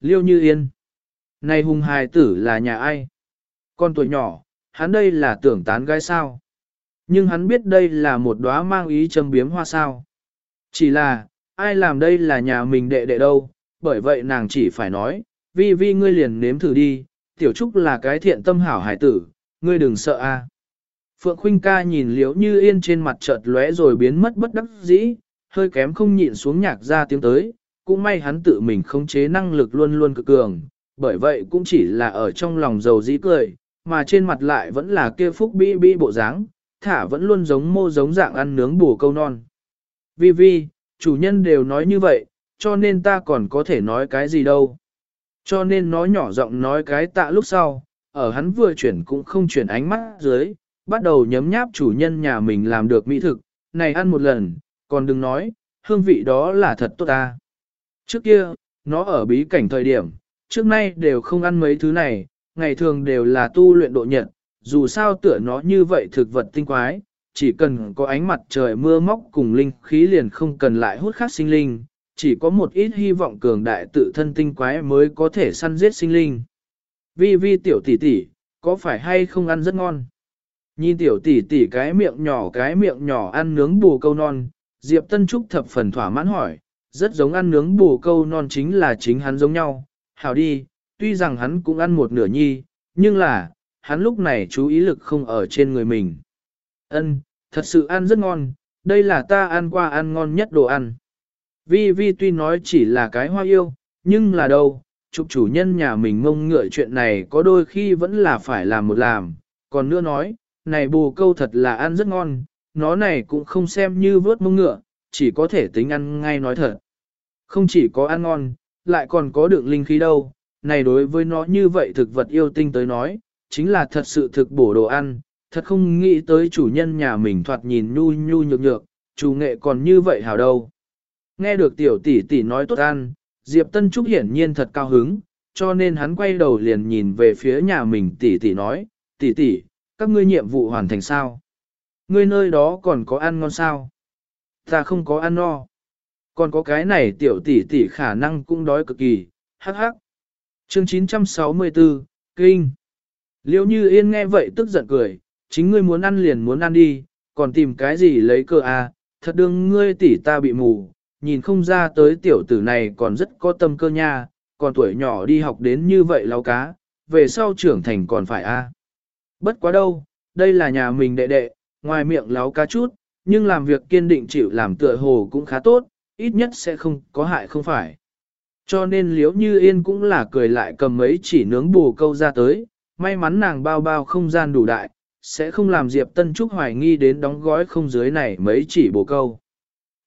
Liêu Như Yên. Này hùng hài tử là nhà ai? Con tuổi nhỏ, hắn đây là tưởng tán gái sao? Nhưng hắn biết đây là một đóa mang ý châm biếm hoa sao. Chỉ là, ai làm đây là nhà mình đệ đệ đâu, bởi vậy nàng chỉ phải nói, vi vi ngươi liền nếm thử đi, tiểu trúc là cái thiện tâm hảo hải tử, ngươi đừng sợ a. Phượng Khuynh ca nhìn liễu như yên trên mặt chợt lóe rồi biến mất bất đắc dĩ, hơi kém không nhịn xuống nhạc ra tiếng tới, cũng may hắn tự mình khống chế năng lực luôn luôn cực cường, bởi vậy cũng chỉ là ở trong lòng dầu dĩ cười, mà trên mặt lại vẫn là kia phúc bi bi bộ dáng, thả vẫn luôn giống mô giống dạng ăn nướng bù câu non. Vi vi, chủ nhân đều nói như vậy, cho nên ta còn có thể nói cái gì đâu. Cho nên nó nhỏ giọng nói cái tạ lúc sau, ở hắn vừa chuyển cũng không chuyển ánh mắt dưới, bắt đầu nhấm nháp chủ nhân nhà mình làm được mỹ thực, này ăn một lần, còn đừng nói, hương vị đó là thật tốt ta. Trước kia, nó ở bí cảnh thời điểm, trước nay đều không ăn mấy thứ này, ngày thường đều là tu luyện độ nhật, dù sao tựa nó như vậy thực vật tinh quái, chỉ cần có ánh mặt trời mưa móc cùng linh khí liền không cần lại hút khác sinh linh, chỉ có một ít hy vọng cường đại tự thân tinh quái mới có thể săn giết sinh linh. Vi vi tiểu tỷ tỷ, có phải hay không ăn rất ngon? Nhìn tiểu tỷ tỷ cái miệng nhỏ cái miệng nhỏ ăn nướng bù câu non, Diệp Tân Trúc thập phần thỏa mãn hỏi, rất giống ăn nướng bù câu non chính là chính hắn giống nhau. Hảo đi, tuy rằng hắn cũng ăn một nửa nhi, nhưng là, hắn lúc này chú ý lực không ở trên người mình. Ân, thật sự ăn rất ngon, đây là ta ăn qua ăn ngon nhất đồ ăn. Vi Vi tuy nói chỉ là cái hoa yêu, nhưng là đâu, chụp chủ nhân nhà mình ngông ngựa chuyện này có đôi khi vẫn là phải làm một làm. Còn nữa nói, này bù câu thật là ăn rất ngon, nó này cũng không xem như vớt mông ngựa, chỉ có thể tính ăn ngay nói thật. Không chỉ có ăn ngon, lại còn có được linh khí đâu, này đối với nó như vậy thực vật yêu tinh tới nói, chính là thật sự thực bổ đồ ăn, thật không nghĩ tới chủ nhân nhà mình thoạt nhìn nhu nhu nhược nhược, chủ nghệ còn như vậy hảo đâu. Nghe được tiểu tỷ tỷ nói tốt ăn, Diệp Tân Trúc hiển nhiên thật cao hứng, cho nên hắn quay đầu liền nhìn về phía nhà mình tỷ tỷ nói, tỷ tỷ, các ngươi nhiệm vụ hoàn thành sao? Ngươi nơi đó còn có ăn ngon sao? Ta không có ăn no. Còn có cái này tiểu tỷ tỷ khả năng cũng đói cực kỳ, hắc hắc. Chương 964, Kinh. liễu như yên nghe vậy tức giận cười, chính ngươi muốn ăn liền muốn ăn đi, còn tìm cái gì lấy cơ à, thật đương ngươi tỷ ta bị mù, nhìn không ra tới tiểu tử này còn rất có tâm cơ nha, còn tuổi nhỏ đi học đến như vậy lau cá, về sau trưởng thành còn phải a. À. Bất quá đâu, đây là nhà mình đệ đệ, ngoài miệng láo cá chút, nhưng làm việc kiên định chịu làm tựa hồ cũng khá tốt, ít nhất sẽ không có hại không phải. Cho nên liếu như yên cũng là cười lại cầm mấy chỉ nướng bù câu ra tới, may mắn nàng bao bao không gian đủ đại, sẽ không làm Diệp Tân Trúc hoài nghi đến đóng gói không dưới này mấy chỉ bồ câu.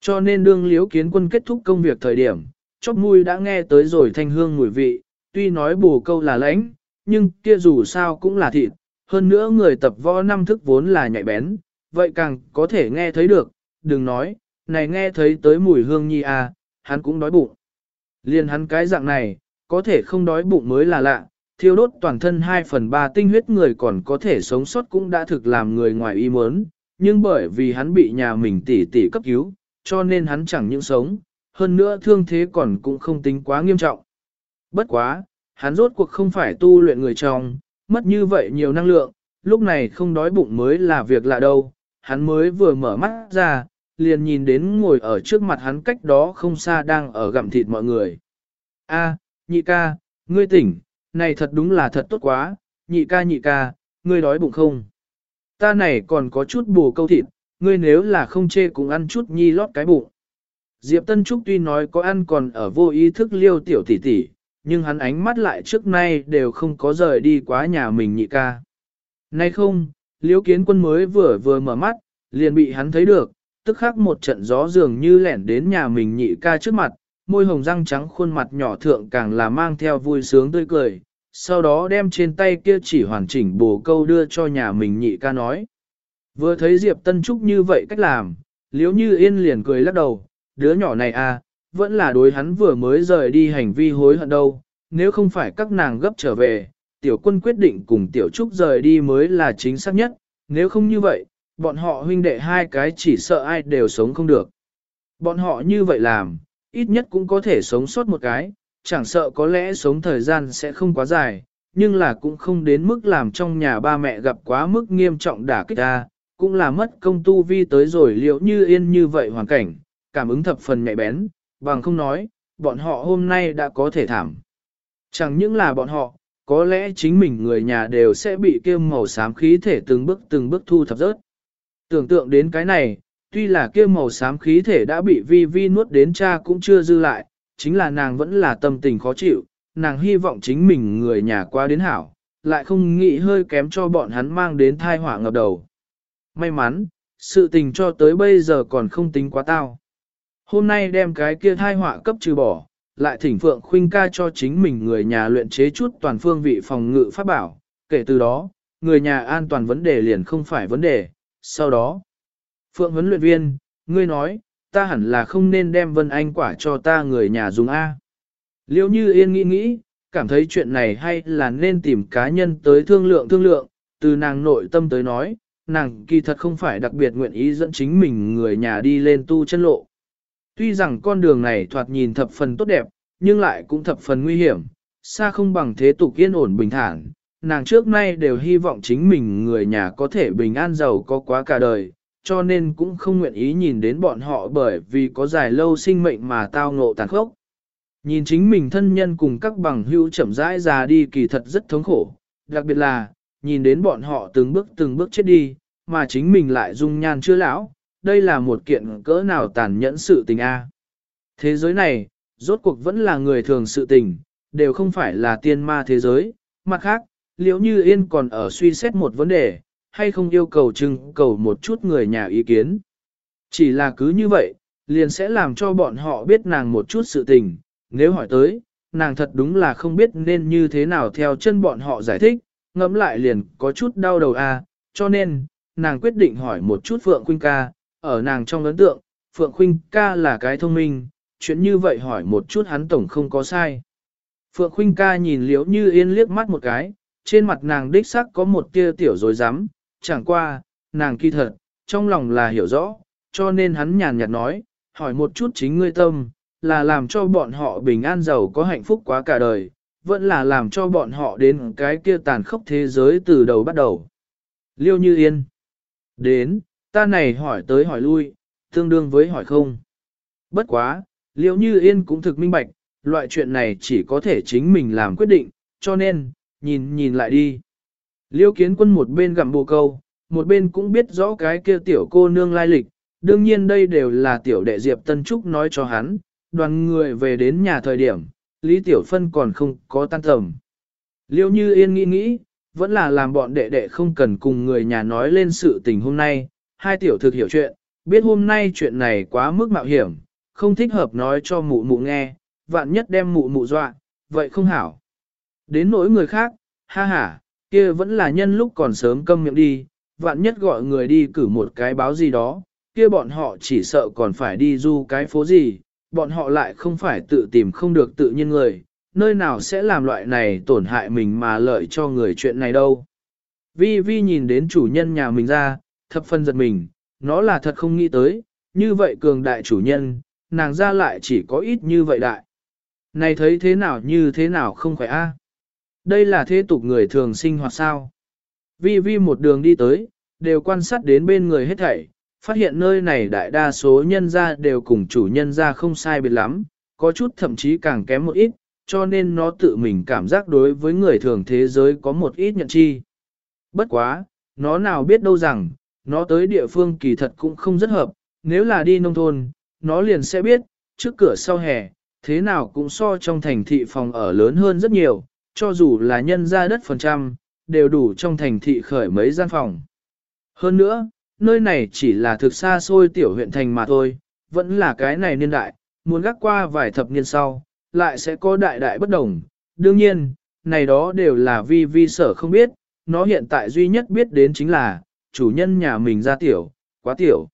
Cho nên đương liếu kiến quân kết thúc công việc thời điểm, chóp mùi đã nghe tới rồi thanh hương mùi vị, tuy nói bồ câu là lãnh, nhưng kia dù sao cũng là thịt, hơn nữa người tập võ năm thức vốn là nhạy bén, vậy càng có thể nghe thấy được, đừng nói, này nghe thấy tới mùi hương nhi à, hắn cũng đói bụng. Liên hắn cái dạng này, có thể không đói bụng mới là lạ, thiêu đốt toàn thân 2 phần 3 tinh huyết người còn có thể sống sót cũng đã thực làm người ngoài ý muốn, nhưng bởi vì hắn bị nhà mình tỉ tỉ cấp cứu, cho nên hắn chẳng những sống, hơn nữa thương thế còn cũng không tính quá nghiêm trọng. Bất quá, hắn rốt cuộc không phải tu luyện người trong, mất như vậy nhiều năng lượng, lúc này không đói bụng mới là việc lạ đâu, hắn mới vừa mở mắt ra, liền nhìn đến ngồi ở trước mặt hắn cách đó không xa đang ở gặm thịt mọi người. A, nhị ca, ngươi tỉnh, này thật đúng là thật tốt quá, nhị ca nhị ca, ngươi đói bụng không? Ta này còn có chút bù câu thịt, ngươi nếu là không chê cũng ăn chút nhi lót cái bụng. Diệp Tân Trúc tuy nói có ăn còn ở vô ý thức liêu tiểu tỷ tỷ, nhưng hắn ánh mắt lại trước nay đều không có rời đi quá nhà mình nhị ca. Nay không, Liễu kiến quân mới vừa vừa mở mắt, liền bị hắn thấy được, tức khắc một trận gió dường như lẻn đến nhà mình nhị ca trước mặt, môi hồng răng trắng khuôn mặt nhỏ thượng càng là mang theo vui sướng tươi cười, sau đó đem trên tay kia chỉ hoàn chỉnh bồ câu đưa cho nhà mình nhị ca nói. Vừa thấy Diệp Tân Trúc như vậy cách làm, liếu như yên liền cười lắc đầu, đứa nhỏ này à, vẫn là đối hắn vừa mới rời đi hành vi hối hận đâu, nếu không phải các nàng gấp trở về, tiểu quân quyết định cùng tiểu trúc rời đi mới là chính xác nhất, nếu không như vậy, bọn họ huynh đệ hai cái chỉ sợ ai đều sống không được. Bọn họ như vậy làm, ít nhất cũng có thể sống sót một cái, chẳng sợ có lẽ sống thời gian sẽ không quá dài, nhưng là cũng không đến mức làm trong nhà ba mẹ gặp quá mức nghiêm trọng đả kích ta, cũng là mất công tu vi tới rồi liệu như yên như vậy hoàn cảnh, cảm ứng thập phần nhạy bén, bằng không nói, bọn họ hôm nay đã có thể thảm. Chẳng những là bọn họ, có lẽ chính mình người nhà đều sẽ bị kêu màu xám khí thể từng bước từng bước thu thập rớt. Tưởng tượng đến cái này, tuy là kêu màu xám khí thể đã bị vi vi nuốt đến cha cũng chưa dư lại, chính là nàng vẫn là tâm tình khó chịu, nàng hy vọng chính mình người nhà qua đến hảo, lại không nghĩ hơi kém cho bọn hắn mang đến thai họa ngập đầu. May mắn, sự tình cho tới bây giờ còn không tính quá tao. Hôm nay đem cái kia thai họa cấp trừ bỏ, lại thỉnh Phượng Khuynh ca cho chính mình người nhà luyện chế chút toàn phương vị phòng ngự pháp bảo, kể từ đó, người nhà an toàn vấn đề liền không phải vấn đề, sau đó. Phượng huấn luyện viên, ngươi nói, ta hẳn là không nên đem Vân Anh quả cho ta người nhà dùng A. Liêu như yên nghĩ nghĩ, cảm thấy chuyện này hay là nên tìm cá nhân tới thương lượng thương lượng, từ nàng nội tâm tới nói, nàng kỳ thật không phải đặc biệt nguyện ý dẫn chính mình người nhà đi lên tu chân lộ. Tuy rằng con đường này thoạt nhìn thập phần tốt đẹp, nhưng lại cũng thập phần nguy hiểm, xa không bằng thế tục yên ổn bình thản. Nàng trước nay đều hy vọng chính mình người nhà có thể bình an giàu có quá cả đời, cho nên cũng không nguyện ý nhìn đến bọn họ bởi vì có dài lâu sinh mệnh mà tao ngộ tàn khốc. Nhìn chính mình thân nhân cùng các bằng hữu chậm rãi già đi kỳ thật rất thống khổ, đặc biệt là, nhìn đến bọn họ từng bước từng bước chết đi, mà chính mình lại dung nhan chưa lão, đây là một kiện cỡ nào tàn nhẫn sự tình a. Thế giới này, rốt cuộc vẫn là người thường sự tình, đều không phải là tiên ma thế giới, mặt khác, liễu như yên còn ở suy xét một vấn đề, hay không yêu cầu trưng cầu một chút người nhà ý kiến. Chỉ là cứ như vậy, liền sẽ làm cho bọn họ biết nàng một chút sự tình, nếu hỏi tới, nàng thật đúng là không biết nên như thế nào theo chân bọn họ giải thích, ngẫm lại liền có chút đau đầu a, cho nên, nàng quyết định hỏi một chút Phượng Quynh ca, ở nàng trong ấn tượng, Phượng Khuynh ca là cái thông minh, chuyện như vậy hỏi một chút hắn tổng không có sai. Phượng Khuynh ca nhìn liễu như yên liếc mắt một cái, trên mặt nàng đích sắc có một tia tiểu dối rắm chẳng qua, nàng kỳ thật, trong lòng là hiểu rõ, cho nên hắn nhàn nhạt nói, hỏi một chút chính ngươi tâm, là làm cho bọn họ bình an giàu có hạnh phúc quá cả đời, vẫn là làm cho bọn họ đến cái kia tàn khốc thế giới từ đầu bắt đầu. Liêu Như Yên Đến, ta này hỏi tới hỏi lui, tương đương với hỏi không. Bất quá, liễu Như Yên cũng thực minh bạch, loại chuyện này chỉ có thể chính mình làm quyết định, cho nên, nhìn nhìn lại đi. Liêu kiến quân một bên gặm bồ câu, một bên cũng biết rõ cái kia tiểu cô nương lai lịch, đương nhiên đây đều là tiểu đệ Diệp Tân Trúc nói cho hắn, đoàn người về đến nhà thời điểm, Lý Tiểu Phân còn không có tan tầm. Liêu như yên nghĩ nghĩ, vẫn là làm bọn đệ đệ không cần cùng người nhà nói lên sự tình hôm nay, hai tiểu thực hiểu chuyện, biết hôm nay chuyện này quá mức mạo hiểm, không thích hợp nói cho mụ mụ nghe, vạn nhất đem mụ mụ dọa, vậy không hảo. Đến nỗi người khác, ha ha, kia vẫn là nhân lúc còn sớm câm miệng đi, vạn nhất gọi người đi cử một cái báo gì đó, kia bọn họ chỉ sợ còn phải đi du cái phố gì, bọn họ lại không phải tự tìm không được tự nhiên người, nơi nào sẽ làm loại này tổn hại mình mà lợi cho người chuyện này đâu. Vi Vi nhìn đến chủ nhân nhà mình ra, thập phân giật mình, nó là thật không nghĩ tới, như vậy cường đại chủ nhân, nàng ra lại chỉ có ít như vậy đại. Này thấy thế nào như thế nào không khỏe a? Đây là thế tục người thường sinh hoạt sao. Vi Vi một đường đi tới, đều quan sát đến bên người hết thảy, phát hiện nơi này đại đa số nhân gia đều cùng chủ nhân gia không sai biệt lắm, có chút thậm chí càng kém một ít, cho nên nó tự mình cảm giác đối với người thường thế giới có một ít nhận chi. Bất quá, nó nào biết đâu rằng, nó tới địa phương kỳ thật cũng không rất hợp, nếu là đi nông thôn, nó liền sẽ biết, trước cửa sau hè, thế nào cũng so trong thành thị phòng ở lớn hơn rất nhiều, cho dù là nhân ra đất phần trăm, đều đủ trong thành thị khởi mấy gian phòng. Hơn nữa, nơi này chỉ là thực xa xôi tiểu huyện thành mà thôi, vẫn là cái này niên đại, muốn gác qua vài thập niên sau, lại sẽ có đại đại bất đồng. Đương nhiên, này đó đều là vi vi sở không biết, nó hiện tại duy nhất biết đến chính là, chủ nhân nhà mình ra tiểu, quá tiểu.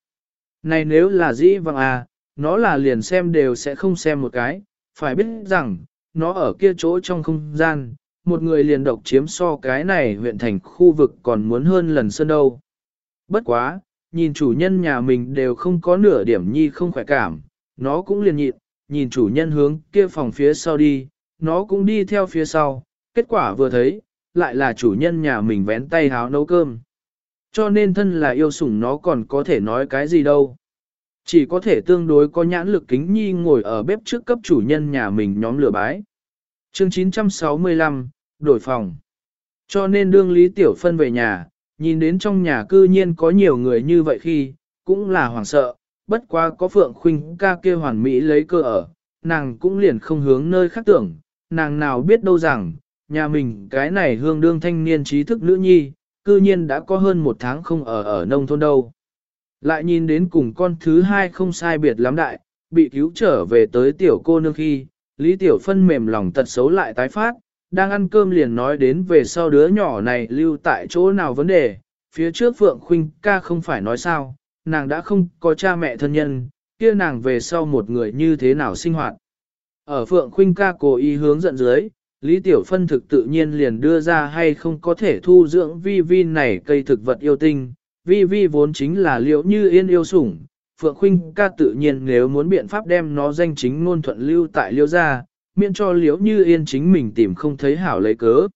Này nếu là dĩ vang à, nó là liền xem đều sẽ không xem một cái, phải biết rằng, nó ở kia chỗ trong không gian, một người liền độc chiếm so cái này huyện thành khu vực còn muốn hơn lần sơn đâu. Bất quá, nhìn chủ nhân nhà mình đều không có nửa điểm nhi không khỏe cảm, nó cũng liền nhịn, nhìn chủ nhân hướng kia phòng phía sau đi, nó cũng đi theo phía sau, kết quả vừa thấy, lại là chủ nhân nhà mình vén tay háo nấu cơm. Cho nên thân là yêu sủng nó còn có thể nói cái gì đâu. Chỉ có thể tương đối có nhãn lực kính nhi ngồi ở bếp trước cấp chủ nhân nhà mình nhóm lửa bái. Chương 965, đổi phòng. Cho nên đương Lý Tiểu Phân về nhà, nhìn đến trong nhà cư nhiên có nhiều người như vậy khi, cũng là hoảng sợ, bất quá có Phượng Khuynh ca kia hoàn mỹ lấy cơ ở, nàng cũng liền không hướng nơi khác tưởng, nàng nào biết đâu rằng, nhà mình cái này hương đương thanh niên trí thức nữ nhi, cư nhiên đã có hơn một tháng không ở ở nông thôn đâu. Lại nhìn đến cùng con thứ hai không sai biệt lắm đại, bị cứu trở về tới tiểu cô nương khi, Lý Tiểu Phân mềm lòng tật xấu lại tái phát, đang ăn cơm liền nói đến về sau đứa nhỏ này lưu tại chỗ nào vấn đề, phía trước Phượng Khuynh ca không phải nói sao, nàng đã không có cha mẹ thân nhân, kia nàng về sau một người như thế nào sinh hoạt. Ở Phượng Khuynh ca cố ý hướng dẫn dưới, Lý Tiểu Phân thực tự nhiên liền đưa ra hay không có thể thu dưỡng vi vi này cây thực vật yêu tinh, vi vi vốn chính là liệu như yên yêu sủng, Phượng Khuynh ca tự nhiên nếu muốn biện pháp đem nó danh chính ngôn thuận lưu tại liêu gia, miễn cho liễu như yên chính mình tìm không thấy hảo lấy cớ.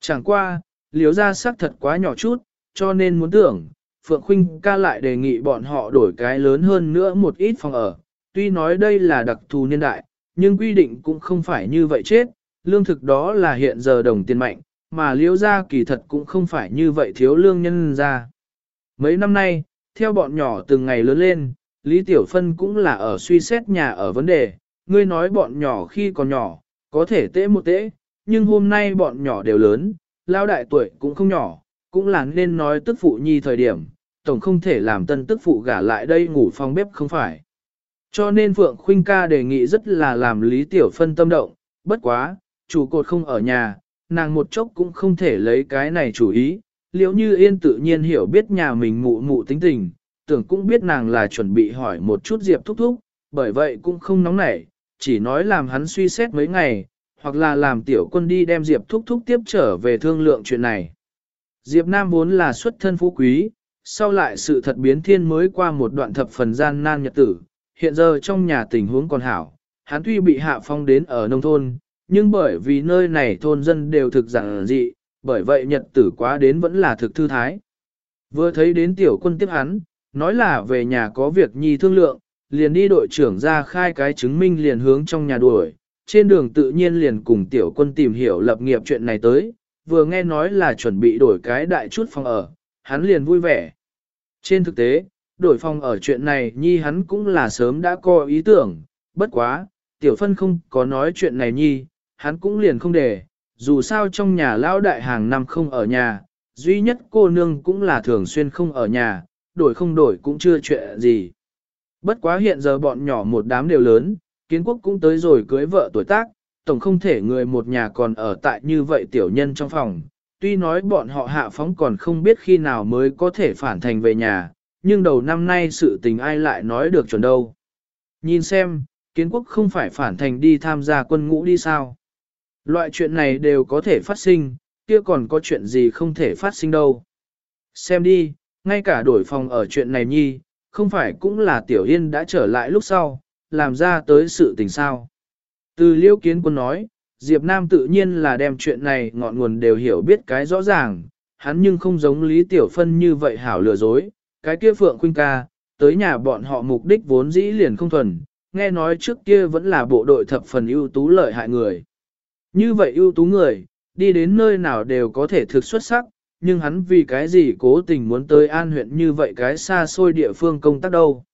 Chẳng qua, liễu gia sắc thật quá nhỏ chút, cho nên muốn tưởng, Phượng Khuynh ca lại đề nghị bọn họ đổi cái lớn hơn nữa một ít phòng ở. Tuy nói đây là đặc thù niên đại, nhưng quy định cũng không phải như vậy chết, lương thực đó là hiện giờ đồng tiền mạnh, mà liễu gia kỳ thật cũng không phải như vậy thiếu lương nhân ra. Mấy năm nay, theo bọn nhỏ từng ngày lớn lên, Lý Tiểu Phân cũng là ở suy xét nhà ở vấn đề, ngươi nói bọn nhỏ khi còn nhỏ, có thể tễ một tễ, nhưng hôm nay bọn nhỏ đều lớn, lao đại tuổi cũng không nhỏ, cũng là nên nói tức phụ nhi thời điểm, tổng không thể làm tân tức phụ gả lại đây ngủ phòng bếp không phải. Cho nên Phượng Khuynh ca đề nghị rất là làm Lý Tiểu Phân tâm động, bất quá, chủ cột không ở nhà, nàng một chốc cũng không thể lấy cái này chủ ý, liễu như yên tự nhiên hiểu biết nhà mình mụ mụ tính tình, tưởng cũng biết nàng là chuẩn bị hỏi một chút Diệp thúc thúc, bởi vậy cũng không nóng nảy, chỉ nói làm hắn suy xét mấy ngày, hoặc là làm tiểu quân đi đem Diệp thúc thúc tiếp trở về thương lượng chuyện này. Diệp Nam vốn là xuất thân phú quý, sau lại sự thật biến thiên mới qua một đoạn thập phần gian nan nhật tử, hiện giờ trong nhà tình huống còn hảo, hắn tuy bị hạ phong đến ở nông thôn, nhưng bởi vì nơi này thôn dân đều thực giản dị, bởi vậy nhật tử quá đến vẫn là thực thư thái. Vừa thấy đến tiểu quân tiếp hắn, nói là về nhà có việc nhi thương lượng, liền đi đội trưởng ra khai cái chứng minh liền hướng trong nhà đuổi, trên đường tự nhiên liền cùng tiểu quân tìm hiểu lập nghiệp chuyện này tới, vừa nghe nói là chuẩn bị đổi cái đại chút phòng ở, hắn liền vui vẻ. Trên thực tế, đổi phòng ở chuyện này nhi hắn cũng là sớm đã có ý tưởng, bất quá, tiểu phân không có nói chuyện này nhi, hắn cũng liền không để, dù sao trong nhà lão đại hàng năm không ở nhà, duy nhất cô nương cũng là thường xuyên không ở nhà, đổi không đổi cũng chưa chuyện gì. Bất quá hiện giờ bọn nhỏ một đám đều lớn, kiến quốc cũng tới rồi cưới vợ tuổi tác, tổng không thể người một nhà còn ở tại như vậy tiểu nhân trong phòng. Tuy nói bọn họ hạ phóng còn không biết khi nào mới có thể phản thành về nhà, nhưng đầu năm nay sự tình ai lại nói được chuẩn đâu. Nhìn xem, kiến quốc không phải phản thành đi tham gia quân ngũ đi sao. Loại chuyện này đều có thể phát sinh, kia còn có chuyện gì không thể phát sinh đâu. Xem đi, ngay cả đổi phòng ở chuyện này nhi, không phải cũng là Tiểu Yên đã trở lại lúc sau, làm ra tới sự tình sao. Từ liêu kiến quân nói, Diệp Nam tự nhiên là đem chuyện này ngọn nguồn đều hiểu biết cái rõ ràng, hắn nhưng không giống Lý Tiểu Phân như vậy hảo lừa dối, cái kia Phượng Khuynh ca, tới nhà bọn họ mục đích vốn dĩ liền không thuần, nghe nói trước kia vẫn là bộ đội thập phần ưu tú lợi hại người. Như vậy ưu tú người, đi đến nơi nào đều có thể thực xuất sắc, nhưng hắn vì cái gì cố tình muốn tới an huyện như vậy cái xa xôi địa phương công tác đâu.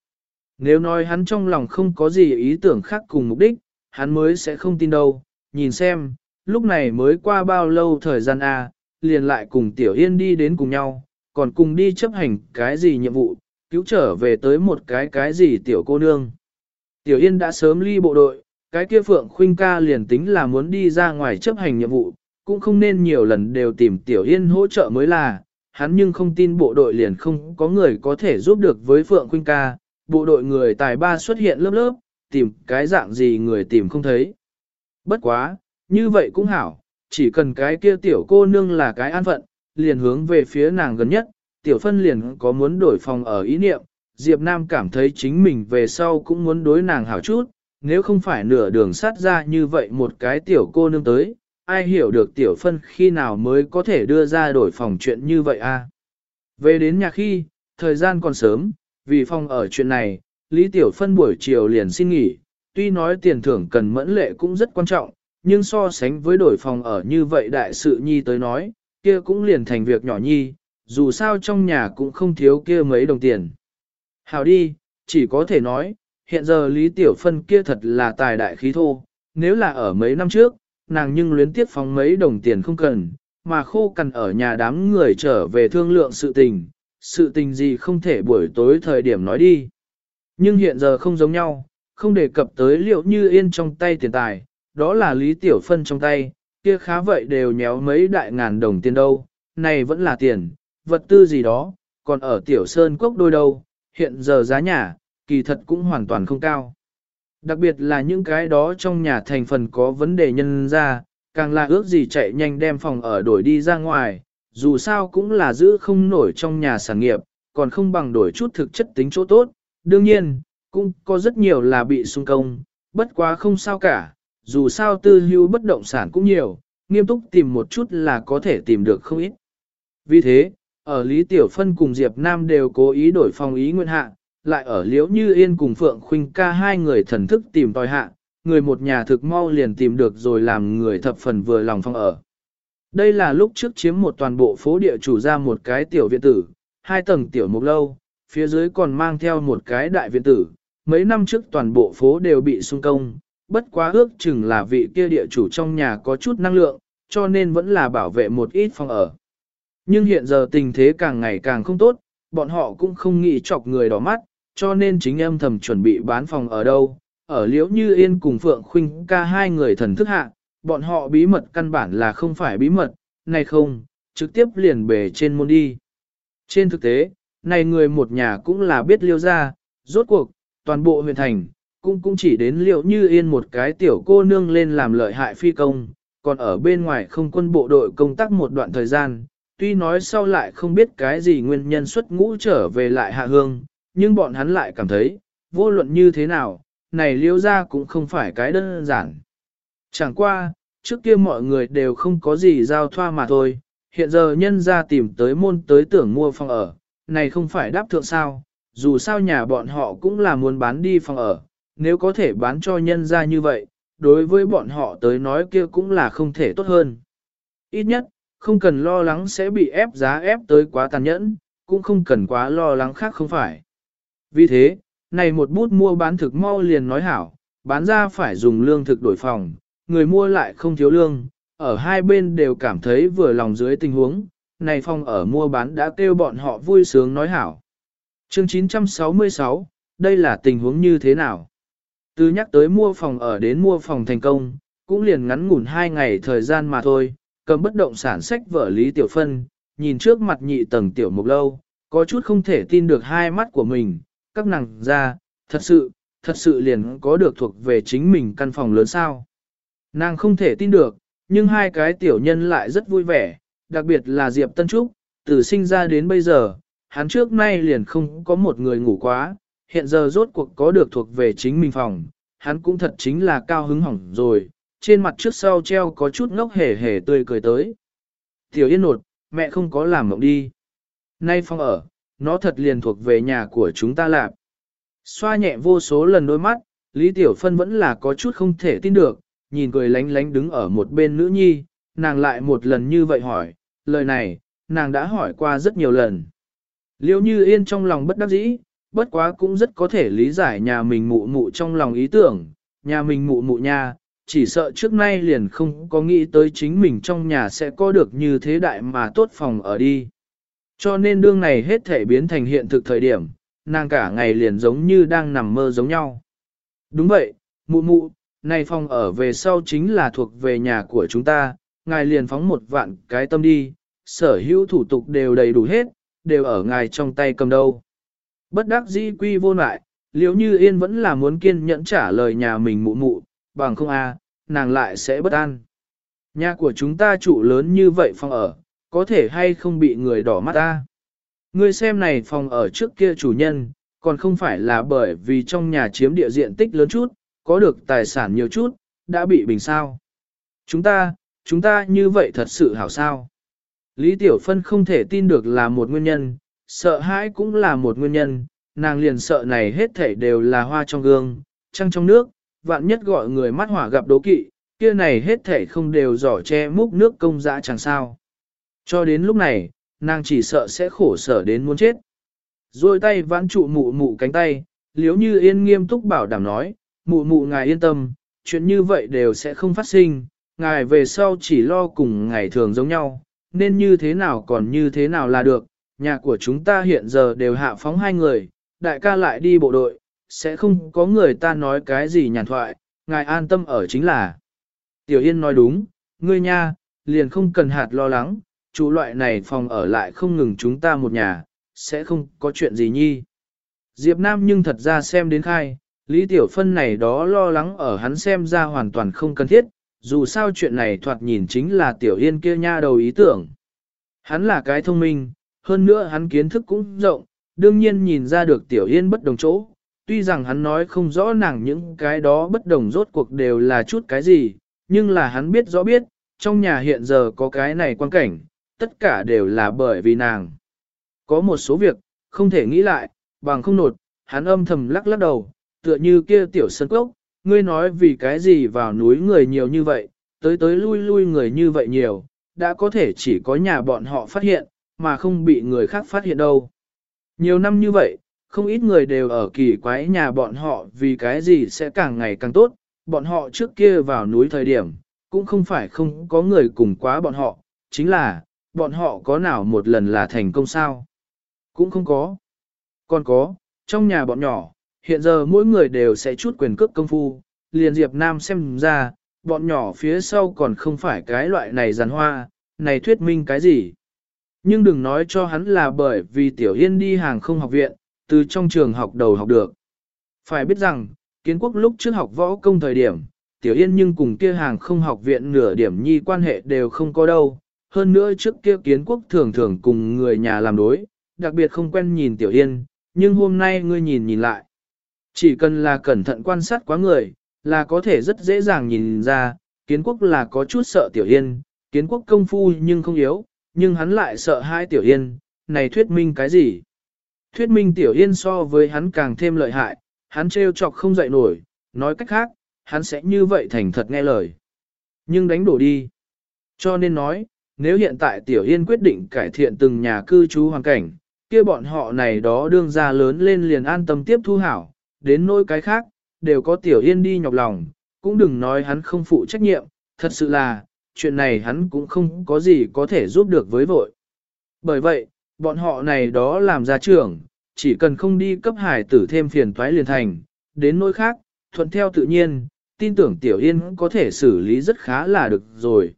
Nếu nói hắn trong lòng không có gì ý tưởng khác cùng mục đích, hắn mới sẽ không tin đâu, nhìn xem, lúc này mới qua bao lâu thời gian a, à, liền lại cùng Tiểu Yên đi đến cùng nhau, còn cùng đi chấp hành cái gì nhiệm vụ, cứu trở về tới một cái cái gì Tiểu cô nương. Tiểu Yên đã sớm ly bộ đội, cái kia Phượng Khuynh ca liền tính là muốn đi ra ngoài chấp hành nhiệm vụ, cũng không nên nhiều lần đều tìm Tiểu Yên hỗ trợ mới là, hắn nhưng không tin bộ đội liền không có người có thể giúp được với Phượng Khuynh ca, bộ đội người tài ba xuất hiện lớp lớp, tìm cái dạng gì người tìm không thấy. Bất quá, như vậy cũng hảo, chỉ cần cái kia tiểu cô nương là cái an phận, liền hướng về phía nàng gần nhất, tiểu phân liền có muốn đổi phòng ở ý niệm, Diệp Nam cảm thấy chính mình về sau cũng muốn đối nàng hảo chút, nếu không phải nửa đường sát ra như vậy một cái tiểu cô nương tới, ai hiểu được tiểu phân khi nào mới có thể đưa ra đổi phòng chuyện như vậy a? Về đến nhà khi, thời gian còn sớm, vì phòng ở chuyện này, Lý Tiểu Phân buổi chiều liền xin nghỉ, tuy nói tiền thưởng cần mẫn lệ cũng rất quan trọng, nhưng so sánh với đổi phòng ở như vậy đại sự nhi tới nói, kia cũng liền thành việc nhỏ nhi, dù sao trong nhà cũng không thiếu kia mấy đồng tiền. Hào đi, chỉ có thể nói, hiện giờ Lý Tiểu Phân kia thật là tài đại khí thô, nếu là ở mấy năm trước, nàng nhưng luyến tiếp phóng mấy đồng tiền không cần, mà khô cằn ở nhà đám người trở về thương lượng sự tình, sự tình gì không thể buổi tối thời điểm nói đi. Nhưng hiện giờ không giống nhau, không đề cập tới liệu như yên trong tay tiền tài, đó là Lý Tiểu Phân trong tay, kia khá vậy đều nhéo mấy đại ngàn đồng tiền đâu, này vẫn là tiền, vật tư gì đó, còn ở Tiểu Sơn Cốc đôi đâu, hiện giờ giá nhà, kỳ thật cũng hoàn toàn không cao. Đặc biệt là những cái đó trong nhà thành phần có vấn đề nhân ra, càng là ước gì chạy nhanh đem phòng ở đổi đi ra ngoài, dù sao cũng là giữ không nổi trong nhà sản nghiệp, còn không bằng đổi chút thực chất tính chỗ tốt. Đương nhiên, cũng có rất nhiều là bị xung công, bất quá không sao cả, dù sao tư hưu bất động sản cũng nhiều, nghiêm túc tìm một chút là có thể tìm được không ít. Vì thế, ở Lý Tiểu Phân cùng Diệp Nam đều cố ý đổi phòng ý nguyện hạ, lại ở Liễu Như Yên cùng Phượng Khuynh ca hai người thần thức tìm tòi hạ, người một nhà thực mau liền tìm được rồi làm người thập phần vừa lòng phong ở. Đây là lúc trước chiếm một toàn bộ phố địa chủ ra một cái tiểu viện tử, hai tầng tiểu mục lâu, phía dưới còn mang theo một cái đại viện tử. Mấy năm trước toàn bộ phố đều bị xung công, bất quá ước chừng là vị kia địa chủ trong nhà có chút năng lượng, cho nên vẫn là bảo vệ một ít phòng ở. Nhưng hiện giờ tình thế càng ngày càng không tốt, bọn họ cũng không nghĩ chọc người đỏ mắt, cho nên chính âm thầm chuẩn bị bán phòng ở đâu. Ở liễu như yên cùng Phượng Khuynh ca hai người thần thức hạ, bọn họ bí mật căn bản là không phải bí mật, này không, trực tiếp liền bề trên môn đi. Trên thực tế, này người một nhà cũng là biết liêu ra, rốt cuộc, toàn bộ huyện thành, cũng cũng chỉ đến liệu như yên một cái tiểu cô nương lên làm lợi hại phi công, còn ở bên ngoài không quân bộ đội công tác một đoạn thời gian, tuy nói sau lại không biết cái gì nguyên nhân xuất ngũ trở về lại hạ hương, nhưng bọn hắn lại cảm thấy, vô luận như thế nào, này liêu ra cũng không phải cái đơn giản. Chẳng qua, trước kia mọi người đều không có gì giao thoa mà thôi, hiện giờ nhân ra tìm tới môn tới tưởng mua phòng ở, này không phải đáp thượng sao, dù sao nhà bọn họ cũng là muốn bán đi phòng ở, nếu có thể bán cho nhân ra như vậy, đối với bọn họ tới nói kia cũng là không thể tốt hơn. Ít nhất, không cần lo lắng sẽ bị ép giá ép tới quá tàn nhẫn, cũng không cần quá lo lắng khác không phải. Vì thế, này một bút mua bán thực mau liền nói hảo, bán ra phải dùng lương thực đổi phòng, người mua lại không thiếu lương, ở hai bên đều cảm thấy vừa lòng dưới tình huống, này phòng ở mua bán đã kêu bọn họ vui sướng nói hảo. Chương 966, đây là tình huống như thế nào? Từ nhắc tới mua phòng ở đến mua phòng thành công, cũng liền ngắn ngủn hai ngày thời gian mà thôi, cầm bất động sản sách vở Lý Tiểu Phân, nhìn trước mặt nhị tầng Tiểu Mục Lâu, có chút không thể tin được hai mắt của mình, các nàng ra, thật sự, thật sự liền có được thuộc về chính mình căn phòng lớn sao. Nàng không thể tin được, nhưng hai cái tiểu nhân lại rất vui vẻ, đặc biệt là Diệp Tân Trúc, từ sinh ra đến bây giờ, hắn trước nay liền không có một người ngủ quá, hiện giờ rốt cuộc có được thuộc về chính mình phòng, hắn cũng thật chính là cao hứng hỏng rồi, trên mặt trước sau treo có chút ngốc hề hề tươi cười tới. Tiểu yên nột, mẹ không có làm mộng đi. Nay phòng ở, nó thật liền thuộc về nhà của chúng ta lạp. Xoa nhẹ vô số lần đôi mắt, Lý Tiểu Phân vẫn là có chút không thể tin được, nhìn cười lánh lánh đứng ở một bên nữ nhi, nàng lại một lần như vậy hỏi, lời này, nàng đã hỏi qua rất nhiều lần. Liêu như yên trong lòng bất đắc dĩ, bất quá cũng rất có thể lý giải nhà mình mụ mụ trong lòng ý tưởng, nhà mình mụ mụ nha, chỉ sợ trước nay liền không có nghĩ tới chính mình trong nhà sẽ có được như thế đại mà tốt phòng ở đi. Cho nên đương này hết thể biến thành hiện thực thời điểm, nàng cả ngày liền giống như đang nằm mơ giống nhau. Đúng vậy, mụ mụ, này phòng ở về sau chính là thuộc về nhà của chúng ta, ngài liền phóng một vạn cái tâm đi, sở hữu thủ tục đều đầy đủ hết, đều ở ngài trong tay cầm đâu. Bất đắc dĩ quy vô lại, liếu như yên vẫn là muốn kiên nhẫn trả lời nhà mình mụ mụ, bằng không a nàng lại sẽ bất an. Nhà của chúng ta trụ lớn như vậy phòng ở, có thể hay không bị người đỏ mắt ta. Ngươi xem này phòng ở trước kia chủ nhân, còn không phải là bởi vì trong nhà chiếm địa diện tích lớn chút, có được tài sản nhiều chút, đã bị bình sao. Chúng ta, chúng ta như vậy thật sự hảo sao. Lý Tiểu Phân không thể tin được là một nguyên nhân, sợ hãi cũng là một nguyên nhân, nàng liền sợ này hết thảy đều là hoa trong gương, trăng trong nước, vạn nhất gọi người mắt hỏa gặp đố kỵ, kia này hết thảy không đều giỏ che múc nước công dã chẳng sao. Cho đến lúc này, nàng chỉ sợ sẽ khổ sở đến muốn chết. Rồi tay vãn trụ mụ mụ cánh tay, liếu như yên nghiêm túc bảo đảm nói, mụ mụ ngài yên tâm, chuyện như vậy đều sẽ không phát sinh, ngài về sau chỉ lo cùng ngày thường giống nhau, nên như thế nào còn như thế nào là được, nhà của chúng ta hiện giờ đều hạ phóng hai người, đại ca lại đi bộ đội, sẽ không có người ta nói cái gì nhàn thoại, ngài an tâm ở chính là. Tiểu Yên nói đúng, ngươi nha, liền không cần hạt lo lắng, chủ loại này phòng ở lại không ngừng chúng ta một nhà, sẽ không có chuyện gì nhi. Diệp Nam nhưng thật ra xem đến khai, Lý Tiểu Phân này đó lo lắng ở hắn xem ra hoàn toàn không cần thiết, dù sao chuyện này thoạt nhìn chính là Tiểu Yên kia nha đầu ý tưởng. Hắn là cái thông minh, hơn nữa hắn kiến thức cũng rộng, đương nhiên nhìn ra được Tiểu Yên bất đồng chỗ. Tuy rằng hắn nói không rõ nàng những cái đó bất đồng rốt cuộc đều là chút cái gì, nhưng là hắn biết rõ biết, trong nhà hiện giờ có cái này quan cảnh, tất cả đều là bởi vì nàng. Có một số việc, không thể nghĩ lại, bằng không nột, hắn âm thầm lắc lắc đầu, tựa như kia tiểu sân cốc, ngươi nói vì cái gì vào núi người nhiều như vậy, tới tới lui lui người như vậy nhiều, đã có thể chỉ có nhà bọn họ phát hiện, mà không bị người khác phát hiện đâu. Nhiều năm như vậy, không ít người đều ở kỳ quái nhà bọn họ vì cái gì sẽ càng ngày càng tốt, bọn họ trước kia vào núi thời điểm, cũng không phải không có người cùng quá bọn họ, chính là, bọn họ có nào một lần là thành công sao? Cũng không có. Còn có, trong nhà bọn nhỏ, hiện giờ mỗi người đều sẽ chút quyền cước công phu, liền Diệp Nam xem ra, bọn nhỏ phía sau còn không phải cái loại này giàn hoa, này thuyết minh cái gì. Nhưng đừng nói cho hắn là bởi vì Tiểu Yên đi hàng không học viện, từ trong trường học đầu học được. Phải biết rằng, kiến quốc lúc trước học võ công thời điểm, Tiểu Yên nhưng cùng kia hàng không học viện nửa điểm nhi quan hệ đều không có đâu. Hơn nữa trước kia kiến quốc thường thường cùng người nhà làm đối, đặc biệt không quen nhìn Tiểu Yên, nhưng hôm nay ngươi nhìn nhìn lại. Chỉ cần là cẩn thận quan sát quá người, là có thể rất dễ dàng nhìn ra, kiến quốc là có chút sợ Tiểu Yên, kiến quốc công phu nhưng không yếu, nhưng hắn lại sợ hai Tiểu Yên, này thuyết minh cái gì? Thuyết minh Tiểu Yên so với hắn càng thêm lợi hại, hắn trêu chọc không dậy nổi, nói cách khác, hắn sẽ như vậy thành thật nghe lời. Nhưng đánh đổ đi. Cho nên nói, nếu hiện tại Tiểu Yên quyết định cải thiện từng nhà cư trú hoàn cảnh, kia bọn họ này đó đương ra lớn lên liền an tâm tiếp thu hảo, đến nỗi cái khác, đều có Tiểu Yên đi nhọc lòng, cũng đừng nói hắn không phụ trách nhiệm, thật sự là, chuyện này hắn cũng không có gì có thể giúp được với vội. Bởi vậy, bọn họ này đó làm ra trưởng, chỉ cần không đi cấp hải tử thêm phiền toái liền thành, đến nỗi khác, thuận theo tự nhiên, tin tưởng Tiểu Yên có thể xử lý rất khá là được rồi.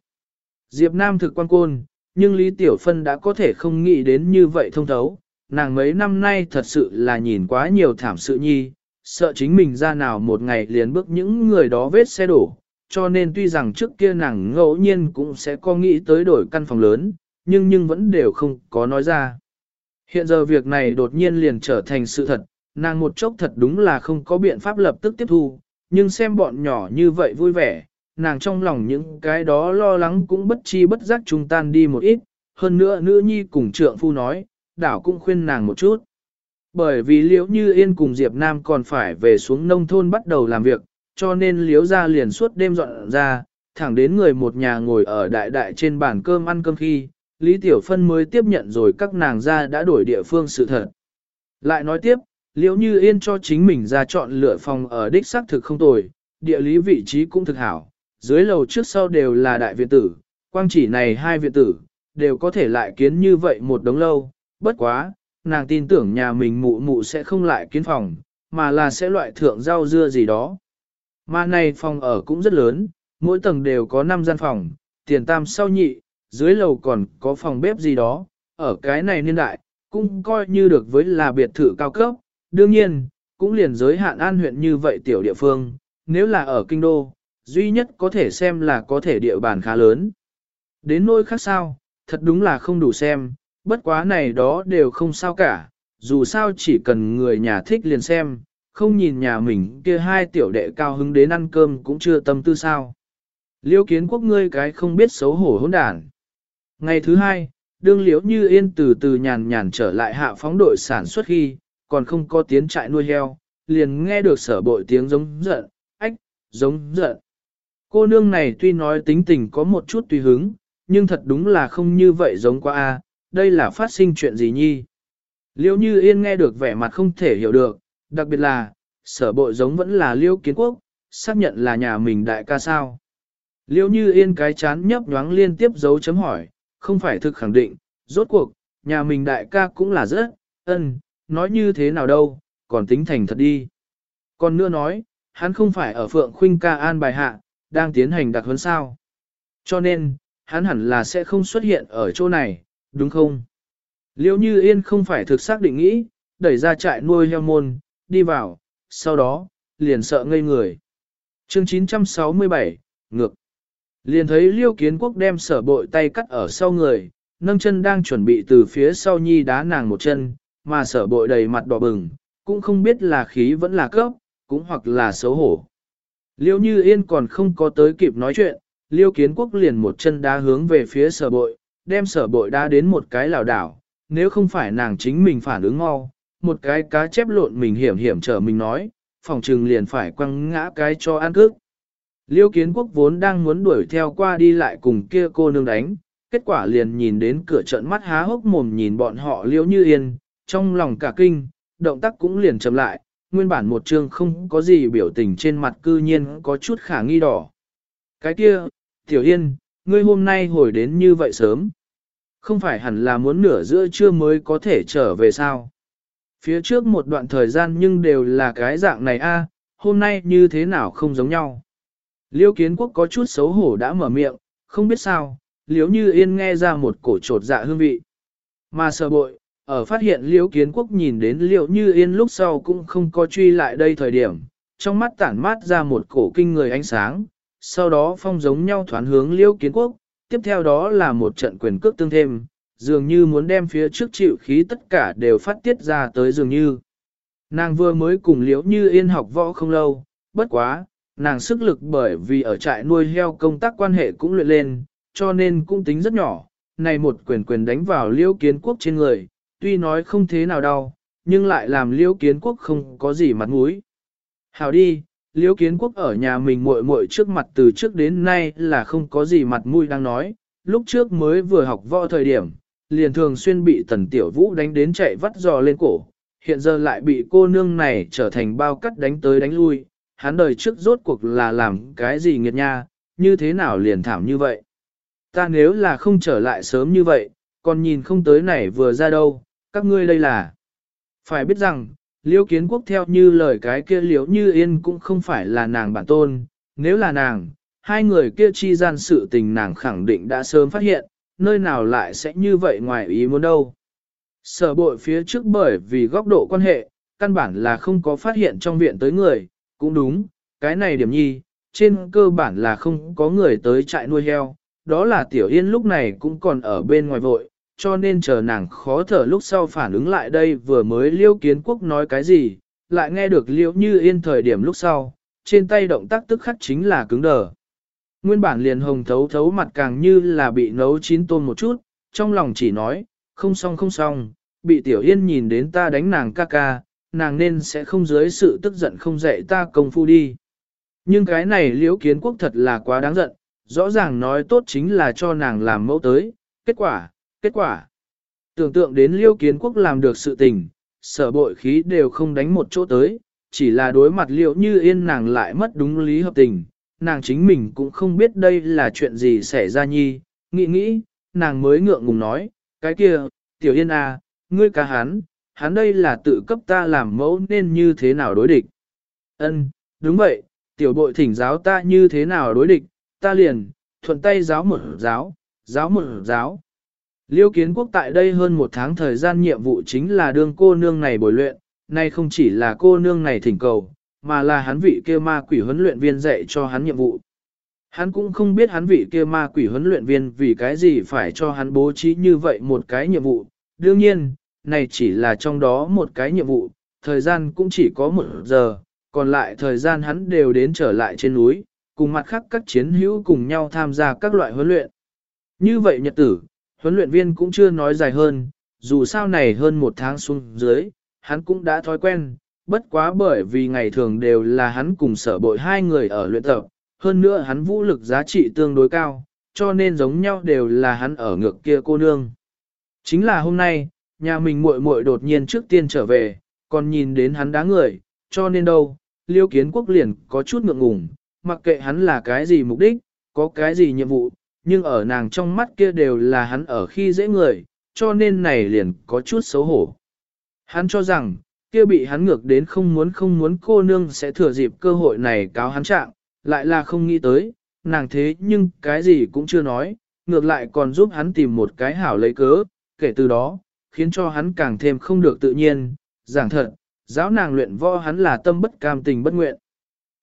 Diệp Nam thực quan côn, nhưng Lý Tiểu Phân đã có thể không nghĩ đến như vậy thông thấu, nàng mấy năm nay thật sự là nhìn quá nhiều thảm sự nhi, sợ chính mình ra nào một ngày liền bước những người đó vết xe đổ, cho nên tuy rằng trước kia nàng ngẫu nhiên cũng sẽ có nghĩ tới đổi căn phòng lớn, nhưng nhưng vẫn đều không có nói ra. Hiện giờ việc này đột nhiên liền trở thành sự thật, nàng một chốc thật đúng là không có biện pháp lập tức tiếp thu, nhưng xem bọn nhỏ như vậy vui vẻ, nàng trong lòng những cái đó lo lắng cũng bất chi bất giác trung tan đi một ít, hơn nữa nữ nhi cùng trượng phu nói, đảo cũng khuyên nàng một chút. Bởi vì liễu như yên cùng Diệp Nam còn phải về xuống nông thôn bắt đầu làm việc, cho nên liễu ra liền suốt đêm dọn ra, thẳng đến người một nhà ngồi ở đại đại trên bàn cơm ăn cơm khi, Lý Tiểu Phân mới tiếp nhận rồi các nàng ra đã đổi địa phương sự thật. Lại nói tiếp, liễu như yên cho chính mình ra chọn lựa phòng ở đích xác thực không tồi, địa lý vị trí cũng thực hảo, dưới lầu trước sau đều là đại viện tử, quang chỉ này hai viện tử, đều có thể lại kiến như vậy một đống lâu, bất quá, nàng tin tưởng nhà mình mụ mụ sẽ không lại kiến phòng, mà là sẽ loại thượng rau dưa gì đó. Mà này phòng ở cũng rất lớn, mỗi tầng đều có 5 gian phòng, tiền tam sau nhị, dưới lầu còn có phòng bếp gì đó, ở cái này niên đại, cũng coi như được với là biệt thự cao cấp, đương nhiên, cũng liền giới hạn an huyện như vậy tiểu địa phương, nếu là ở kinh đô, duy nhất có thể xem là có thể địa bàn khá lớn. Đến nỗi khác sao, thật đúng là không đủ xem, bất quá này đó đều không sao cả, dù sao chỉ cần người nhà thích liền xem, không nhìn nhà mình kia hai tiểu đệ cao hứng đến ăn cơm cũng chưa tâm tư sao. Liêu kiến quốc ngươi cái không biết xấu hổ hỗn đản. Ngày thứ hai, đương liễu như yên từ từ nhàn nhàn trở lại hạ phóng đội sản xuất khi, còn không có tiến trại nuôi heo, liền nghe được sở bội tiếng giống giận, ách, giống giận. Cô nương này tuy nói tính tình có một chút tùy hứng, nhưng thật đúng là không như vậy giống qua a. đây là phát sinh chuyện gì nhi. Liêu như yên nghe được vẻ mặt không thể hiểu được, đặc biệt là, sở bộ giống vẫn là liêu kiến quốc, xác nhận là nhà mình đại ca sao. Liêu như yên cái chán nhấp nhoáng liên tiếp dấu chấm hỏi, không phải thực khẳng định, rốt cuộc, nhà mình đại ca cũng là rất, ân, nói như thế nào đâu, còn tính thành thật đi. Còn nữa nói, hắn không phải ở Phượng Khuynh ca an bài hạ, đang tiến hành đặc huấn sao. Cho nên, hắn hẳn là sẽ không xuất hiện ở chỗ này, đúng không? Liêu như yên không phải thực xác định nghĩ, đẩy ra trại nuôi heo môn, đi vào, sau đó, liền sợ ngây người. chương 967, ngược. Liền thấy liêu kiến quốc đem sở bội tay cắt ở sau người, nâng chân đang chuẩn bị từ phía sau nhi đá nàng một chân, mà sở bội đầy mặt đỏ bừng, cũng không biết là khí vẫn là cấp, cũng hoặc là xấu hổ. Liêu như yên còn không có tới kịp nói chuyện, liêu kiến quốc liền một chân đá hướng về phía sở bội, đem sở bội đá đến một cái lảo đảo, nếu không phải nàng chính mình phản ứng mau, một cái cá chép lộn mình hiểm hiểm trở mình nói, phòng trừng liền phải quăng ngã cái cho ăn cước. Liêu kiến quốc vốn đang muốn đuổi theo qua đi lại cùng kia cô nương đánh, kết quả liền nhìn đến cửa trận mắt há hốc mồm nhìn bọn họ liêu như yên, trong lòng cả kinh, động tác cũng liền chậm lại, nguyên bản một chương không có gì biểu tình trên mặt cư nhiên có chút khả nghi đỏ. Cái kia, Tiểu Yên, ngươi hôm nay hồi đến như vậy sớm. Không phải hẳn là muốn nửa giữa trưa mới có thể trở về sao. Phía trước một đoạn thời gian nhưng đều là cái dạng này a, hôm nay như thế nào không giống nhau. Liêu kiến quốc có chút xấu hổ đã mở miệng, không biết sao, liếu như yên nghe ra một cổ trột dạ hương vị. Mà sợ bội, ở phát hiện liễu kiến quốc nhìn đến liễu như yên lúc sau cũng không có truy lại đây thời điểm, trong mắt tản mát ra một cổ kinh người ánh sáng, sau đó phong giống nhau thoán hướng liễu kiến quốc, tiếp theo đó là một trận quyền cước tương thêm, dường như muốn đem phía trước chịu khí tất cả đều phát tiết ra tới dường như. Nàng vừa mới cùng liễu như yên học võ không lâu, bất quá, nàng sức lực bởi vì ở trại nuôi heo công tác quan hệ cũng luyện lên, cho nên cũng tính rất nhỏ, này một quyền quyền đánh vào liễu kiến quốc trên người, tuy nói không thế nào đau, nhưng lại làm liễu kiến quốc không có gì mặt mũi. Hào đi, liễu kiến quốc ở nhà mình muội muội trước mặt từ trước đến nay là không có gì mặt mũi đang nói, lúc trước mới vừa học võ thời điểm, liền thường xuyên bị tần tiểu vũ đánh đến chạy vắt giò lên cổ, hiện giờ lại bị cô nương này trở thành bao cắt đánh tới đánh lui, hắn đời trước rốt cuộc là làm cái gì nghiệt nha, như thế nào liền thảm như vậy. Ta nếu là không trở lại sớm như vậy, còn nhìn không tới này vừa ra đâu, các ngươi đây là. Phải biết rằng, liễu kiến quốc theo như lời cái kia liễu như yên cũng không phải là nàng bản tôn, nếu là nàng, hai người kia chi gian sự tình nàng khẳng định đã sớm phát hiện, nơi nào lại sẽ như vậy ngoài ý muốn đâu. Sở bội phía trước bởi vì góc độ quan hệ, căn bản là không có phát hiện trong viện tới người, cũng đúng, cái này điểm nhi, trên cơ bản là không có người tới trại nuôi heo, đó là tiểu yên lúc này cũng còn ở bên ngoài vội, cho nên chờ nàng khó thở lúc sau phản ứng lại đây vừa mới liêu kiến quốc nói cái gì, lại nghe được liêu như yên thời điểm lúc sau, trên tay động tác tức khắc chính là cứng đờ. Nguyên bản liền hồng thấu thấu mặt càng như là bị nấu chín tôm một chút, trong lòng chỉ nói, không xong không xong, bị tiểu yên nhìn đến ta đánh nàng ca ca, nàng nên sẽ không dưới sự tức giận không dạy ta công phu đi. Nhưng cái này liễu kiến quốc thật là quá đáng giận, rõ ràng nói tốt chính là cho nàng làm mẫu tới, kết quả, kết quả. Tưởng tượng đến liêu kiến quốc làm được sự tình, sở bội khí đều không đánh một chỗ tới, chỉ là đối mặt liệu như yên nàng lại mất đúng lý hợp tình, nàng chính mình cũng không biết đây là chuyện gì xảy ra nhi, nghĩ nghĩ, nàng mới ngượng ngùng nói, cái kia, tiểu yên à, ngươi cá hắn, hắn đây là tự cấp ta làm mẫu nên như thế nào đối địch. Ân, đúng vậy, tiểu bội thỉnh giáo ta như thế nào đối địch, ta liền, thuận tay giáo một giáo, giáo một giáo. Liêu kiến quốc tại đây hơn một tháng thời gian nhiệm vụ chính là đương cô nương này bồi luyện, nay không chỉ là cô nương này thỉnh cầu, mà là hắn vị kia ma quỷ huấn luyện viên dạy cho hắn nhiệm vụ. Hắn cũng không biết hắn vị kia ma quỷ huấn luyện viên vì cái gì phải cho hắn bố trí như vậy một cái nhiệm vụ. Đương nhiên, này chỉ là trong đó một cái nhiệm vụ, thời gian cũng chỉ có một giờ, còn lại thời gian hắn đều đến trở lại trên núi, cùng mặt khác các chiến hữu cùng nhau tham gia các loại huấn luyện. Như vậy nhật tử, huấn luyện viên cũng chưa nói dài hơn, dù sao này hơn một tháng xuống dưới, hắn cũng đã thói quen, bất quá bởi vì ngày thường đều là hắn cùng sở bội hai người ở luyện tập, hơn nữa hắn vũ lực giá trị tương đối cao, cho nên giống nhau đều là hắn ở ngược kia cô nương. Chính là hôm nay, nhà mình muội muội đột nhiên trước tiên trở về, còn nhìn đến hắn đá người, cho nên đâu, liêu kiến quốc liền có chút ngượng ngùng, mặc kệ hắn là cái gì mục đích, có cái gì nhiệm vụ, nhưng ở nàng trong mắt kia đều là hắn ở khi dễ người, cho nên này liền có chút xấu hổ. Hắn cho rằng, kia bị hắn ngược đến không muốn không muốn cô nương sẽ thừa dịp cơ hội này cáo hắn trạng, lại là không nghĩ tới, nàng thế nhưng cái gì cũng chưa nói, ngược lại còn giúp hắn tìm một cái hảo lấy cớ, kể từ đó, khiến cho hắn càng thêm không được tự nhiên, giảng thật, giáo nàng luyện võ hắn là tâm bất cam tình bất nguyện.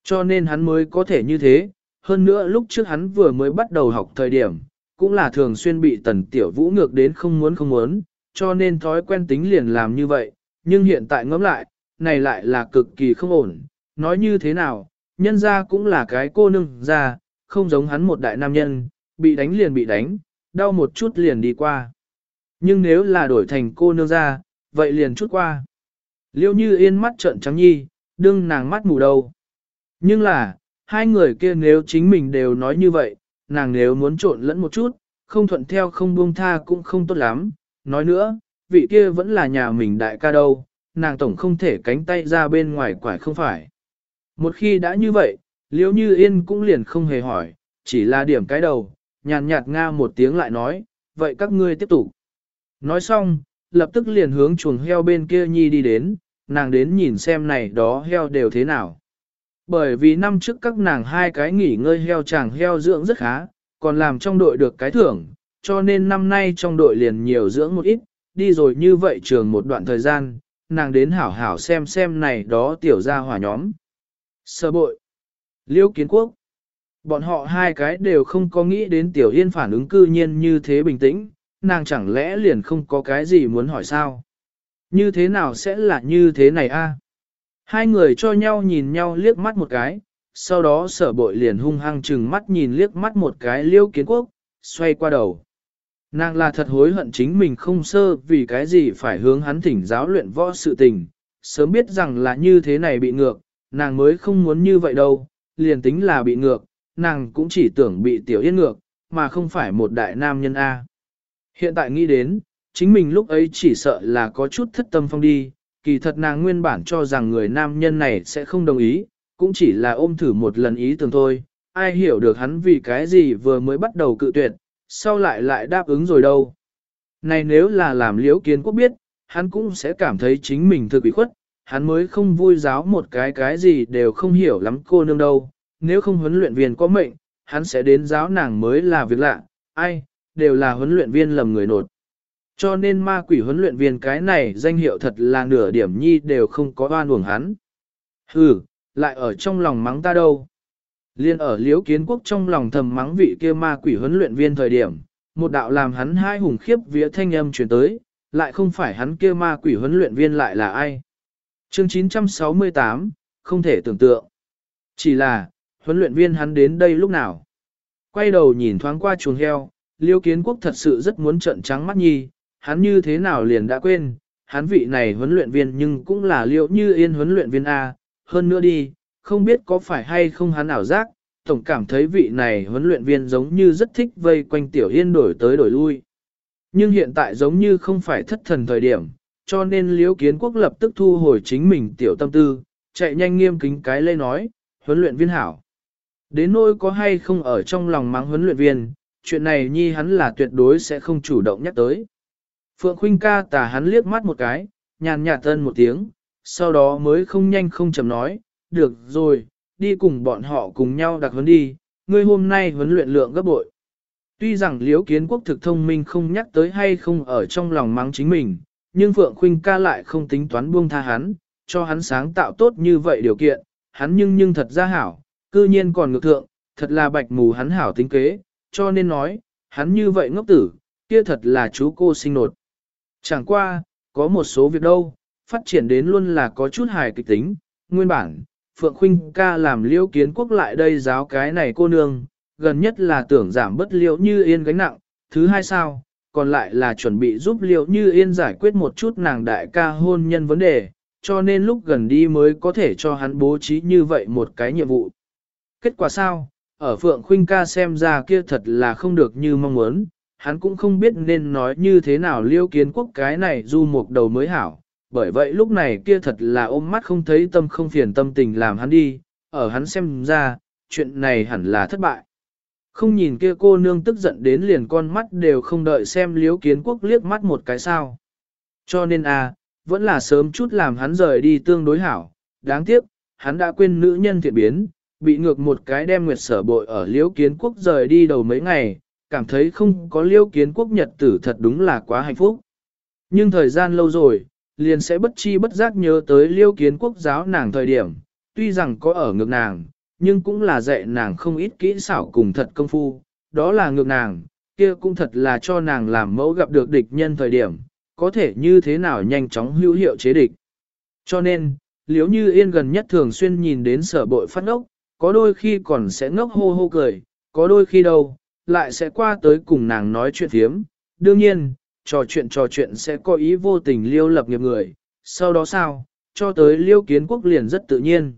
Cho nên hắn mới có thể như thế, hơn nữa lúc trước hắn vừa mới bắt đầu học thời điểm, cũng là thường xuyên bị tần tiểu vũ ngược đến không muốn không muốn, cho nên thói quen tính liền làm như vậy, nhưng hiện tại ngẫm lại, này lại là cực kỳ không ổn, nói như thế nào, nhân ra cũng là cái cô nương ra, không giống hắn một đại nam nhân, bị đánh liền bị đánh, đau một chút liền đi qua. Nhưng nếu là đổi thành cô nương ra, vậy liền chút qua. Liêu như yên mắt trợn trắng nhi, đương nàng mắt mù đầu. Nhưng là, hai người kia nếu chính mình đều nói như vậy, nàng nếu muốn trộn lẫn một chút, không thuận theo không buông tha cũng không tốt lắm. Nói nữa, vị kia vẫn là nhà mình đại ca đâu, nàng tổng không thể cánh tay ra bên ngoài quải không phải. Một khi đã như vậy, liếu như yên cũng liền không hề hỏi, chỉ là điểm cái đầu, nhàn nhạt nga một tiếng lại nói, vậy các ngươi tiếp tục. Nói xong, lập tức liền hướng chuồng heo bên kia nhi đi đến, nàng đến nhìn xem này đó heo đều thế nào. Bởi vì năm trước các nàng hai cái nghỉ ngơi heo chàng heo dưỡng rất khá, còn làm trong đội được cái thưởng, cho nên năm nay trong đội liền nhiều dưỡng một ít, đi rồi như vậy trường một đoạn thời gian, nàng đến hảo hảo xem xem này đó tiểu ra hỏa nhóm. Sơ bội, liêu kiến quốc, bọn họ hai cái đều không có nghĩ đến tiểu yên phản ứng cư nhiên như thế bình tĩnh, nàng chẳng lẽ liền không có cái gì muốn hỏi sao? Như thế nào sẽ là như thế này a? Hai người cho nhau nhìn nhau liếc mắt một cái, sau đó sở bội liền hung hăng chừng mắt nhìn liếc mắt một cái liêu kiến quốc, xoay qua đầu. Nàng là thật hối hận chính mình không sơ vì cái gì phải hướng hắn thỉnh giáo luyện võ sự tình, sớm biết rằng là như thế này bị ngược, nàng mới không muốn như vậy đâu, liền tính là bị ngược, nàng cũng chỉ tưởng bị tiểu yên ngược, mà không phải một đại nam nhân A. Hiện tại nghĩ đến, chính mình lúc ấy chỉ sợ là có chút thất tâm phong đi, kỳ thật nàng nguyên bản cho rằng người nam nhân này sẽ không đồng ý, cũng chỉ là ôm thử một lần ý tưởng thôi, ai hiểu được hắn vì cái gì vừa mới bắt đầu cự tuyệt, sau lại lại đáp ứng rồi đâu. Này nếu là làm liễu kiến quốc biết, hắn cũng sẽ cảm thấy chính mình thực bị khuất, hắn mới không vui giáo một cái cái gì đều không hiểu lắm cô nương đâu, nếu không huấn luyện viên có mệnh, hắn sẽ đến giáo nàng mới là việc lạ, ai, đều là huấn luyện viên lầm người nột. Cho nên ma quỷ huấn luyện viên cái này danh hiệu thật là nửa điểm nhi đều không có oan uổng hắn. Hừ, lại ở trong lòng mắng ta đâu. Liên ở liễu kiến quốc trong lòng thầm mắng vị kia ma quỷ huấn luyện viên thời điểm, một đạo làm hắn hai hùng khiếp vía thanh âm truyền tới, lại không phải hắn kia ma quỷ huấn luyện viên lại là ai. Chương 968, không thể tưởng tượng. Chỉ là, huấn luyện viên hắn đến đây lúc nào. Quay đầu nhìn thoáng qua chuồng heo, liêu kiến quốc thật sự rất muốn trận trắng mắt nhi, hắn như thế nào liền đã quên, hắn vị này huấn luyện viên nhưng cũng là liệu như yên huấn luyện viên A, hơn nữa đi, không biết có phải hay không hắn ảo giác, tổng cảm thấy vị này huấn luyện viên giống như rất thích vây quanh tiểu yên đổi tới đổi lui. Nhưng hiện tại giống như không phải thất thần thời điểm, cho nên liễu kiến quốc lập tức thu hồi chính mình tiểu tâm tư, chạy nhanh nghiêm kính cái lê nói, huấn luyện viên hảo. Đến nỗi có hay không ở trong lòng mắng huấn luyện viên, chuyện này nhi hắn là tuyệt đối sẽ không chủ động nhắc tới. Phượng Khuynh ca tà hắn liếc mắt một cái, nhàn nhạt tân một tiếng, sau đó mới không nhanh không chậm nói, được rồi, đi cùng bọn họ cùng nhau đặc huấn đi, ngươi hôm nay huấn luyện lượng gấp bội. Tuy rằng liễu kiến quốc thực thông minh không nhắc tới hay không ở trong lòng mắng chính mình, nhưng Phượng Khuynh ca lại không tính toán buông tha hắn, cho hắn sáng tạo tốt như vậy điều kiện, hắn nhưng nhưng thật ra hảo, cư nhiên còn ngược thượng, thật là bạch mù hắn hảo tính kế, cho nên nói, hắn như vậy ngốc tử, kia thật là chú cô sinh nột. Chẳng qua, có một số việc đâu, Phát triển đến luôn là có chút hài kịch tính, nguyên bản, Phượng Khuynh ca làm liễu kiến quốc lại đây giáo cái này cô nương, gần nhất là tưởng giảm bất liễu như yên gánh nặng, thứ hai sao, còn lại là chuẩn bị giúp liễu như yên giải quyết một chút nàng đại ca hôn nhân vấn đề, cho nên lúc gần đi mới có thể cho hắn bố trí như vậy một cái nhiệm vụ. Kết quả sao, ở Phượng Khuynh ca xem ra kia thật là không được như mong muốn, hắn cũng không biết nên nói như thế nào liêu kiến quốc cái này du một đầu mới hảo, bởi vậy lúc này kia thật là ôm mắt không thấy tâm không phiền tâm tình làm hắn đi, ở hắn xem ra, chuyện này hẳn là thất bại. Không nhìn kia cô nương tức giận đến liền con mắt đều không đợi xem liếu kiến quốc liếc mắt một cái sao. Cho nên à, vẫn là sớm chút làm hắn rời đi tương đối hảo, đáng tiếc, hắn đã quên nữ nhân thiện biến, bị ngược một cái đem nguyệt sở bội ở liễu kiến quốc rời đi đầu mấy ngày, cảm thấy không có liêu kiến quốc nhật tử thật đúng là quá hạnh phúc. Nhưng thời gian lâu rồi, liền sẽ bất chi bất giác nhớ tới liêu kiến quốc giáo nàng thời điểm, tuy rằng có ở ngược nàng, nhưng cũng là dạy nàng không ít kỹ xảo cùng thật công phu, đó là ngược nàng, kia cũng thật là cho nàng làm mẫu gặp được địch nhân thời điểm, có thể như thế nào nhanh chóng hữu hiệu chế địch. Cho nên, liếu như yên gần nhất thường xuyên nhìn đến sở bội phát ngốc, có đôi khi còn sẽ ngốc hô hô cười, có đôi khi đâu, lại sẽ qua tới cùng nàng nói chuyện thiếm. Đương nhiên, trò chuyện trò chuyện sẽ có ý vô tình liêu lập nghiệp người, sau đó sao, cho tới liêu kiến quốc liền rất tự nhiên.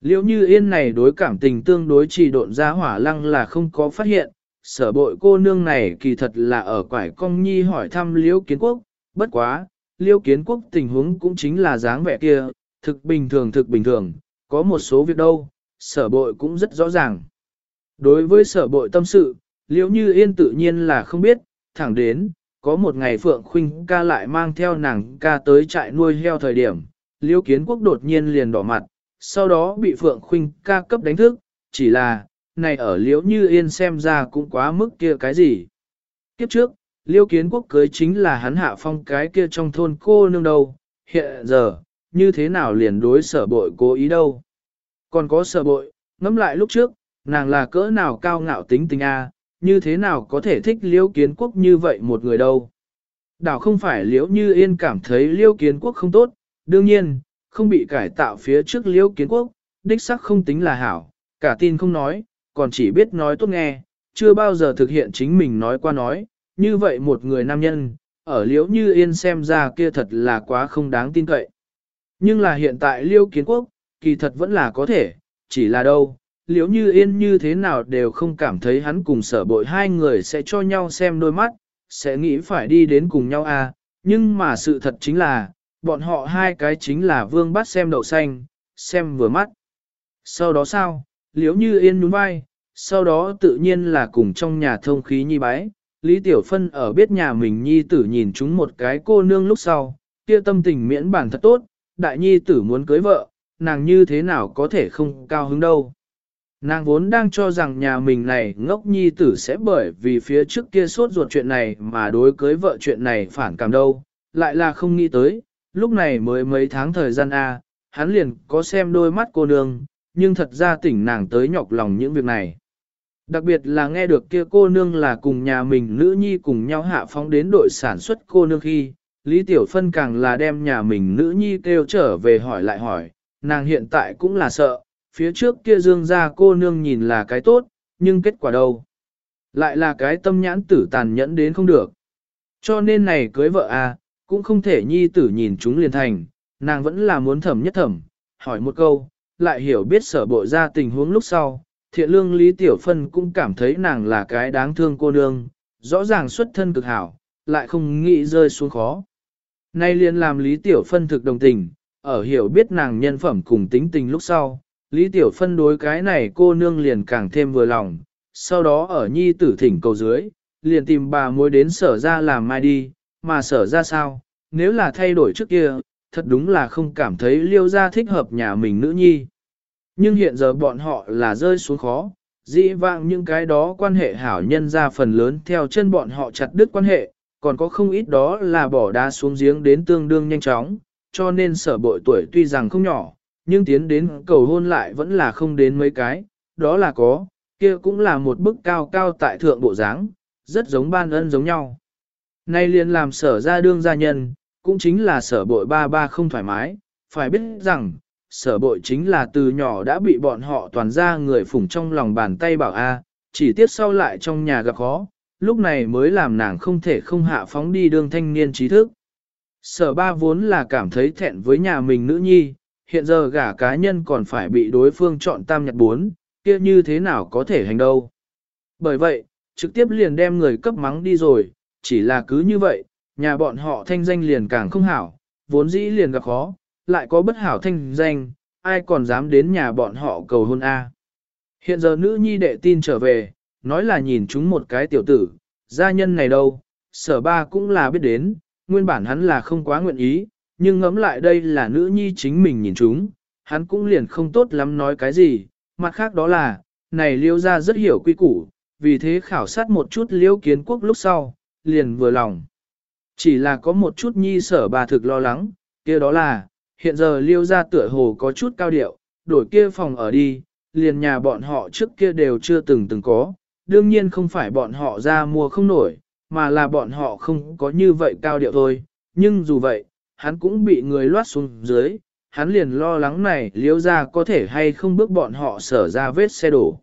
Liêu như yên này đối cảm tình tương đối trì độn ra hỏa lăng là không có phát hiện, sở bội cô nương này kỳ thật là ở quải công nhi hỏi thăm liêu kiến quốc, bất quá, liêu kiến quốc tình huống cũng chính là dáng vẻ kia, thực bình thường thực bình thường, có một số việc đâu, sở bội cũng rất rõ ràng. Đối với sở bội tâm sự, liễu như yên tự nhiên là không biết, thẳng đến, có một ngày Phượng Khuynh ca lại mang theo nàng ca tới trại nuôi heo thời điểm, liễu kiến quốc đột nhiên liền đỏ mặt, sau đó bị Phượng Khuynh ca cấp đánh thức, chỉ là, này ở liễu như yên xem ra cũng quá mức kia cái gì. Kiếp trước, liễu kiến quốc cưới chính là hắn hạ phong cái kia trong thôn cô nương đâu, hiện giờ, như thế nào liền đối sở bội cố ý đâu. Còn có sở bội, ngẫm lại lúc trước, nàng là cỡ nào cao ngạo tính tình a, như thế nào có thể thích liễu kiến quốc như vậy một người đâu. Đảo không phải liễu như yên cảm thấy liễu kiến quốc không tốt, đương nhiên, không bị cải tạo phía trước liễu kiến quốc, đích sắc không tính là hảo, cả tin không nói, còn chỉ biết nói tốt nghe, chưa bao giờ thực hiện chính mình nói qua nói, như vậy một người nam nhân, ở liễu như yên xem ra kia thật là quá không đáng tin cậy. Nhưng là hiện tại liễu kiến quốc, kỳ thật vẫn là có thể, chỉ là đâu, liếu như yên như thế nào đều không cảm thấy hắn cùng sở bội hai người sẽ cho nhau xem đôi mắt, sẽ nghĩ phải đi đến cùng nhau à, nhưng mà sự thật chính là, bọn họ hai cái chính là vương bắt xem đậu xanh, xem vừa mắt. Sau đó sao, liếu như yên nhún vai, sau đó tự nhiên là cùng trong nhà thông khí nhi bái, Lý Tiểu Phân ở biết nhà mình nhi tử nhìn chúng một cái cô nương lúc sau, kia tâm tình miễn bản thật tốt, đại nhi tử muốn cưới vợ, nàng như thế nào có thể không cao hứng đâu. Nàng vốn đang cho rằng nhà mình này ngốc nhi tử sẽ bởi vì phía trước kia suốt ruột chuyện này mà đối cưới vợ chuyện này phản cảm đâu, lại là không nghĩ tới, lúc này mới mấy tháng thời gian A, hắn liền có xem đôi mắt cô nương, nhưng thật ra tỉnh nàng tới nhọc lòng những việc này. Đặc biệt là nghe được kia cô nương là cùng nhà mình nữ nhi cùng nhau hạ phóng đến đội sản xuất cô nương khi, Lý Tiểu Phân càng là đem nhà mình nữ nhi kêu trở về hỏi lại hỏi, nàng hiện tại cũng là sợ, phía trước kia dương ra cô nương nhìn là cái tốt, nhưng kết quả đâu? Lại là cái tâm nhãn tử tàn nhẫn đến không được. Cho nên này cưới vợ à, cũng không thể nhi tử nhìn chúng liền thành, nàng vẫn là muốn thẩm nhất thẩm, hỏi một câu, lại hiểu biết sở bộ ra tình huống lúc sau, thiện lương Lý Tiểu Phân cũng cảm thấy nàng là cái đáng thương cô nương, rõ ràng xuất thân cực hảo, lại không nghĩ rơi xuống khó. Nay liền làm Lý Tiểu Phân thực đồng tình, ở hiểu biết nàng nhân phẩm cùng tính tình lúc sau, Lý Tiểu Phân đối cái này cô nương liền càng thêm vừa lòng, sau đó ở nhi tử thỉnh cầu dưới, liền tìm bà mối đến sở ra làm mai đi, mà sở ra sao, nếu là thay đổi trước kia, thật đúng là không cảm thấy liêu ra thích hợp nhà mình nữ nhi. Nhưng hiện giờ bọn họ là rơi xuống khó, dĩ vãng những cái đó quan hệ hảo nhân ra phần lớn theo chân bọn họ chặt đứt quan hệ, còn có không ít đó là bỏ đá xuống giếng đến tương đương nhanh chóng, cho nên sở bội tuổi tuy rằng không nhỏ, nhưng tiến đến cầu hôn lại vẫn là không đến mấy cái, đó là có, kia cũng là một bức cao cao tại thượng bộ dáng, rất giống ban ân giống nhau. Nay liền làm sở ra đương gia nhân, cũng chính là sở bội ba ba không thoải mái, phải biết rằng, sở bội chính là từ nhỏ đã bị bọn họ toàn ra người phủng trong lòng bàn tay bảo A, chỉ tiếc sau lại trong nhà gặp khó, lúc này mới làm nàng không thể không hạ phóng đi đương thanh niên trí thức. Sở ba vốn là cảm thấy thẹn với nhà mình nữ nhi, hiện giờ gả cá nhân còn phải bị đối phương chọn tam nhật bốn, kia như thế nào có thể hành đâu. Bởi vậy, trực tiếp liền đem người cấp mắng đi rồi, chỉ là cứ như vậy, nhà bọn họ thanh danh liền càng không hảo, vốn dĩ liền gặp khó, lại có bất hảo thanh danh, ai còn dám đến nhà bọn họ cầu hôn A. Hiện giờ nữ nhi đệ tin trở về, nói là nhìn chúng một cái tiểu tử, gia nhân này đâu, sở ba cũng là biết đến, nguyên bản hắn là không quá nguyện ý, nhưng ngẫm lại đây là nữ nhi chính mình nhìn chúng, hắn cũng liền không tốt lắm nói cái gì, mặt khác đó là, này liêu ra rất hiểu quy củ, vì thế khảo sát một chút liêu kiến quốc lúc sau, liền vừa lòng. Chỉ là có một chút nhi sở bà thực lo lắng, kia đó là, hiện giờ liêu ra tựa hồ có chút cao điệu, đổi kia phòng ở đi, liền nhà bọn họ trước kia đều chưa từng từng có, đương nhiên không phải bọn họ ra mua không nổi, mà là bọn họ không có như vậy cao điệu thôi, nhưng dù vậy, hắn cũng bị người loát xuống dưới, hắn liền lo lắng này liêu ra có thể hay không bước bọn họ sở ra vết xe đổ.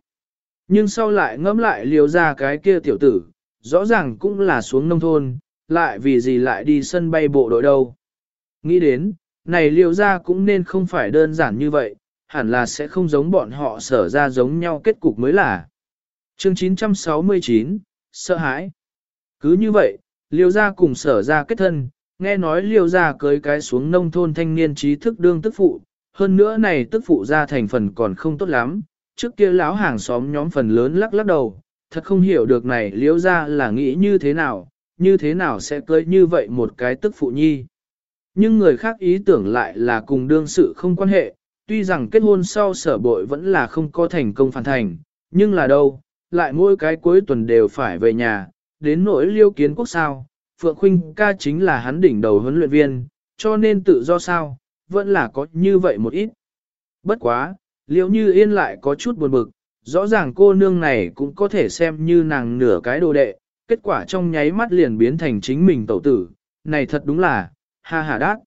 Nhưng sau lại ngẫm lại liêu ra cái kia tiểu tử, rõ ràng cũng là xuống nông thôn, lại vì gì lại đi sân bay bộ đội đâu. Nghĩ đến, này liêu ra cũng nên không phải đơn giản như vậy, hẳn là sẽ không giống bọn họ sở ra giống nhau kết cục mới là. Chương 969, sợ hãi. Cứ như vậy, liêu ra cùng sở ra kết thân, nghe nói liêu ra cưới cái xuống nông thôn thanh niên trí thức đương tức phụ, hơn nữa này tức phụ ra thành phần còn không tốt lắm, trước kia lão hàng xóm nhóm phần lớn lắc lắc đầu, thật không hiểu được này liêu ra là nghĩ như thế nào, như thế nào sẽ cưới như vậy một cái tức phụ nhi. Nhưng người khác ý tưởng lại là cùng đương sự không quan hệ, tuy rằng kết hôn sau sở bội vẫn là không có thành công phản thành, nhưng là đâu, lại mỗi cái cuối tuần đều phải về nhà, đến nỗi liêu kiến quốc sao, Phượng Khuynh ca chính là hắn đỉnh đầu huấn luyện viên, cho nên tự do sao, vẫn là có như vậy một ít. Bất quá, liệu như yên lại có chút buồn bực, rõ ràng cô nương này cũng có thể xem như nàng nửa cái đồ đệ, kết quả trong nháy mắt liền biến thành chính mình tẩu tử, này thật đúng là, ha ha đát.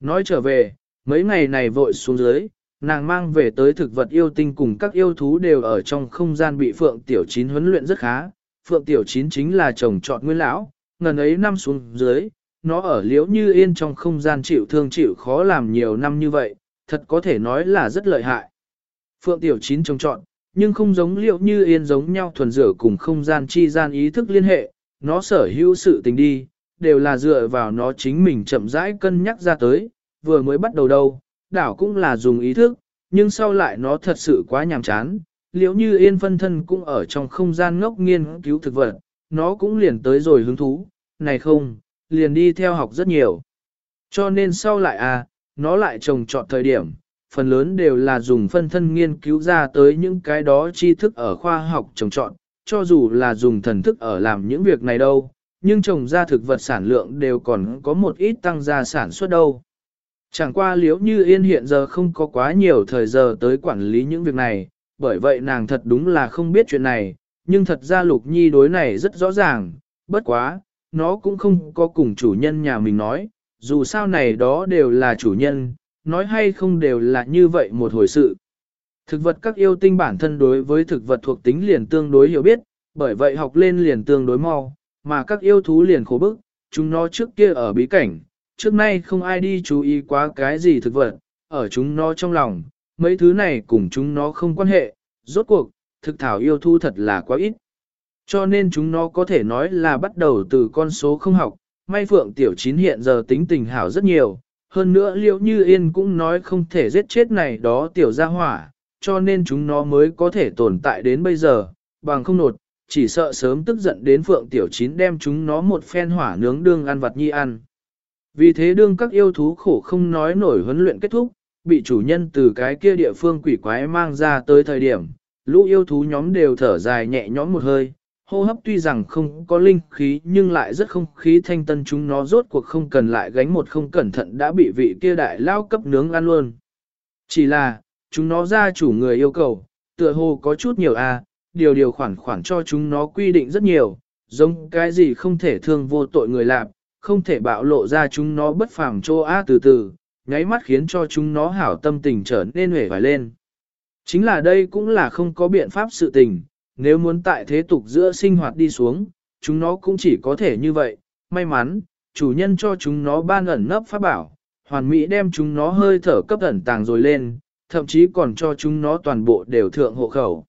Nói trở về, mấy ngày này vội xuống dưới, nàng mang về tới thực vật yêu tinh cùng các yêu thú đều ở trong không gian bị Phượng Tiểu Chín huấn luyện rất khá. Phượng Tiểu Chín chính là chồng chọn nguyên lão, ngần ấy năm xuống dưới, nó ở liễu như yên trong không gian chịu thương chịu khó làm nhiều năm như vậy, thật có thể nói là rất lợi hại. Phượng Tiểu Chín trông trọn, nhưng không giống liễu như yên giống nhau thuần rửa cùng không gian chi gian ý thức liên hệ, nó sở hữu sự tình đi, đều là dựa vào nó chính mình chậm rãi cân nhắc ra tới, vừa mới bắt đầu đâu, đảo cũng là dùng ý thức, nhưng sau lại nó thật sự quá nhàm chán, liễu như yên phân thân cũng ở trong không gian ngốc nghiên cứu thực vật, nó cũng liền tới rồi hứng thú, này không, liền đi theo học rất nhiều. Cho nên sau lại à, nó lại trồng trọt thời điểm, phần lớn đều là dùng phân thân nghiên cứu ra tới những cái đó tri thức ở khoa học trồng trọt, cho dù là dùng thần thức ở làm những việc này đâu, nhưng trồng ra thực vật sản lượng đều còn có một ít tăng gia sản xuất đâu. Chẳng qua liếu như yên hiện giờ không có quá nhiều thời giờ tới quản lý những việc này, bởi vậy nàng thật đúng là không biết chuyện này, nhưng thật ra lục nhi đối này rất rõ ràng, bất quá, nó cũng không có cùng chủ nhân nhà mình nói, dù sao này đó đều là chủ nhân, nói hay không đều là như vậy một hồi sự. Thực vật các yêu tinh bản thân đối với thực vật thuộc tính liền tương đối hiểu biết, bởi vậy học lên liền tương đối mau, mà các yêu thú liền khổ bức, chúng nó trước kia ở bí cảnh, trước nay không ai đi chú ý quá cái gì thực vật, ở chúng nó trong lòng, mấy thứ này cùng chúng nó không quan hệ, rốt cuộc, thực thảo yêu thú thật là quá ít. Cho nên chúng nó có thể nói là bắt đầu từ con số không học, may phượng tiểu chín hiện giờ tính tình hảo rất nhiều, hơn nữa liệu như yên cũng nói không thể giết chết này đó tiểu gia hỏa, cho nên chúng nó mới có thể tồn tại đến bây giờ, bằng không nột, chỉ sợ sớm tức giận đến phượng tiểu chín đem chúng nó một phen hỏa nướng đương ăn vặt nhi ăn. Vì thế đương các yêu thú khổ không nói nổi huấn luyện kết thúc, bị chủ nhân từ cái kia địa phương quỷ quái mang ra tới thời điểm, lũ yêu thú nhóm đều thở dài nhẹ nhõm một hơi, hô hấp tuy rằng không có linh khí nhưng lại rất không khí thanh tân chúng nó rốt cuộc không cần lại gánh một không cẩn thận đã bị vị kia đại lao cấp nướng ăn luôn. Chỉ là, chúng nó ra chủ người yêu cầu, tựa hồ có chút nhiều a à, điều điều khoản khoản cho chúng nó quy định rất nhiều, giống cái gì không thể thương vô tội người làm, không thể bạo lộ ra chúng nó bất phàm chô á từ từ, nháy mắt khiến cho chúng nó hảo tâm tình trở nên hể vải lên. Chính là đây cũng là không có biện pháp sự tình, nếu muốn tại thế tục giữa sinh hoạt đi xuống, chúng nó cũng chỉ có thể như vậy, may mắn, chủ nhân cho chúng nó ban ẩn nấp pháp bảo, hoàn mỹ đem chúng nó hơi thở cấp ẩn tàng rồi lên, thậm chí còn cho chúng nó toàn bộ đều thượng hộ khẩu.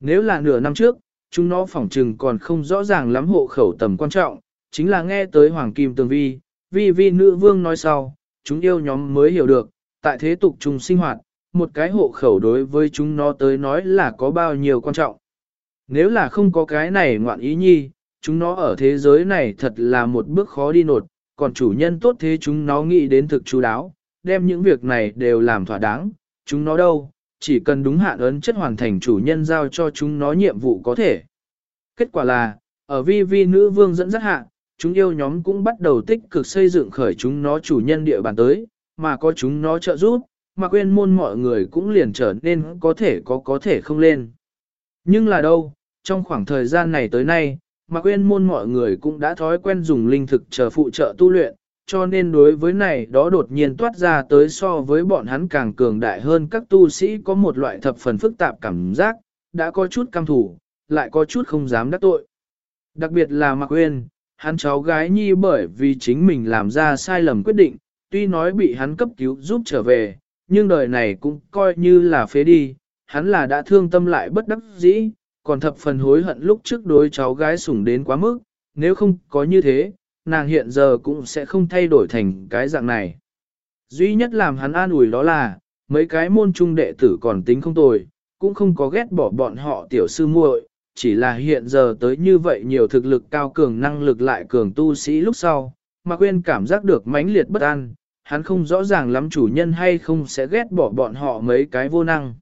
Nếu là nửa năm trước, chúng nó phỏng trừng còn không rõ ràng lắm hộ khẩu tầm quan trọng, chính là nghe tới Hoàng Kim Tường Vi, vi vi nữ vương nói sau, chúng yêu nhóm mới hiểu được, tại thế tục chung sinh hoạt, một cái hộ khẩu đối với chúng nó tới nói là có bao nhiêu quan trọng. Nếu là không có cái này ngoạn ý nhi, chúng nó ở thế giới này thật là một bước khó đi nột, còn chủ nhân tốt thế chúng nó nghĩ đến thực chú đáo, đem những việc này đều làm thỏa đáng, chúng nó đâu, chỉ cần đúng hạn ấn chất hoàn thành chủ nhân giao cho chúng nó nhiệm vụ có thể. Kết quả là, ở vi vi nữ vương dẫn dắt hạ, chúng yêu nhóm cũng bắt đầu tích cực xây dựng khởi chúng nó chủ nhân địa bàn tới, mà có chúng nó trợ giúp, mà quên môn mọi người cũng liền trở nên có thể có có thể không lên. Nhưng là đâu, trong khoảng thời gian này tới nay, mà quên môn mọi người cũng đã thói quen dùng linh thực chờ phụ trợ tu luyện, cho nên đối với này đó đột nhiên toát ra tới so với bọn hắn càng cường đại hơn các tu sĩ có một loại thập phần phức tạp cảm giác, đã có chút cam thủ, lại có chút không dám đắc tội. Đặc biệt là Mạc Quyên, hắn cháu gái nhi bởi vì chính mình làm ra sai lầm quyết định, tuy nói bị hắn cấp cứu giúp trở về, nhưng đời này cũng coi như là phế đi, hắn là đã thương tâm lại bất đắc dĩ, còn thập phần hối hận lúc trước đối cháu gái sủng đến quá mức, nếu không có như thế, nàng hiện giờ cũng sẽ không thay đổi thành cái dạng này. Duy nhất làm hắn an ủi đó là, mấy cái môn trung đệ tử còn tính không tồi, cũng không có ghét bỏ bọn họ tiểu sư muội, chỉ là hiện giờ tới như vậy nhiều thực lực cao cường năng lực lại cường tu sĩ lúc sau, mà quên cảm giác được mãnh liệt bất an, hắn không rõ ràng lắm chủ nhân hay không sẽ ghét bỏ bọn họ mấy cái vô năng.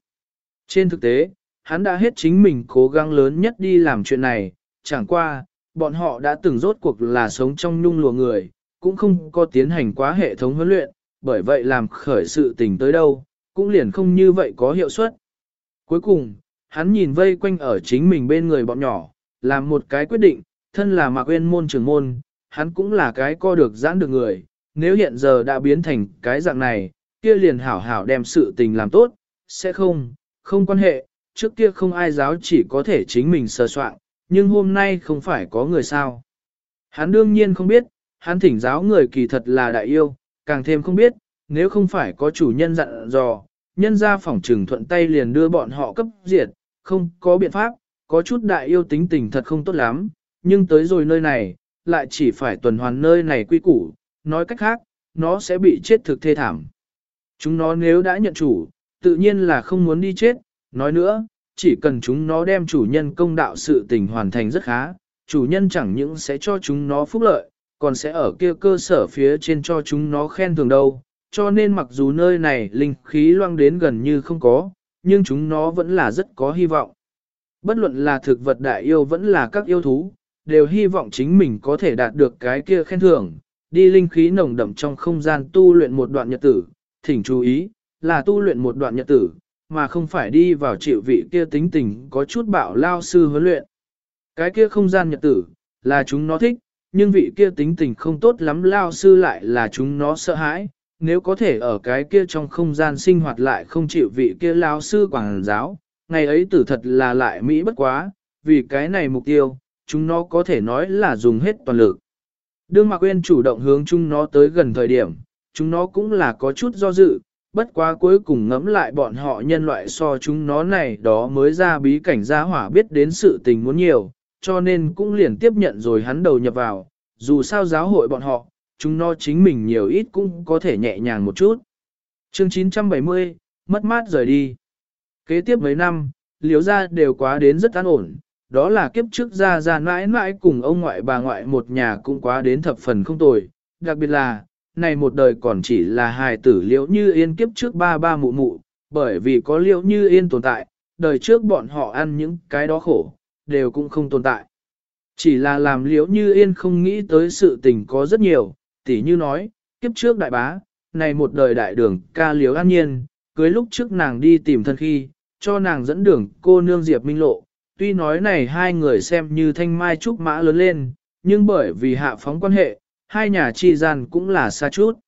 Trên thực tế, hắn đã hết chính mình cố gắng lớn nhất đi làm chuyện này, chẳng qua, bọn họ đã từng rốt cuộc là sống trong nhung lùa người, cũng không có tiến hành quá hệ thống huấn luyện, bởi vậy làm khởi sự tình tới đâu, cũng liền không như vậy có hiệu suất. Cuối cùng, hắn nhìn vây quanh ở chính mình bên người bọn nhỏ, làm một cái quyết định, thân là mạc quên môn trưởng môn, hắn cũng là cái co được giãn được người, nếu hiện giờ đã biến thành cái dạng này, kia liền hảo hảo đem sự tình làm tốt, sẽ không, không quan hệ, trước kia không ai giáo chỉ có thể chính mình sờ soạn, nhưng hôm nay không phải có người sao. Hắn đương nhiên không biết, hắn thỉnh giáo người kỳ thật là đại yêu, càng thêm không biết, nếu không phải có chủ nhân dặn dò, nhân ra phỏng trừng thuận tay liền đưa bọn họ cấp diệt, không có biện pháp, có chút đại yêu tính tình thật không tốt lắm, nhưng tới rồi nơi này, lại chỉ phải tuần hoàn nơi này quy củ, nói cách khác, nó sẽ bị chết thực thê thảm. Chúng nó nếu đã nhận chủ, tự nhiên là không muốn đi chết, nói nữa, chỉ cần chúng nó đem chủ nhân công đạo sự tình hoàn thành rất khá, chủ nhân chẳng những sẽ cho chúng nó phúc lợi, còn sẽ ở kia cơ sở phía trên cho chúng nó khen thường đâu. Cho nên mặc dù nơi này linh khí loang đến gần như không có, nhưng chúng nó vẫn là rất có hy vọng. Bất luận là thực vật đại yêu vẫn là các yêu thú, đều hy vọng chính mình có thể đạt được cái kia khen thưởng, đi linh khí nồng đậm trong không gian tu luyện một đoạn nhật tử, thỉnh chú ý, là tu luyện một đoạn nhật tử, mà không phải đi vào chịu vị kia tính tình có chút bạo lao sư huấn luyện. Cái kia không gian nhật tử, là chúng nó thích, nhưng vị kia tính tình không tốt lắm lao sư lại là chúng nó sợ hãi. Nếu có thể ở cái kia trong không gian sinh hoạt lại không chịu vị kia lao sư quảng giáo, ngày ấy tử thật là lại Mỹ bất quá, vì cái này mục tiêu, chúng nó có thể nói là dùng hết toàn lực. Đương Mạc Quyên chủ động hướng chúng nó tới gần thời điểm, chúng nó cũng là có chút do dự, bất quá cuối cùng ngẫm lại bọn họ nhân loại so chúng nó này đó mới ra bí cảnh gia hỏa biết đến sự tình muốn nhiều, cho nên cũng liền tiếp nhận rồi hắn đầu nhập vào, dù sao giáo hội bọn họ, chúng nó chính mình nhiều ít cũng có thể nhẹ nhàng một chút. Chương 970, mất mát rời đi. Kế tiếp mấy năm, liếu ra đều quá đến rất an ổn, đó là kiếp trước ra ra mãi mãi cùng ông ngoại bà ngoại một nhà cũng quá đến thập phần không tồi, đặc biệt là, này một đời còn chỉ là hài tử liễu như yên kiếp trước ba ba mụ mụ, bởi vì có liễu như yên tồn tại, đời trước bọn họ ăn những cái đó khổ, đều cũng không tồn tại. Chỉ là làm liễu như yên không nghĩ tới sự tình có rất nhiều, tỉ như nói, kiếp trước đại bá, này một đời đại đường ca liễu an nhiên, cưới lúc trước nàng đi tìm thân khi, cho nàng dẫn đường cô nương Diệp Minh Lộ, tuy nói này hai người xem như thanh mai trúc mã lớn lên, nhưng bởi vì hạ phóng quan hệ, hai nhà chi gian cũng là xa chút.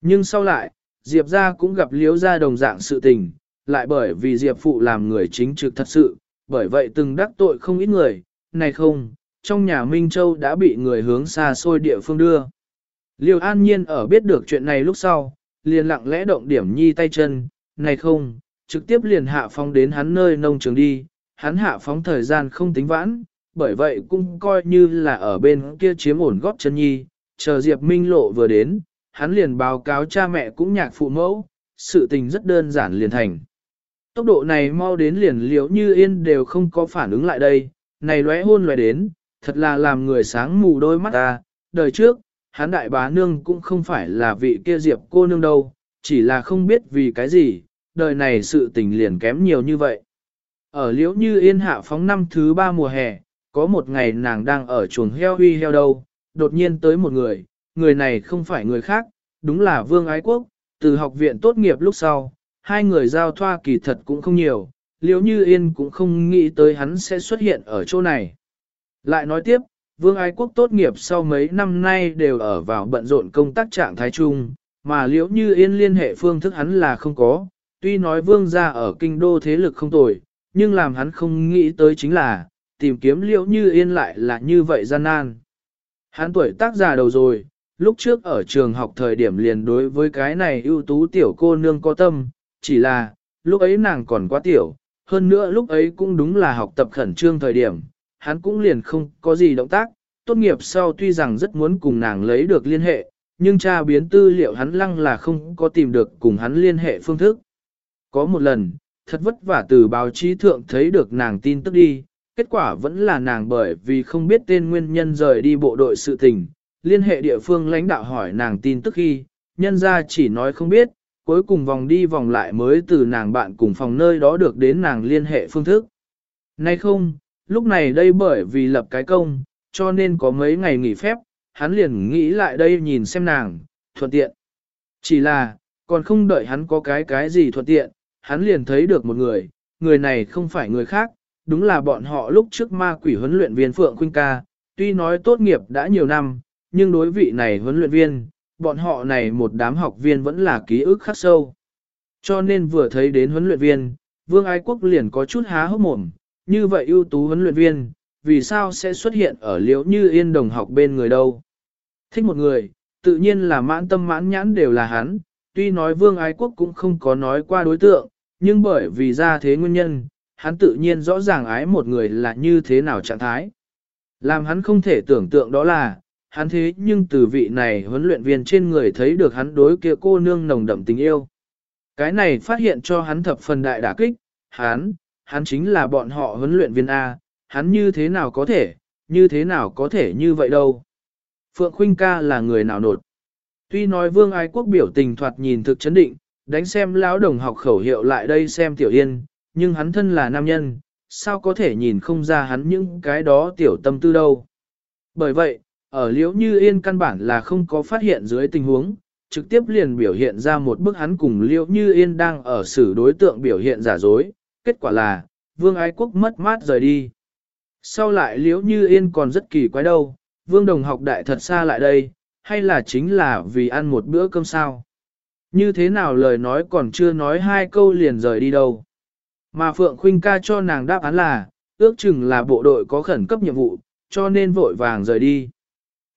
Nhưng sau lại, Diệp ra cũng gặp liếu ra đồng dạng sự tình, lại bởi vì Diệp phụ làm người chính trực thật sự, bởi vậy từng đắc tội không ít người, này không, trong nhà Minh Châu đã bị người hướng xa xôi địa phương đưa. Liêu an nhiên ở biết được chuyện này lúc sau, liền lặng lẽ động điểm nhi tay chân, này không, trực tiếp liền hạ phóng đến hắn nơi nông trường đi, hắn hạ phóng thời gian không tính vãn, bởi vậy cũng coi như là ở bên kia chiếm ổn góp chân nhi, chờ Diệp Minh Lộ vừa đến, hắn liền báo cáo cha mẹ cũng nhạc phụ mẫu, sự tình rất đơn giản liền thành. Tốc độ này mau đến liền liễu như yên đều không có phản ứng lại đây, này lóe hôn lóe đến, thật là làm người sáng mù đôi mắt ta, đời trước, hắn đại bá nương cũng không phải là vị kia diệp cô nương đâu, chỉ là không biết vì cái gì, đời này sự tình liền kém nhiều như vậy. Ở liễu như yên hạ phóng năm thứ ba mùa hè, có một ngày nàng đang ở chuồng heo huy heo đâu, đột nhiên tới một người, người này không phải người khác, đúng là Vương Ái Quốc, từ học viện tốt nghiệp lúc sau, hai người giao thoa kỳ thật cũng không nhiều, liếu như yên cũng không nghĩ tới hắn sẽ xuất hiện ở chỗ này. Lại nói tiếp, Vương Ái Quốc tốt nghiệp sau mấy năm nay đều ở vào bận rộn công tác trạng thái chung, mà liễu như yên liên hệ phương thức hắn là không có, tuy nói Vương gia ở kinh đô thế lực không tồi, nhưng làm hắn không nghĩ tới chính là, tìm kiếm liễu như yên lại là như vậy gian nan. Hắn tuổi tác già đầu rồi, lúc trước ở trường học thời điểm liền đối với cái này ưu tú tiểu cô nương có tâm, chỉ là, lúc ấy nàng còn quá tiểu, hơn nữa lúc ấy cũng đúng là học tập khẩn trương thời điểm, hắn cũng liền không có gì động tác, tốt nghiệp sau tuy rằng rất muốn cùng nàng lấy được liên hệ, nhưng cha biến tư liệu hắn lăng là không có tìm được cùng hắn liên hệ phương thức. Có một lần, thật vất vả từ báo chí thượng thấy được nàng tin tức đi, kết quả vẫn là nàng bởi vì không biết tên nguyên nhân rời đi bộ đội sự tình, liên hệ địa phương lãnh đạo hỏi nàng tin tức khi, nhân ra chỉ nói không biết, cuối cùng vòng đi vòng lại mới từ nàng bạn cùng phòng nơi đó được đến nàng liên hệ phương thức. Nay không, lúc này đây bởi vì lập cái công, cho nên có mấy ngày nghỉ phép, hắn liền nghĩ lại đây nhìn xem nàng, thuận tiện. Chỉ là, còn không đợi hắn có cái cái gì thuận tiện, hắn liền thấy được một người, người này không phải người khác, đúng là bọn họ lúc trước ma quỷ huấn luyện viên Phượng Khuynh ca, tuy nói tốt nghiệp đã nhiều năm, nhưng đối vị này huấn luyện viên, bọn họ này một đám học viên vẫn là ký ức khắc sâu. Cho nên vừa thấy đến huấn luyện viên, Vương Ái Quốc liền có chút há hốc mồm, như vậy ưu tú huấn luyện viên, vì sao sẽ xuất hiện ở liễu như yên đồng học bên người đâu. Thích một người, tự nhiên là mãn tâm mãn nhãn đều là hắn, tuy nói Vương Ái Quốc cũng không có nói qua đối tượng, nhưng bởi vì ra thế nguyên nhân, hắn tự nhiên rõ ràng ái một người là như thế nào trạng thái. Làm hắn không thể tưởng tượng đó là, hắn thế nhưng từ vị này huấn luyện viên trên người thấy được hắn đối kia cô nương nồng đậm tình yêu. Cái này phát hiện cho hắn thập phần đại đả kích, hắn, hắn chính là bọn họ huấn luyện viên A, hắn như thế nào có thể, như thế nào có thể như vậy đâu. Phượng Khuynh ca là người nào nột. Tuy nói vương ái quốc biểu tình thoạt nhìn thực chấn định, đánh xem lão đồng học khẩu hiệu lại đây xem tiểu yên, nhưng hắn thân là nam nhân, sao có thể nhìn không ra hắn những cái đó tiểu tâm tư đâu. Bởi vậy, ở liễu như yên căn bản là không có phát hiện dưới tình huống, trực tiếp liền biểu hiện ra một bức hắn cùng liễu như yên đang ở xử đối tượng biểu hiện giả dối, kết quả là, vương ái quốc mất mát rời đi. Sau lại liễu như yên còn rất kỳ quái đâu, vương đồng học đại thật xa lại đây, hay là chính là vì ăn một bữa cơm sao? Như thế nào lời nói còn chưa nói hai câu liền rời đi đâu? Mà Phượng Khuynh ca cho nàng đáp án là, ước chừng là bộ đội có khẩn cấp nhiệm vụ, cho nên vội vàng rời đi.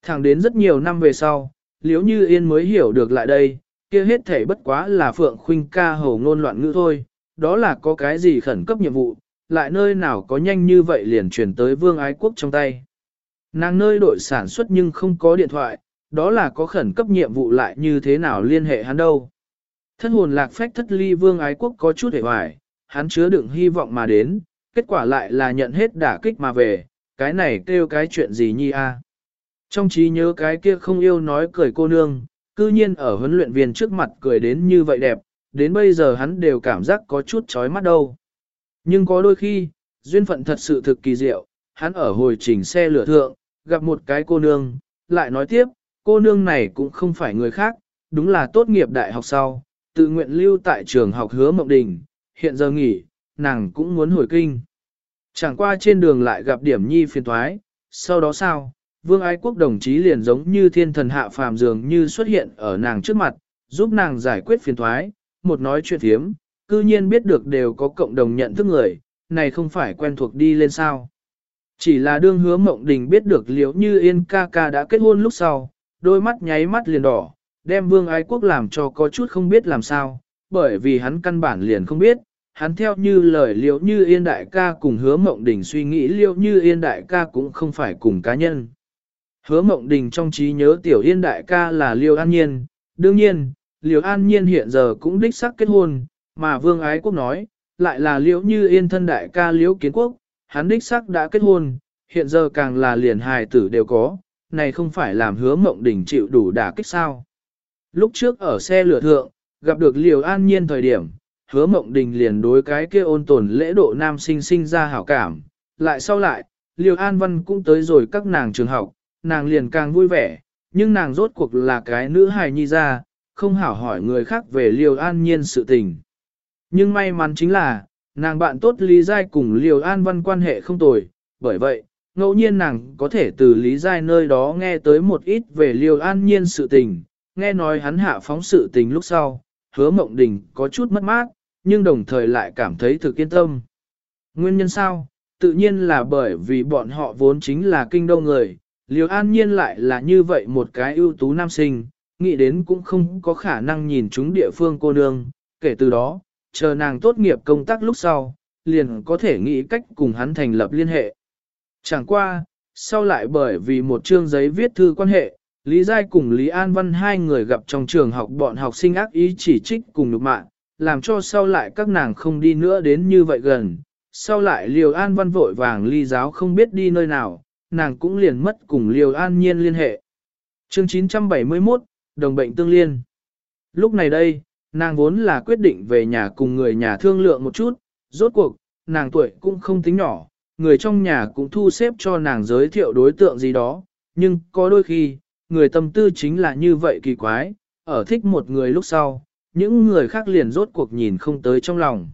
Thẳng đến rất nhiều năm về sau, Liễu như yên mới hiểu được lại đây, kia hết thể bất quá là Phượng Khuynh ca hầu ngôn loạn ngữ thôi, đó là có cái gì khẩn cấp nhiệm vụ, lại nơi nào có nhanh như vậy liền chuyển tới vương ái quốc trong tay. Nàng nơi đội sản xuất nhưng không có điện thoại, đó là có khẩn cấp nhiệm vụ lại như thế nào liên hệ hắn đâu. Thân hồn lạc phách thất ly vương ái quốc có chút hề hoài, hắn chứa đựng hy vọng mà đến, kết quả lại là nhận hết đả kích mà về, cái này kêu cái chuyện gì nhi a? Trong trí nhớ cái kia không yêu nói cười cô nương, cư nhiên ở huấn luyện viên trước mặt cười đến như vậy đẹp, đến bây giờ hắn đều cảm giác có chút chói mắt đâu. Nhưng có đôi khi, duyên phận thật sự thực kỳ diệu, hắn ở hồi trình xe lửa thượng, gặp một cái cô nương, lại nói tiếp, cô nương này cũng không phải người khác, đúng là tốt nghiệp đại học sau, tự nguyện lưu tại trường học hứa mộng đình, hiện giờ nghỉ, nàng cũng muốn hồi kinh. Chẳng qua trên đường lại gặp điểm nhi phiền thoái, sau đó sao, vương ái quốc đồng chí liền giống như thiên thần hạ phàm dường như xuất hiện ở nàng trước mặt, giúp nàng giải quyết phiền thoái, một nói chuyện thiếm, cư nhiên biết được đều có cộng đồng nhận thức người, này không phải quen thuộc đi lên sao. Chỉ là đương hứa mộng đình biết được liệu như yên ca ca đã kết hôn lúc sau, đôi mắt nháy mắt liền đỏ, đem vương ái quốc làm cho có chút không biết làm sao, bởi vì hắn căn bản liền không biết, hắn theo như lời liệu như yên đại ca cùng hứa mộng đình suy nghĩ liệu như yên đại ca cũng không phải cùng cá nhân. Hứa mộng đình trong trí nhớ tiểu yên đại ca là liêu an nhiên, đương nhiên, liêu an nhiên hiện giờ cũng đích xác kết hôn, mà vương ái quốc nói, lại là liễu như yên thân đại ca liễu kiến quốc, hắn đích xác đã kết hôn, hiện giờ càng là liền hài tử đều có, này không phải làm hứa mộng đình chịu đủ đả kích sao. Lúc trước ở xe lửa thượng, gặp được liều an nhiên thời điểm, hứa mộng đình liền đối cái kia ôn tồn lễ độ nam sinh sinh ra hảo cảm, lại sau lại, liều an văn cũng tới rồi các nàng trường học, nàng liền càng vui vẻ, nhưng nàng rốt cuộc là cái nữ hài nhi ra, không hảo hỏi người khác về liều an nhiên sự tình. Nhưng may mắn chính là, nàng bạn tốt Lý Giai cùng liều an văn quan hệ không tồi, bởi vậy, ngẫu nhiên nàng có thể từ Lý Giai nơi đó nghe tới một ít về liều an nhiên sự tình, nghe nói hắn hạ phóng sự tình lúc sau, hứa mộng đình có chút mất mát, nhưng đồng thời lại cảm thấy thực yên tâm. Nguyên nhân sao? Tự nhiên là bởi vì bọn họ vốn chính là kinh đô người, liều an nhiên lại là như vậy một cái ưu tú nam sinh, nghĩ đến cũng không có khả năng nhìn chúng địa phương cô nương, kể từ đó, chờ nàng tốt nghiệp công tác lúc sau, liền có thể nghĩ cách cùng hắn thành lập liên hệ. Chẳng qua, sau lại bởi vì một chương giấy viết thư quan hệ, Lý Giai cùng Lý An Văn hai người gặp trong trường học bọn học sinh ác ý chỉ trích cùng nhục mạng, làm cho sau lại các nàng không đi nữa đến như vậy gần. Sau lại Liều An Văn vội vàng ly giáo không biết đi nơi nào, nàng cũng liền mất cùng Liều An Nhiên liên hệ. Chương 971, Đồng bệnh tương liên. Lúc này đây, nàng vốn là quyết định về nhà cùng người nhà thương lượng một chút, rốt cuộc, nàng tuổi cũng không tính nhỏ, người trong nhà cũng thu xếp cho nàng giới thiệu đối tượng gì đó, nhưng có đôi khi, người tâm tư chính là như vậy kỳ quái, ở thích một người lúc sau, những người khác liền rốt cuộc nhìn không tới trong lòng.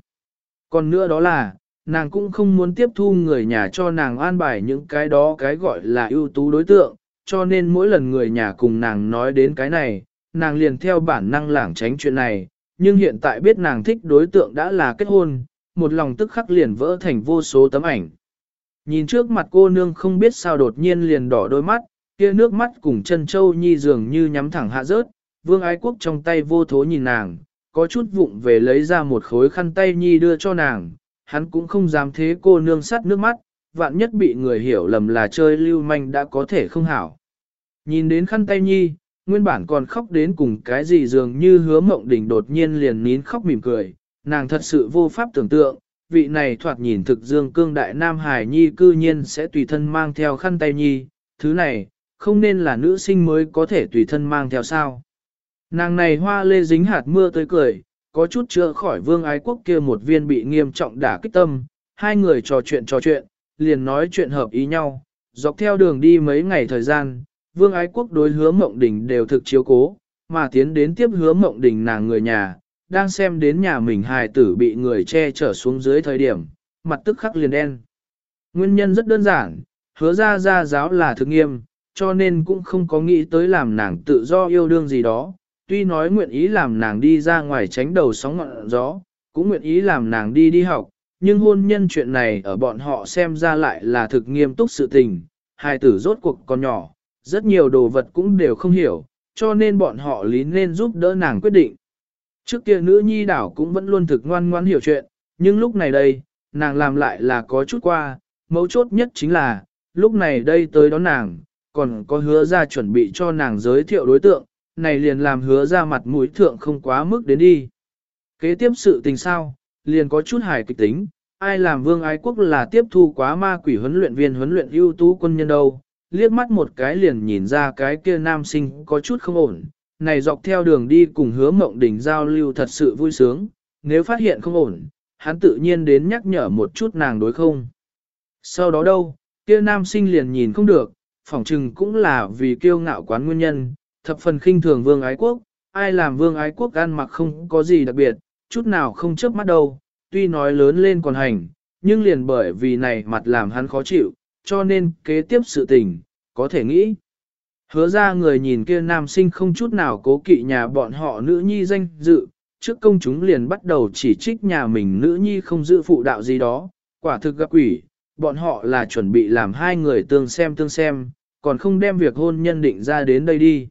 Còn nữa đó là, nàng cũng không muốn tiếp thu người nhà cho nàng an bài những cái đó cái gọi là ưu tú đối tượng, cho nên mỗi lần người nhà cùng nàng nói đến cái này, nàng liền theo bản năng lảng tránh chuyện này, nhưng hiện tại biết nàng thích đối tượng đã là kết hôn, một lòng tức khắc liền vỡ thành vô số tấm ảnh. Nhìn trước mặt cô nương không biết sao đột nhiên liền đỏ đôi mắt, kia nước mắt cùng chân châu nhi dường như nhắm thẳng hạ rớt, vương ái quốc trong tay vô thố nhìn nàng, có chút vụng về lấy ra một khối khăn tay nhi đưa cho nàng, hắn cũng không dám thế cô nương sắt nước mắt, vạn nhất bị người hiểu lầm là chơi lưu manh đã có thể không hảo. Nhìn đến khăn tay nhi, nguyên bản còn khóc đến cùng cái gì dường như hứa mộng đỉnh đột nhiên liền nín khóc mỉm cười, nàng thật sự vô pháp tưởng tượng, vị này thoạt nhìn thực dương cương đại nam hải nhi cư nhiên sẽ tùy thân mang theo khăn tay nhi, thứ này, không nên là nữ sinh mới có thể tùy thân mang theo sao. Nàng này hoa lê dính hạt mưa tới cười, có chút chữa khỏi vương ái quốc kia một viên bị nghiêm trọng đả kích tâm, hai người trò chuyện trò chuyện, liền nói chuyện hợp ý nhau, dọc theo đường đi mấy ngày thời gian, vương ái quốc đối hứa mộng đình đều thực chiếu cố, mà tiến đến tiếp hứa mộng đình nàng người nhà, đang xem đến nhà mình hài tử bị người che chở xuống dưới thời điểm, mặt tức khắc liền đen. Nguyên nhân rất đơn giản, hứa ra ra giáo là thực nghiêm, cho nên cũng không có nghĩ tới làm nàng tự do yêu đương gì đó, tuy nói nguyện ý làm nàng đi ra ngoài tránh đầu sóng ngọn gió, cũng nguyện ý làm nàng đi đi học, nhưng hôn nhân chuyện này ở bọn họ xem ra lại là thực nghiêm túc sự tình, hai tử rốt cuộc còn nhỏ, rất nhiều đồ vật cũng đều không hiểu, cho nên bọn họ lý nên giúp đỡ nàng quyết định. Trước kia nữ nhi đảo cũng vẫn luôn thực ngoan ngoan hiểu chuyện, nhưng lúc này đây, nàng làm lại là có chút qua, mấu chốt nhất chính là, lúc này đây tới đón nàng, còn có hứa ra chuẩn bị cho nàng giới thiệu đối tượng, này liền làm hứa ra mặt mũi thượng không quá mức đến đi. Kế tiếp sự tình sao, liền có chút hài kịch tính, ai làm vương ái quốc là tiếp thu quá ma quỷ huấn luyện viên huấn luyện ưu tú quân nhân đâu, liếc mắt một cái liền nhìn ra cái kia nam sinh có chút không ổn, này dọc theo đường đi cùng hứa mộng đỉnh giao lưu thật sự vui sướng, nếu phát hiện không ổn, hắn tự nhiên đến nhắc nhở một chút nàng đối không. Sau đó đâu, kia nam sinh liền nhìn không được, phỏng chừng cũng là vì kiêu ngạo quán nguyên nhân, thập phần khinh thường vương ái quốc, ai làm vương ái quốc ăn mặc không có gì đặc biệt, chút nào không chớp mắt đâu, tuy nói lớn lên còn hành, nhưng liền bởi vì này mặt làm hắn khó chịu, cho nên kế tiếp sự tình, có thể nghĩ. Hứa ra người nhìn kia nam sinh không chút nào cố kỵ nhà bọn họ nữ nhi danh dự, trước công chúng liền bắt đầu chỉ trích nhà mình nữ nhi không giữ phụ đạo gì đó, quả thực gặp quỷ, bọn họ là chuẩn bị làm hai người tương xem tương xem, còn không đem việc hôn nhân định ra đến đây đi.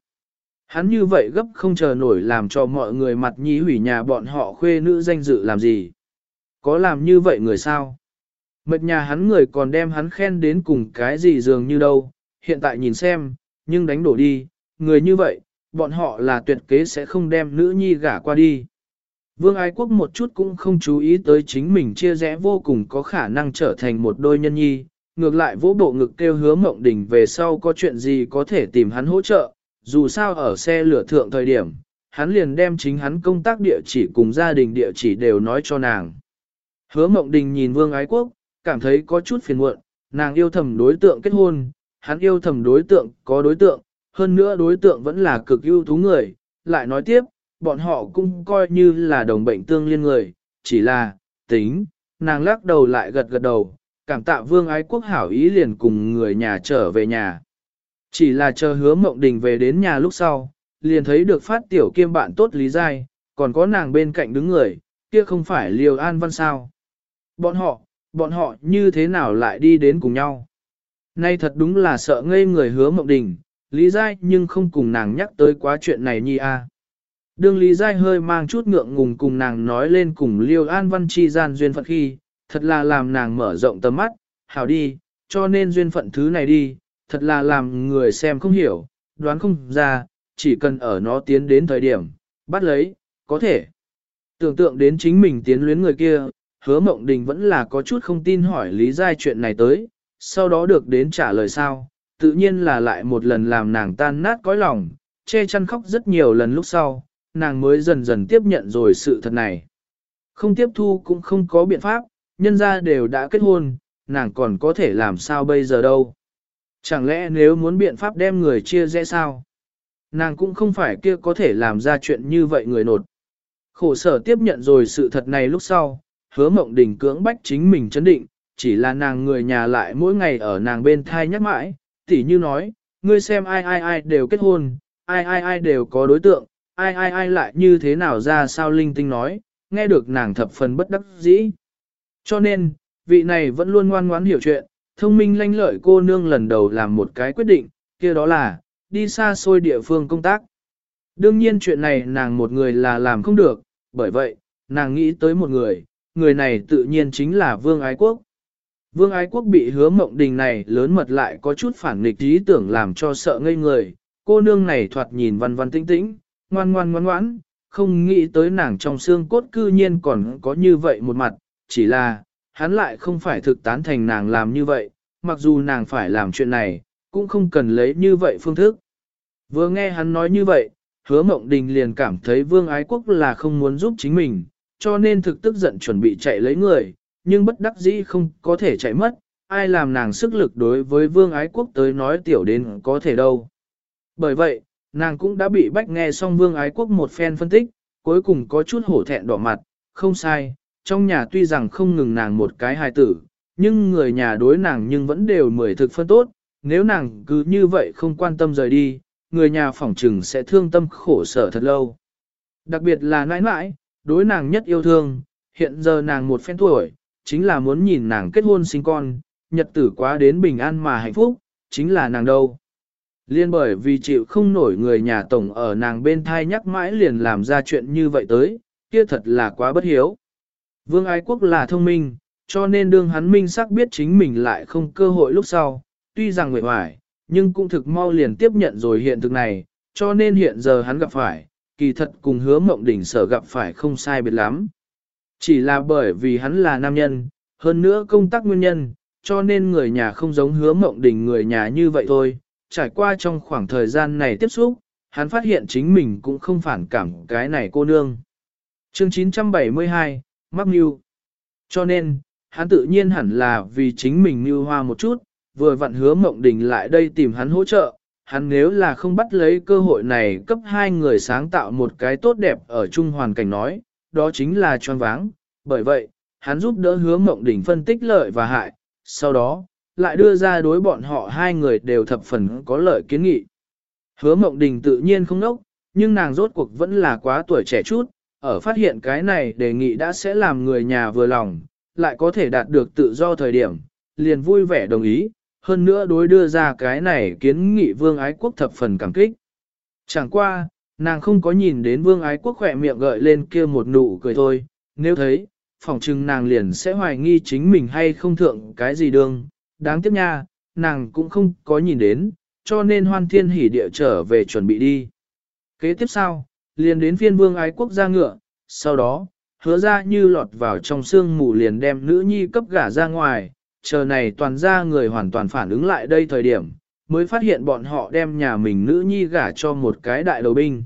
Hắn như vậy gấp không chờ nổi làm cho mọi người mặt nhi hủy nhà bọn họ khuê nữ danh dự làm gì. Có làm như vậy người sao? Mệt nhà hắn người còn đem hắn khen đến cùng cái gì dường như đâu, hiện tại nhìn xem, nhưng đánh đổ đi, người như vậy, bọn họ là tuyệt kế sẽ không đem nữ nhi gả qua đi. Vương Ái Quốc một chút cũng không chú ý tới chính mình chia rẽ vô cùng có khả năng trở thành một đôi nhân nhi, ngược lại vỗ bộ ngực kêu hứa mộng đình về sau có chuyện gì có thể tìm hắn hỗ trợ, dù sao ở xe lửa thượng thời điểm, hắn liền đem chính hắn công tác địa chỉ cùng gia đình địa chỉ đều nói cho nàng. Hứa mộng đình nhìn Vương Ái Quốc, cảm thấy có chút phiền muộn, nàng yêu thầm đối tượng kết hôn, hắn yêu thầm đối tượng có đối tượng, hơn nữa đối tượng vẫn là cực ưu tú người, lại nói tiếp, bọn họ cũng coi như là đồng bệnh tương liên người, chỉ là, tính, nàng lắc đầu lại gật gật đầu, cảm tạ vương ái quốc hảo ý liền cùng người nhà trở về nhà. Chỉ là chờ hứa mộng đình về đến nhà lúc sau, liền thấy được phát tiểu kiêm bạn tốt Lý Giai, còn có nàng bên cạnh đứng người, kia không phải Liều An Văn sao. Bọn họ, bọn họ như thế nào lại đi đến cùng nhau? Nay thật đúng là sợ ngây người hứa mộng đình, Lý Giai nhưng không cùng nàng nhắc tới quá chuyện này nhi a. Đương Lý Giai hơi mang chút ngượng ngùng cùng nàng nói lên cùng Liêu An Văn chi gian duyên phận khi, thật là làm nàng mở rộng tầm mắt, hảo đi, cho nên duyên phận thứ này đi, thật là làm người xem không hiểu, đoán không ra, chỉ cần ở nó tiến đến thời điểm, bắt lấy, có thể. Tưởng tượng đến chính mình tiến luyến người kia, hứa mộng đình vẫn là có chút không tin hỏi Lý Giai chuyện này tới, sau đó được đến trả lời sao, tự nhiên là lại một lần làm nàng tan nát cõi lòng, che chăn khóc rất nhiều lần lúc sau, nàng mới dần dần tiếp nhận rồi sự thật này. Không tiếp thu cũng không có biện pháp, nhân ra đều đã kết hôn, nàng còn có thể làm sao bây giờ đâu. Chẳng lẽ nếu muốn biện pháp đem người chia rẽ sao? Nàng cũng không phải kia có thể làm ra chuyện như vậy người nột. Khổ sở tiếp nhận rồi sự thật này lúc sau, hứa mộng đình cưỡng bách chính mình chấn định, chỉ là nàng người nhà lại mỗi ngày ở nàng bên thai nhắc mãi, tỉ như nói, ngươi xem ai ai ai đều kết hôn, ai ai ai đều có đối tượng, ai ai ai lại như thế nào ra sao linh tinh nói, nghe được nàng thập phần bất đắc dĩ. Cho nên, vị này vẫn luôn ngoan ngoãn hiểu chuyện, thông minh lanh lợi cô nương lần đầu làm một cái quyết định, kia đó là, đi xa xôi địa phương công tác. Đương nhiên chuyện này nàng một người là làm không được, bởi vậy, nàng nghĩ tới một người, người này tự nhiên chính là Vương Ái Quốc. Vương Ái Quốc bị hứa mộng đình này lớn mật lại có chút phản nghịch ý tưởng làm cho sợ ngây người, cô nương này thoạt nhìn văn văn tinh tĩnh, ngoan ngoan ngoan ngoãn, không nghĩ tới nàng trong xương cốt cư nhiên còn có như vậy một mặt, chỉ là, hắn lại không phải thực tán thành nàng làm như vậy, mặc dù nàng phải làm chuyện này, cũng không cần lấy như vậy phương thức. Vừa nghe hắn nói như vậy, hứa mộng đình liền cảm thấy vương ái quốc là không muốn giúp chính mình, cho nên thực tức giận chuẩn bị chạy lấy người, nhưng bất đắc dĩ không có thể chạy mất, ai làm nàng sức lực đối với vương ái quốc tới nói tiểu đến có thể đâu. Bởi vậy, nàng cũng đã bị bách nghe xong vương ái quốc một phen phân tích, cuối cùng có chút hổ thẹn đỏ mặt, không sai, trong nhà tuy rằng không ngừng nàng một cái hài tử, nhưng người nhà đối nàng nhưng vẫn đều mười thực phân tốt, nếu nàng cứ như vậy không quan tâm rời đi, người nhà phỏng trừng sẽ thương tâm khổ sở thật lâu. Đặc biệt là nãi nãi, đối nàng nhất yêu thương, hiện giờ nàng một phen tuổi, chính là muốn nhìn nàng kết hôn sinh con, nhật tử quá đến bình an mà hạnh phúc, chính là nàng đâu. Liên bởi vì chịu không nổi người nhà tổng ở nàng bên thai nhắc mãi liền làm ra chuyện như vậy tới, kia thật là quá bất hiếu. Vương Ái Quốc là thông minh, cho nên đương hắn minh xác biết chính mình lại không cơ hội lúc sau, tuy rằng nguyện hoài, nhưng cũng thực mau liền tiếp nhận rồi hiện thực này, cho nên hiện giờ hắn gặp phải, kỳ thật cùng hứa mộng đỉnh sở gặp phải không sai biệt lắm. Chỉ là bởi vì hắn là nam nhân, hơn nữa công tác nguyên nhân, cho nên người nhà không giống hứa mộng đỉnh người nhà như vậy thôi. Trải qua trong khoảng thời gian này tiếp xúc, hắn phát hiện chính mình cũng không phản cảm cái này cô nương. Chương 972, Mắc Mưu Cho nên, hắn tự nhiên hẳn là vì chính mình như hoa một chút, vừa vặn hứa mộng đình lại đây tìm hắn hỗ trợ, hắn nếu là không bắt lấy cơ hội này cấp hai người sáng tạo một cái tốt đẹp ở chung hoàn cảnh nói, đó chính là choáng váng. Bởi vậy, hắn giúp đỡ hứa mộng đỉnh phân tích lợi và hại, sau đó, lại đưa ra đối bọn họ hai người đều thập phần có lợi kiến nghị. Hứa mộng đình tự nhiên không nốc, nhưng nàng rốt cuộc vẫn là quá tuổi trẻ chút, ở phát hiện cái này đề nghị đã sẽ làm người nhà vừa lòng, lại có thể đạt được tự do thời điểm, liền vui vẻ đồng ý, hơn nữa đối đưa ra cái này kiến nghị vương ái quốc thập phần cảm kích. Chẳng qua, nàng không có nhìn đến vương ái quốc khỏe miệng gợi lên kia một nụ cười thôi, nếu thấy, phỏng chừng nàng liền sẽ hoài nghi chính mình hay không thượng cái gì đương, đáng tiếc nha, nàng cũng không có nhìn đến, cho nên hoan thiên hỉ địa trở về chuẩn bị đi. Kế tiếp sau, liền đến phiên vương ái quốc gia ngựa, sau đó, hứa ra như lọt vào trong xương mù liền đem nữ nhi cấp gả ra ngoài, chờ này toàn ra người hoàn toàn phản ứng lại đây thời điểm, mới phát hiện bọn họ đem nhà mình nữ nhi gả cho một cái đại đầu binh.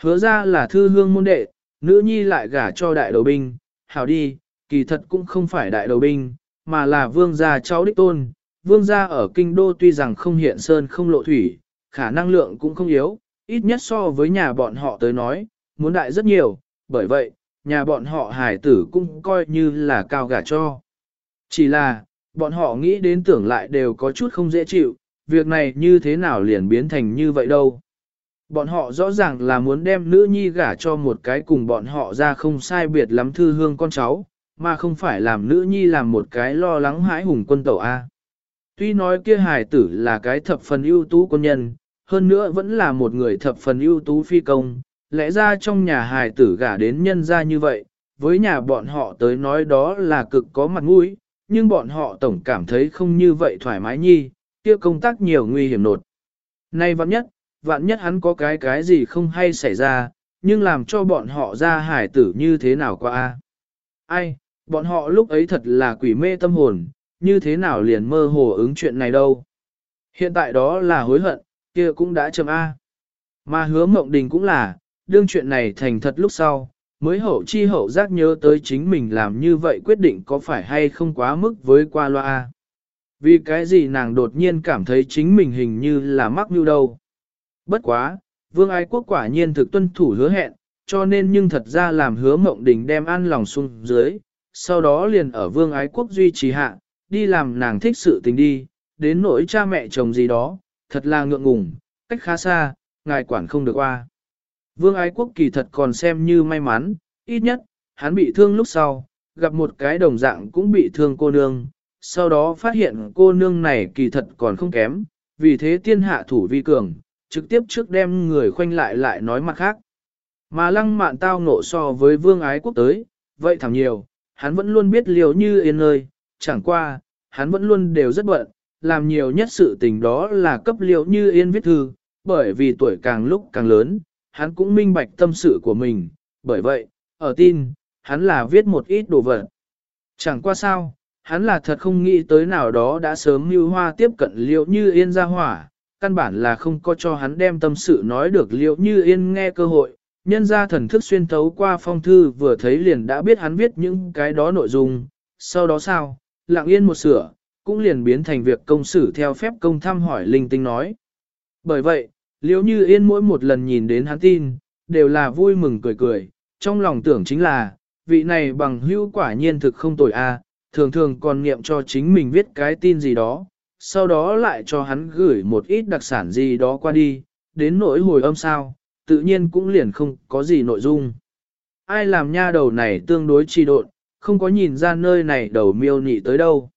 Hứa ra là thư hương môn đệ, nữ nhi lại gả cho đại đầu binh, hảo đi, kỳ thật cũng không phải đại đầu binh, mà là vương gia cháu đích tôn. Vương gia ở kinh đô tuy rằng không hiện sơn không lộ thủy, khả năng lượng cũng không yếu, ít nhất so với nhà bọn họ tới nói, muốn đại rất nhiều, bởi vậy, nhà bọn họ hải tử cũng coi như là cao gả cho. Chỉ là, bọn họ nghĩ đến tưởng lại đều có chút không dễ chịu, việc này như thế nào liền biến thành như vậy đâu. Bọn họ rõ ràng là muốn đem nữ nhi gả cho một cái cùng bọn họ ra không sai biệt lắm thư hương con cháu, mà không phải làm nữ nhi làm một cái lo lắng hãi hùng quân tẩu A. Tuy nói kia hài tử là cái thập phần ưu tú quân nhân, hơn nữa vẫn là một người thập phần ưu tú phi công, lẽ ra trong nhà hài tử gả đến nhân ra như vậy, với nhà bọn họ tới nói đó là cực có mặt mũi, nhưng bọn họ tổng cảm thấy không như vậy thoải mái nhi, kia công tác nhiều nguy hiểm nột. Nay vạn nhất, vạn nhất hắn có cái cái gì không hay xảy ra, nhưng làm cho bọn họ ra hải tử như thế nào qua a? Ai, bọn họ lúc ấy thật là quỷ mê tâm hồn, như thế nào liền mơ hồ ứng chuyện này đâu. Hiện tại đó là hối hận, kia cũng đã chấm A. Mà hứa mộng đình cũng là, đương chuyện này thành thật lúc sau, mới hậu chi hậu giác nhớ tới chính mình làm như vậy quyết định có phải hay không quá mức với qua loa A. Vì cái gì nàng đột nhiên cảm thấy chính mình hình như là mắc như đâu. Bất quá, vương ái quốc quả nhiên thực tuân thủ hứa hẹn, cho nên nhưng thật ra làm hứa mộng đình đem ăn lòng xuống dưới, sau đó liền ở vương ái quốc duy trì hạ, đi làm nàng thích sự tình đi, đến nỗi cha mẹ chồng gì đó, thật là ngượng ngùng, cách khá xa, ngài quản không được qua. Vương ái quốc kỳ thật còn xem như may mắn, ít nhất, hắn bị thương lúc sau, gặp một cái đồng dạng cũng bị thương cô nương, sau đó phát hiện cô nương này kỳ thật còn không kém, vì thế tiên hạ thủ vi cường, trực tiếp trước đem người khoanh lại lại nói mặt khác. Mà lăng mạn tao nộ so với vương ái quốc tới, vậy thẳng nhiều, hắn vẫn luôn biết liều như yên ơi, chẳng qua, hắn vẫn luôn đều rất bận, làm nhiều nhất sự tình đó là cấp liều như yên viết thư, bởi vì tuổi càng lúc càng lớn, hắn cũng minh bạch tâm sự của mình, bởi vậy, ở tin, hắn là viết một ít đồ vật. Chẳng qua sao, hắn là thật không nghĩ tới nào đó đã sớm như hoa tiếp cận liều như yên ra hỏa, căn bản là không có cho hắn đem tâm sự nói được liệu như yên nghe cơ hội, nhân ra thần thức xuyên thấu qua phong thư vừa thấy liền đã biết hắn viết những cái đó nội dung, sau đó sao, lặng yên một sửa, cũng liền biến thành việc công xử theo phép công thăm hỏi linh tinh nói. Bởi vậy, liếu như yên mỗi một lần nhìn đến hắn tin, đều là vui mừng cười cười, trong lòng tưởng chính là, vị này bằng hữu quả nhiên thực không tồi a, thường thường còn niệm cho chính mình viết cái tin gì đó, sau đó lại cho hắn gửi một ít đặc sản gì đó qua đi, đến nỗi hồi âm sao, tự nhiên cũng liền không có gì nội dung. Ai làm nha đầu này tương đối trì độn, không có nhìn ra nơi này đầu miêu nị tới đâu.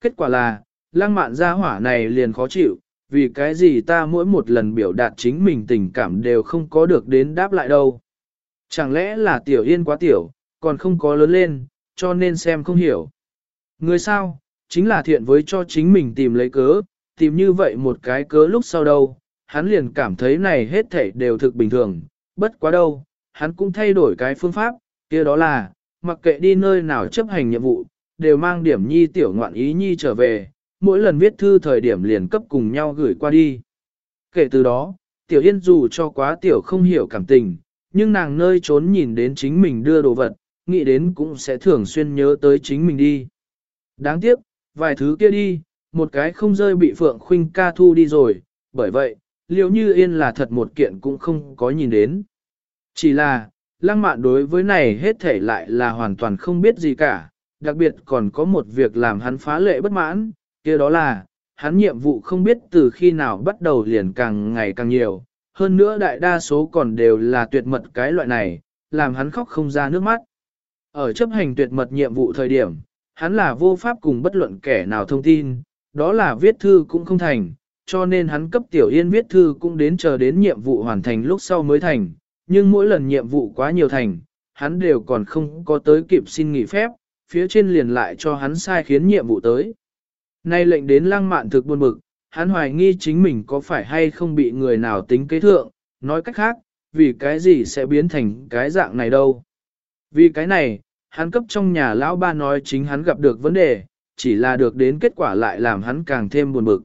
Kết quả là, lang mạn gia hỏa này liền khó chịu, vì cái gì ta mỗi một lần biểu đạt chính mình tình cảm đều không có được đến đáp lại đâu. Chẳng lẽ là tiểu yên quá tiểu, còn không có lớn lên, cho nên xem không hiểu. Người sao, chính là thiện với cho chính mình tìm lấy cớ, tìm như vậy một cái cớ lúc sau đâu, hắn liền cảm thấy này hết thảy đều thực bình thường, bất quá đâu, hắn cũng thay đổi cái phương pháp, kia đó là, mặc kệ đi nơi nào chấp hành nhiệm vụ, đều mang điểm nhi tiểu ngoạn ý nhi trở về, mỗi lần viết thư thời điểm liền cấp cùng nhau gửi qua đi. Kể từ đó, tiểu yên dù cho quá tiểu không hiểu cảm tình, nhưng nàng nơi trốn nhìn đến chính mình đưa đồ vật, nghĩ đến cũng sẽ thường xuyên nhớ tới chính mình đi. Đáng tiếc, vài thứ kia đi, một cái không rơi bị Phượng Khuynh ca thu đi rồi, bởi vậy, liều như yên là thật một kiện cũng không có nhìn đến. Chỉ là, lăng mạn đối với này hết thể lại là hoàn toàn không biết gì cả, đặc biệt còn có một việc làm hắn phá lệ bất mãn, kia đó là, hắn nhiệm vụ không biết từ khi nào bắt đầu liền càng ngày càng nhiều, hơn nữa đại đa số còn đều là tuyệt mật cái loại này, làm hắn khóc không ra nước mắt. Ở chấp hành tuyệt mật nhiệm vụ thời điểm, hắn là vô pháp cùng bất luận kẻ nào thông tin, đó là viết thư cũng không thành, cho nên hắn cấp Tiểu Yên viết thư cũng đến chờ đến nhiệm vụ hoàn thành lúc sau mới thành, nhưng mỗi lần nhiệm vụ quá nhiều thành, hắn đều còn không có tới kịp xin nghỉ phép, phía trên liền lại cho hắn sai khiến nhiệm vụ tới. Nay lệnh đến lăng mạn thực buồn bực, hắn hoài nghi chính mình có phải hay không bị người nào tính kế thượng, nói cách khác, vì cái gì sẽ biến thành cái dạng này đâu. Vì cái này, hắn cấp trong nhà lão ba nói chính hắn gặp được vấn đề, chỉ là được đến kết quả lại làm hắn càng thêm buồn bực.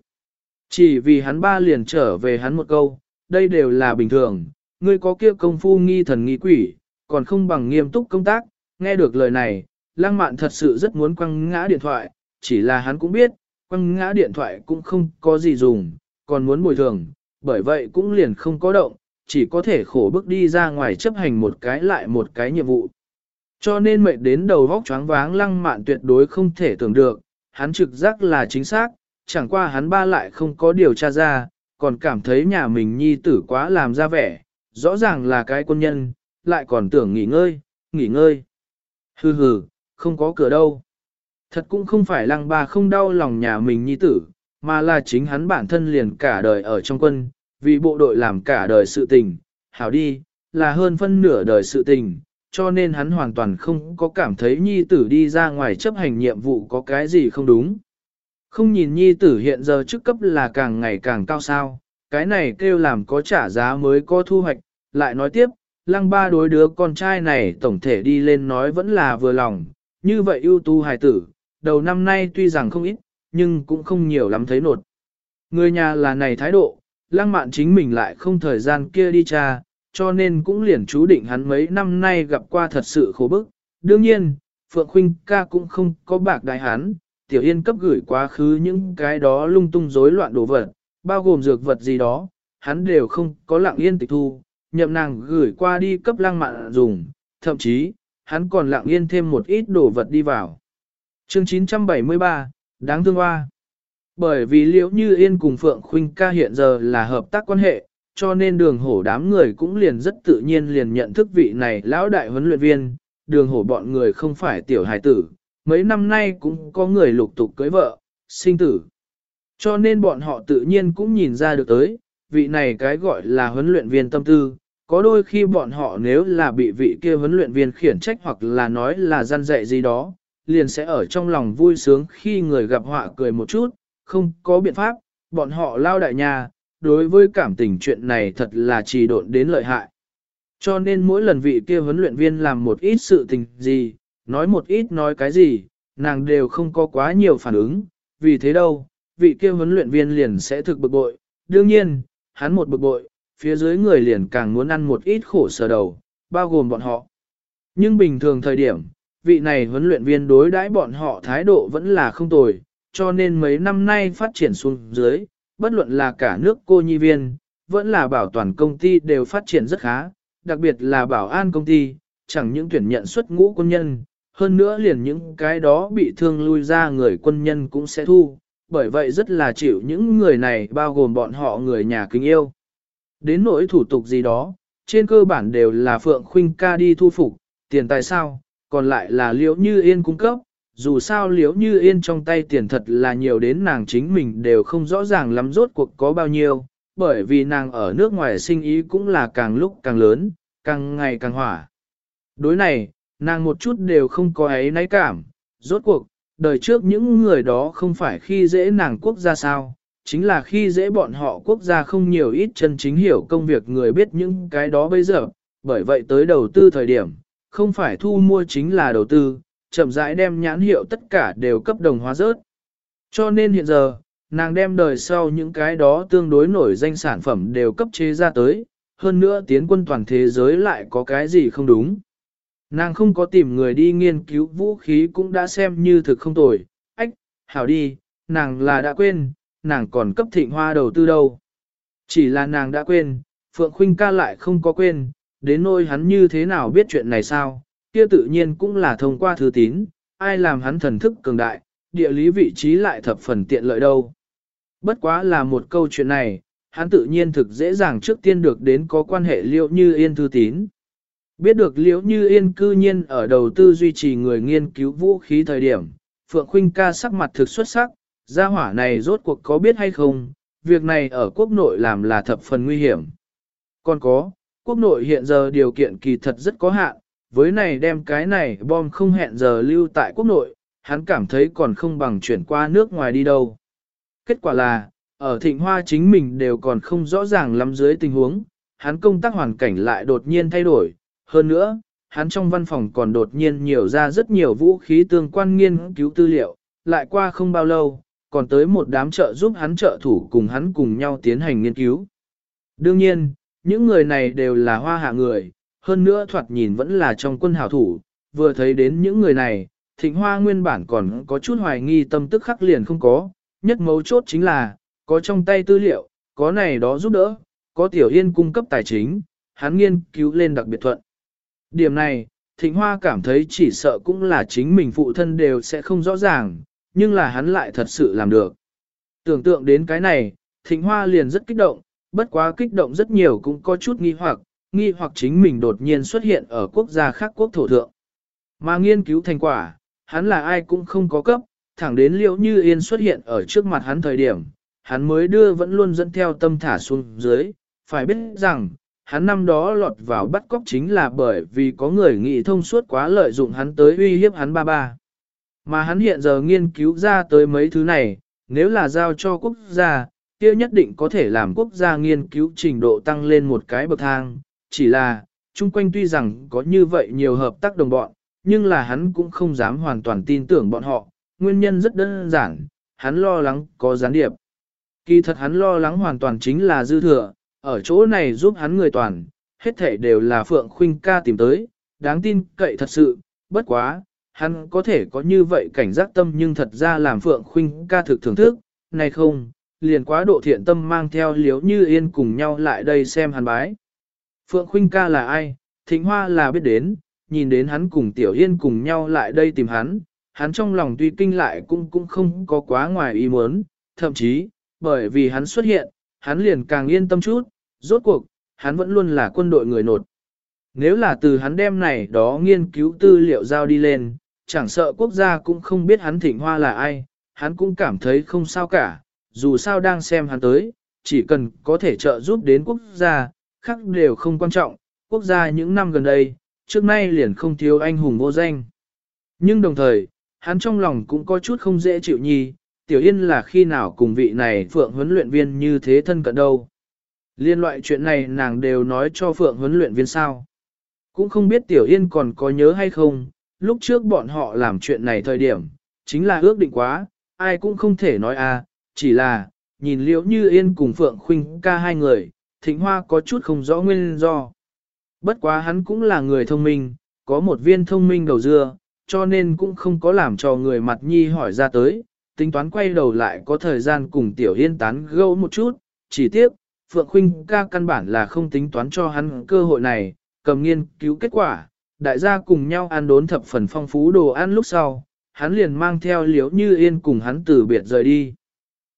Chỉ vì hắn ba liền trở về hắn một câu, đây đều là bình thường, ngươi có kia công phu nghi thần nghi quỷ, còn không bằng nghiêm túc công tác, nghe được lời này, lang mạn thật sự rất muốn quăng ngã điện thoại, chỉ là hắn cũng biết, quăng ngã điện thoại cũng không có gì dùng, còn muốn bồi thường, bởi vậy cũng liền không có động, chỉ có thể khổ bước đi ra ngoài chấp hành một cái lại một cái nhiệm vụ. Cho nên mệnh đến đầu vóc choáng váng lăng mạn tuyệt đối không thể tưởng được, hắn trực giác là chính xác, chẳng qua hắn ba lại không có điều tra ra, còn cảm thấy nhà mình nhi tử quá làm ra vẻ, rõ ràng là cái quân nhân, lại còn tưởng nghỉ ngơi, nghỉ ngơi. Hừ hừ, không có cửa đâu. Thật cũng không phải lăng ba không đau lòng nhà mình nhi tử, mà là chính hắn bản thân liền cả đời ở trong quân, vì bộ đội làm cả đời sự tình, hảo đi, là hơn phân nửa đời sự tình, cho nên hắn hoàn toàn không có cảm thấy nhi tử đi ra ngoài chấp hành nhiệm vụ có cái gì không đúng. Không nhìn nhi tử hiện giờ chức cấp là càng ngày càng cao sao, cái này kêu làm có trả giá mới có thu hoạch, lại nói tiếp, lăng ba đối đứa con trai này tổng thể đi lên nói vẫn là vừa lòng, như vậy ưu tu hài tử, đầu năm nay tuy rằng không ít, nhưng cũng không nhiều lắm thấy nột. Người nhà là này thái độ, lăng mạn chính mình lại không thời gian kia đi cha, cho nên cũng liền chú định hắn mấy năm nay gặp qua thật sự khổ bức. Đương nhiên, Phượng Khuynh ca cũng không có bạc đại hắn, Tiểu Yên cấp gửi quá khứ những cái đó lung tung rối loạn đồ vật, bao gồm dược vật gì đó, hắn đều không có lặng yên tịch thu, nhậm nàng gửi qua đi cấp lăng mạn dùng, thậm chí, hắn còn lặng yên thêm một ít đồ vật đi vào. Chương 973, đáng thương hoa. Bởi vì liễu như yên cùng Phượng Khuynh ca hiện giờ là hợp tác quan hệ, cho nên đường hổ đám người cũng liền rất tự nhiên liền nhận thức vị này lão đại huấn luyện viên, đường hổ bọn người không phải tiểu hài tử, mấy năm nay cũng có người lục tục cưới vợ, sinh tử. Cho nên bọn họ tự nhiên cũng nhìn ra được tới, vị này cái gọi là huấn luyện viên tâm tư, có đôi khi bọn họ nếu là bị vị kia huấn luyện viên khiển trách hoặc là nói là gian dạy gì đó, liền sẽ ở trong lòng vui sướng khi người gặp họa cười một chút, không có biện pháp, bọn họ lao đại nhà, đối với cảm tình chuyện này thật là trì độn đến lợi hại. Cho nên mỗi lần vị kia huấn luyện viên làm một ít sự tình gì, nói một ít nói cái gì, nàng đều không có quá nhiều phản ứng, vì thế đâu, vị kia huấn luyện viên liền sẽ thực bực bội. Đương nhiên, hắn một bực bội, phía dưới người liền càng muốn ăn một ít khổ sở đầu, bao gồm bọn họ. Nhưng bình thường thời điểm, vị này huấn luyện viên đối đãi bọn họ thái độ vẫn là không tồi, cho nên mấy năm nay phát triển xuống dưới, bất luận là cả nước cô nhi viên, vẫn là bảo toàn công ty đều phát triển rất khá, đặc biệt là bảo an công ty, chẳng những tuyển nhận xuất ngũ quân nhân, hơn nữa liền những cái đó bị thương lui ra người quân nhân cũng sẽ thu, bởi vậy rất là chịu những người này bao gồm bọn họ người nhà kính yêu. Đến nỗi thủ tục gì đó, trên cơ bản đều là Phượng Khuynh ca đi thu phục, tiền tài sao, còn lại là liễu như yên cung cấp, dù sao liễu như yên trong tay tiền thật là nhiều đến nàng chính mình đều không rõ ràng lắm rốt cuộc có bao nhiêu, bởi vì nàng ở nước ngoài sinh ý cũng là càng lúc càng lớn, càng ngày càng hỏa. Đối này, nàng một chút đều không có ấy náy cảm, rốt cuộc, đời trước những người đó không phải khi dễ nàng quốc gia sao, chính là khi dễ bọn họ quốc gia không nhiều ít chân chính hiểu công việc người biết những cái đó bây giờ, bởi vậy tới đầu tư thời điểm, không phải thu mua chính là đầu tư, chậm rãi đem nhãn hiệu tất cả đều cấp đồng hóa rớt. Cho nên hiện giờ, nàng đem đời sau những cái đó tương đối nổi danh sản phẩm đều cấp chế ra tới, hơn nữa tiến quân toàn thế giới lại có cái gì không đúng. Nàng không có tìm người đi nghiên cứu vũ khí cũng đã xem như thực không tồi, ách, hảo đi, nàng là đã quên, nàng còn cấp thịnh hoa đầu tư đâu. Chỉ là nàng đã quên, Phượng Khuynh ca lại không có quên, đến nỗi hắn như thế nào biết chuyện này sao, kia tự nhiên cũng là thông qua thư tín, ai làm hắn thần thức cường đại, địa lý vị trí lại thập phần tiện lợi đâu. Bất quá là một câu chuyện này, hắn tự nhiên thực dễ dàng trước tiên được đến có quan hệ liệu như yên thư tín. Biết được liễu như yên cư nhiên ở đầu tư duy trì người nghiên cứu vũ khí thời điểm, Phượng Khuynh ca sắc mặt thực xuất sắc, gia hỏa này rốt cuộc có biết hay không, việc này ở quốc nội làm là thập phần nguy hiểm. Còn có, quốc nội hiện giờ điều kiện kỳ thật rất có hạn, với này đem cái này bom không hẹn giờ lưu tại quốc nội, hắn cảm thấy còn không bằng chuyển qua nước ngoài đi đâu. Kết quả là, ở thịnh hoa chính mình đều còn không rõ ràng lắm dưới tình huống, hắn công tác hoàn cảnh lại đột nhiên thay đổi. Hơn nữa, hắn trong văn phòng còn đột nhiên nhiều ra rất nhiều vũ khí tương quan nghiên cứu tư liệu, lại qua không bao lâu, còn tới một đám trợ giúp hắn trợ thủ cùng hắn cùng nhau tiến hành nghiên cứu. Đương nhiên, những người này đều là hoa hạ người, hơn nữa thoạt nhìn vẫn là trong quân hảo thủ, vừa thấy đến những người này, thịnh hoa nguyên bản còn có chút hoài nghi tâm tức khắc liền không có, nhất mấu chốt chính là, có trong tay tư liệu, có này đó giúp đỡ, có tiểu yên cung cấp tài chính, hắn nghiên cứu lên đặc biệt thuận. Điểm này, thịnh hoa cảm thấy chỉ sợ cũng là chính mình phụ thân đều sẽ không rõ ràng, nhưng là hắn lại thật sự làm được. Tưởng tượng đến cái này, thịnh hoa liền rất kích động, bất quá kích động rất nhiều cũng có chút nghi hoặc, nghi hoặc chính mình đột nhiên xuất hiện ở quốc gia khác quốc thổ thượng. Mà nghiên cứu thành quả, hắn là ai cũng không có cấp, thẳng đến liệu như yên xuất hiện ở trước mặt hắn thời điểm, hắn mới đưa vẫn luôn dẫn theo tâm thả xuống dưới, phải biết rằng, hắn năm đó lọt vào bắt cóc chính là bởi vì có người nghĩ thông suốt quá lợi dụng hắn tới uy hiếp hắn ba ba. Mà hắn hiện giờ nghiên cứu ra tới mấy thứ này, nếu là giao cho quốc gia, kia nhất định có thể làm quốc gia nghiên cứu trình độ tăng lên một cái bậc thang, chỉ là, chung quanh tuy rằng có như vậy nhiều hợp tác đồng bọn, nhưng là hắn cũng không dám hoàn toàn tin tưởng bọn họ, nguyên nhân rất đơn giản, hắn lo lắng có gián điệp. Kỳ thật hắn lo lắng hoàn toàn chính là dư thừa, ở chỗ này giúp hắn người toàn, hết thể đều là Phượng Khuynh ca tìm tới, đáng tin cậy thật sự, bất quá, hắn có thể có như vậy cảnh giác tâm nhưng thật ra làm Phượng Khuynh ca thực thưởng thức, này không, liền quá độ thiện tâm mang theo liếu như yên cùng nhau lại đây xem hắn bái. Phượng Khuynh ca là ai, Thịnh Hoa là biết đến, nhìn đến hắn cùng Tiểu Yên cùng nhau lại đây tìm hắn, hắn trong lòng tuy kinh lại cũng cũng không có quá ngoài ý muốn, thậm chí, bởi vì hắn xuất hiện, hắn liền càng yên tâm chút, rốt cuộc, hắn vẫn luôn là quân đội người nột. Nếu là từ hắn đem này đó nghiên cứu tư liệu giao đi lên, chẳng sợ quốc gia cũng không biết hắn thịnh hoa là ai, hắn cũng cảm thấy không sao cả, dù sao đang xem hắn tới, chỉ cần có thể trợ giúp đến quốc gia, khác đều không quan trọng, quốc gia những năm gần đây, trước nay liền không thiếu anh hùng vô danh. Nhưng đồng thời, hắn trong lòng cũng có chút không dễ chịu nhi, Tiểu Yên là khi nào cùng vị này Phượng huấn luyện viên như thế thân cận đâu. Liên loại chuyện này nàng đều nói cho Phượng huấn luyện viên sao. Cũng không biết Tiểu Yên còn có nhớ hay không, lúc trước bọn họ làm chuyện này thời điểm, chính là ước định quá, ai cũng không thể nói à, chỉ là, nhìn liễu như Yên cùng Phượng Khuynh ca hai người, thịnh hoa có chút không rõ nguyên do. Bất quá hắn cũng là người thông minh, có một viên thông minh đầu dưa, cho nên cũng không có làm cho người mặt nhi hỏi ra tới, tính toán quay đầu lại có thời gian cùng Tiểu Yên tán gẫu một chút, chỉ tiếc, Phượng Khuynh ca căn bản là không tính toán cho hắn cơ hội này, cầm nghiên cứu kết quả, đại gia cùng nhau ăn đốn thập phần phong phú đồ ăn lúc sau, hắn liền mang theo liếu như yên cùng hắn từ biệt rời đi.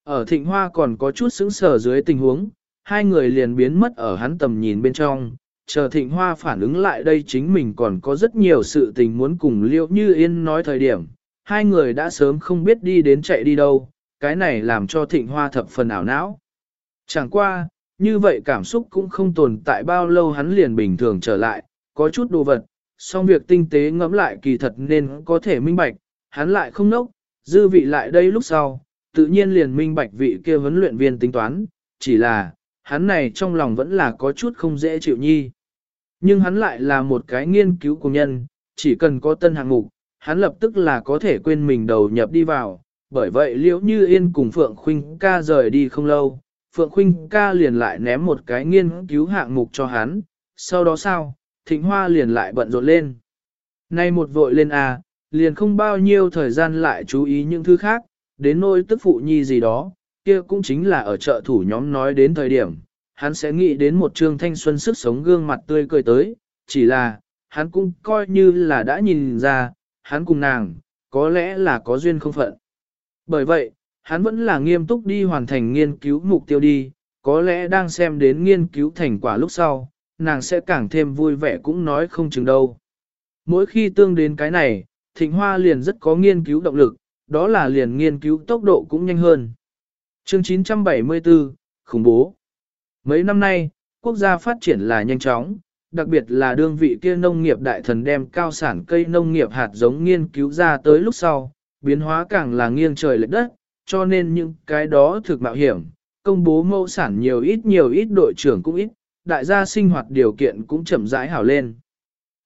Ở thịnh hoa còn có chút sững sờ dưới tình huống, hai người liền biến mất ở hắn tầm nhìn bên trong, chờ thịnh hoa phản ứng lại đây chính mình còn có rất nhiều sự tình muốn cùng liễu như yên nói thời điểm, hai người đã sớm không biết đi đến chạy đi đâu, cái này làm cho thịnh hoa thập phần ảo não. Chẳng qua, như vậy cảm xúc cũng không tồn tại bao lâu hắn liền bình thường trở lại, có chút đồ vật, song việc tinh tế ngẫm lại kỳ thật nên có thể minh bạch, hắn lại không nốc, dư vị lại đây lúc sau, tự nhiên liền minh bạch vị kia huấn luyện viên tính toán, chỉ là, hắn này trong lòng vẫn là có chút không dễ chịu nhi. Nhưng hắn lại là một cái nghiên cứu của nhân, chỉ cần có tân hạng mục, hắn lập tức là có thể quên mình đầu nhập đi vào, bởi vậy liễu như yên cùng Phượng Khuynh ca rời đi không lâu, Phượng Khuynh ca liền lại ném một cái nghiên cứu hạng mục cho hắn, sau đó sao, thịnh hoa liền lại bận rộn lên. Nay một vội lên à, liền không bao nhiêu thời gian lại chú ý những thứ khác, đến nỗi tức phụ nhi gì đó, kia cũng chính là ở chợ thủ nhóm nói đến thời điểm, hắn sẽ nghĩ đến một trương thanh xuân sức sống gương mặt tươi cười tới, chỉ là, hắn cũng coi như là đã nhìn ra, hắn cùng nàng, có lẽ là có duyên không phận. Bởi vậy, hắn vẫn là nghiêm túc đi hoàn thành nghiên cứu mục tiêu đi, có lẽ đang xem đến nghiên cứu thành quả lúc sau, nàng sẽ càng thêm vui vẻ cũng nói không chừng đâu. Mỗi khi tương đến cái này, thịnh hoa liền rất có nghiên cứu động lực, đó là liền nghiên cứu tốc độ cũng nhanh hơn. Chương 974, khủng bố. Mấy năm nay, quốc gia phát triển là nhanh chóng, đặc biệt là đương vị kia nông nghiệp đại thần đem cao sản cây nông nghiệp hạt giống nghiên cứu ra tới lúc sau, biến hóa càng là nghiêng trời lệch đất, cho nên những cái đó thực mạo hiểm, công bố mẫu sản nhiều ít nhiều ít đội trưởng cũng ít, đại gia sinh hoạt điều kiện cũng chậm rãi hảo lên.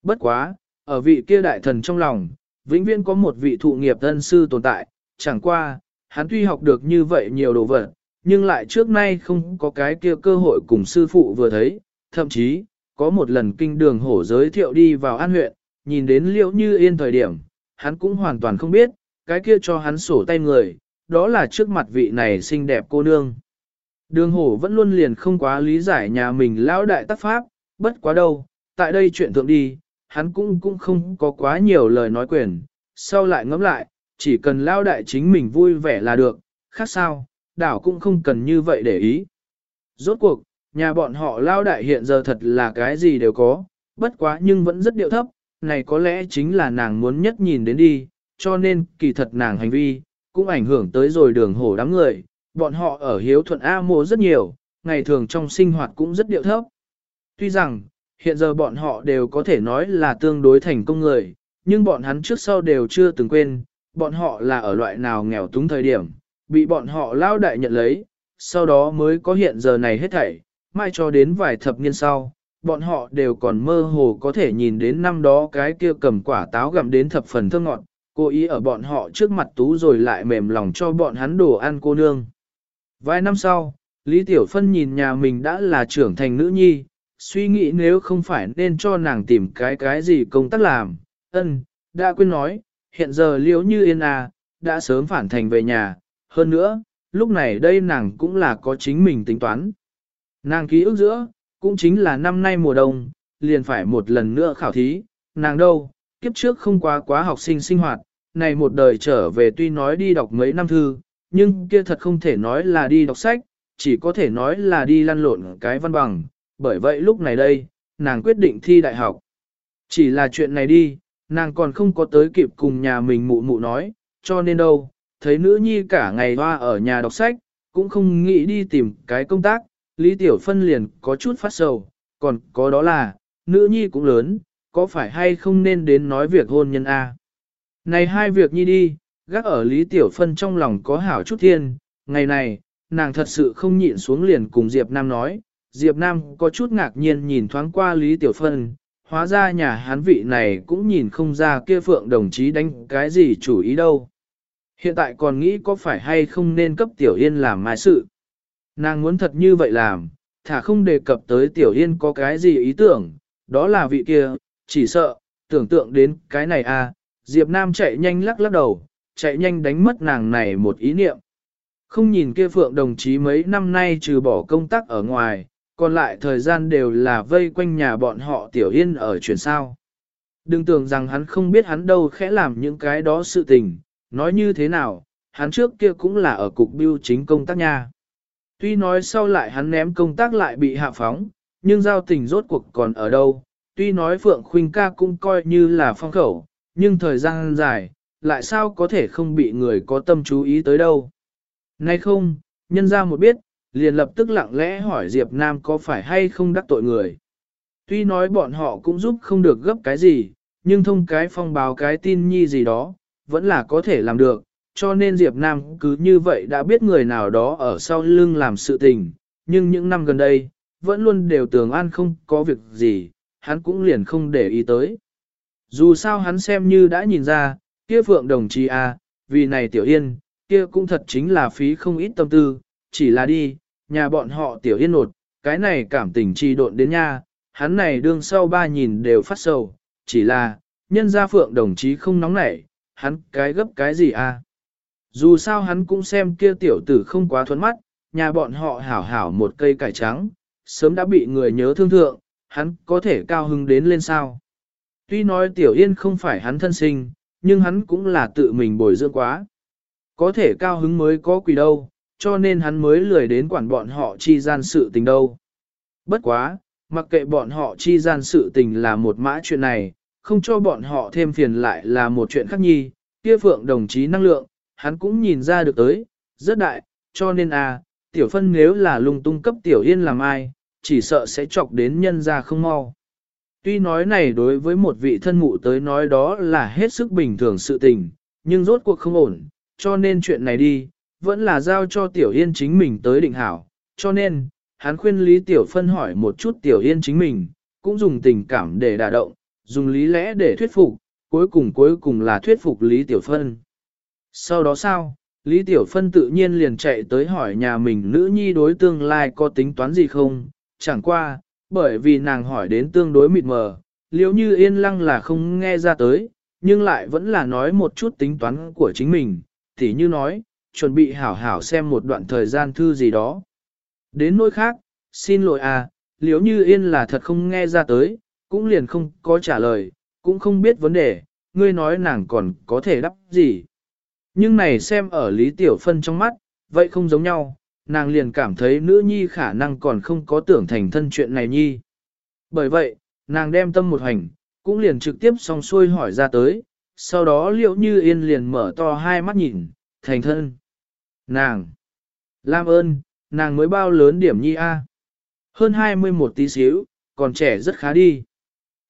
Bất quá, ở vị kia đại thần trong lòng, vĩnh viễn có một vị thụ nghiệp thân sư tồn tại, chẳng qua, hắn tuy học được như vậy nhiều đồ vật, nhưng lại trước nay không có cái kia cơ hội cùng sư phụ vừa thấy, thậm chí, có một lần kinh đường hổ giới thiệu đi vào an huyện, nhìn đến liễu như yên thời điểm, hắn cũng hoàn toàn không biết, cái kia cho hắn sổ tay người, đó là trước mặt vị này xinh đẹp cô nương. Đường hổ vẫn luôn liền không quá lý giải nhà mình lão đại tác pháp, bất quá đâu, tại đây chuyện thượng đi, hắn cũng cũng không có quá nhiều lời nói quyền, sau lại ngẫm lại, chỉ cần lão đại chính mình vui vẻ là được, khác sao, đảo cũng không cần như vậy để ý. Rốt cuộc, nhà bọn họ lao đại hiện giờ thật là cái gì đều có, bất quá nhưng vẫn rất điệu thấp, này có lẽ chính là nàng muốn nhất nhìn đến đi, cho nên kỳ thật nàng hành vi, cũng ảnh hưởng tới rồi đường hổ đám người, bọn họ ở hiếu thuận A mô rất nhiều, ngày thường trong sinh hoạt cũng rất điệu thấp. Tuy rằng, hiện giờ bọn họ đều có thể nói là tương đối thành công người, nhưng bọn hắn trước sau đều chưa từng quên, bọn họ là ở loại nào nghèo túng thời điểm, bị bọn họ lao đại nhận lấy, sau đó mới có hiện giờ này hết thảy, mai cho đến vài thập niên sau, bọn họ đều còn mơ hồ có thể nhìn đến năm đó cái kia cầm quả táo gặm đến thập phần thơm ngọt, cô ý ở bọn họ trước mặt tú rồi lại mềm lòng cho bọn hắn đồ ăn cô nương. Vài năm sau, Lý Tiểu Phân nhìn nhà mình đã là trưởng thành nữ nhi, suy nghĩ nếu không phải nên cho nàng tìm cái cái gì công tác làm, ân, đã quên nói, hiện giờ liếu như yên à, đã sớm phản thành về nhà, hơn nữa, lúc này đây nàng cũng là có chính mình tính toán. Nàng ký ức giữa, cũng chính là năm nay mùa đông, liền phải một lần nữa khảo thí, nàng đâu, kiếp trước không quá quá học sinh sinh hoạt, này một đời trở về tuy nói đi đọc mấy năm thư, nhưng kia thật không thể nói là đi đọc sách, chỉ có thể nói là đi lăn lộn cái văn bằng, bởi vậy lúc này đây, nàng quyết định thi đại học. Chỉ là chuyện này đi, nàng còn không có tới kịp cùng nhà mình mụ mụ nói, cho nên đâu, thấy nữ nhi cả ngày hoa ở nhà đọc sách, cũng không nghĩ đi tìm cái công tác, Lý Tiểu Phân liền có chút phát sầu, còn có đó là, nữ nhi cũng lớn, có phải hay không nên đến nói việc hôn nhân A. Này hai việc nhi đi, gác ở Lý Tiểu Phân trong lòng có hảo chút thiên, ngày này, nàng thật sự không nhịn xuống liền cùng Diệp Nam nói, Diệp Nam có chút ngạc nhiên nhìn thoáng qua Lý Tiểu Phân, hóa ra nhà hán vị này cũng nhìn không ra kia phượng đồng chí đánh cái gì chủ ý đâu. Hiện tại còn nghĩ có phải hay không nên cấp Tiểu Yên làm mai sự. Nàng muốn thật như vậy làm, thả không đề cập tới Tiểu Yên có cái gì ý tưởng, đó là vị kia, chỉ sợ, tưởng tượng đến cái này à, Diệp Nam chạy nhanh lắc lắc đầu, chạy nhanh đánh mất nàng này một ý niệm. Không nhìn kia Phượng đồng chí mấy năm nay trừ bỏ công tác ở ngoài, còn lại thời gian đều là vây quanh nhà bọn họ Tiểu Yên ở chuyển sao. Đừng tưởng rằng hắn không biết hắn đâu khẽ làm những cái đó sự tình, nói như thế nào, hắn trước kia cũng là ở cục biêu chính công tác nha. Tuy nói sau lại hắn ném công tác lại bị hạ phóng, nhưng giao tình rốt cuộc còn ở đâu. Tuy nói Phượng Khuynh ca cũng coi như là phong khẩu, nhưng thời gian dài, lại sao có thể không bị người có tâm chú ý tới đâu. Nay không, nhân ra một biết, liền lập tức lặng lẽ hỏi Diệp Nam có phải hay không đắc tội người. Tuy nói bọn họ cũng giúp không được gấp cái gì, nhưng thông cái phong báo cái tin nhi gì đó, vẫn là có thể làm được, cho nên Diệp Nam cứ như vậy đã biết người nào đó ở sau lưng làm sự tình, nhưng những năm gần đây, vẫn luôn đều tưởng an không có việc gì, hắn cũng liền không để ý tới. Dù sao hắn xem như đã nhìn ra, kia phượng đồng chí à, vì này tiểu yên, kia cũng thật chính là phí không ít tâm tư, chỉ là đi, nhà bọn họ tiểu yên nột, cái này cảm tình trì độn đến nha, hắn này đương sau ba nhìn đều phát sầu, chỉ là, nhân gia phượng đồng chí không nóng nảy, hắn cái gấp cái gì? À? Dù sao hắn cũng xem kia tiểu tử không quá thuấn mắt, nhà bọn họ hảo hảo một cây cải trắng, sớm đã bị người nhớ thương thượng, hắn có thể cao hứng đến lên sao. Tuy nói tiểu yên không phải hắn thân sinh, nhưng hắn cũng là tự mình bồi dưỡng quá. có thể cao hứng mới có quỷ đâu, cho nên hắn mới lười đến quản bọn họ chi gian sự tình đâu. Bất quá, mặc kệ bọn họ chi gian sự tình là một mã chuyện này, không cho bọn họ thêm phiền lại là một chuyện khác nhi, kia phượng đồng chí năng lượng, hắn cũng nhìn ra được tới, rất đại, cho nên à, tiểu phân nếu là lung tung cấp tiểu yên làm ai, chỉ sợ sẽ chọc đến nhân ra không mau. Tuy nói này đối với một vị thân mụ tới nói đó là hết sức bình thường sự tình, nhưng rốt cuộc không ổn, cho nên chuyện này đi, vẫn là giao cho Tiểu Yên chính mình tới định hảo, cho nên, hắn khuyên Lý Tiểu Phân hỏi một chút Tiểu Yên chính mình, cũng dùng tình cảm để đả động, dùng lý lẽ để thuyết phục, cuối cùng cuối cùng là thuyết phục Lý Tiểu Phân. Sau đó sao, Lý Tiểu Phân tự nhiên liền chạy tới hỏi nhà mình nữ nhi đối tương lai có tính toán gì không, chẳng qua, bởi vì nàng hỏi đến tương đối mịt mờ, liếu như yên lăng là không nghe ra tới, nhưng lại vẫn là nói một chút tính toán của chính mình, tỉ như nói, chuẩn bị hảo hảo xem một đoạn thời gian thư gì đó. Đến nỗi khác, xin lỗi à, liếu như yên là thật không nghe ra tới, cũng liền không có trả lời, cũng không biết vấn đề, ngươi nói nàng còn có thể đáp gì. Nhưng này xem ở Lý Tiểu Phân trong mắt, vậy không giống nhau, nàng liền cảm thấy nữ nhi khả năng còn không có tưởng thành thân chuyện này nhi. Bởi vậy, nàng đem tâm một hành, cũng liền trực tiếp song xuôi hỏi ra tới, sau đó liệu như yên liền mở to hai mắt nhìn, thành thân. Nàng! Lam ơn, nàng mới bao lớn điểm nhi a Hơn 21 tí xíu, còn trẻ rất khá đi.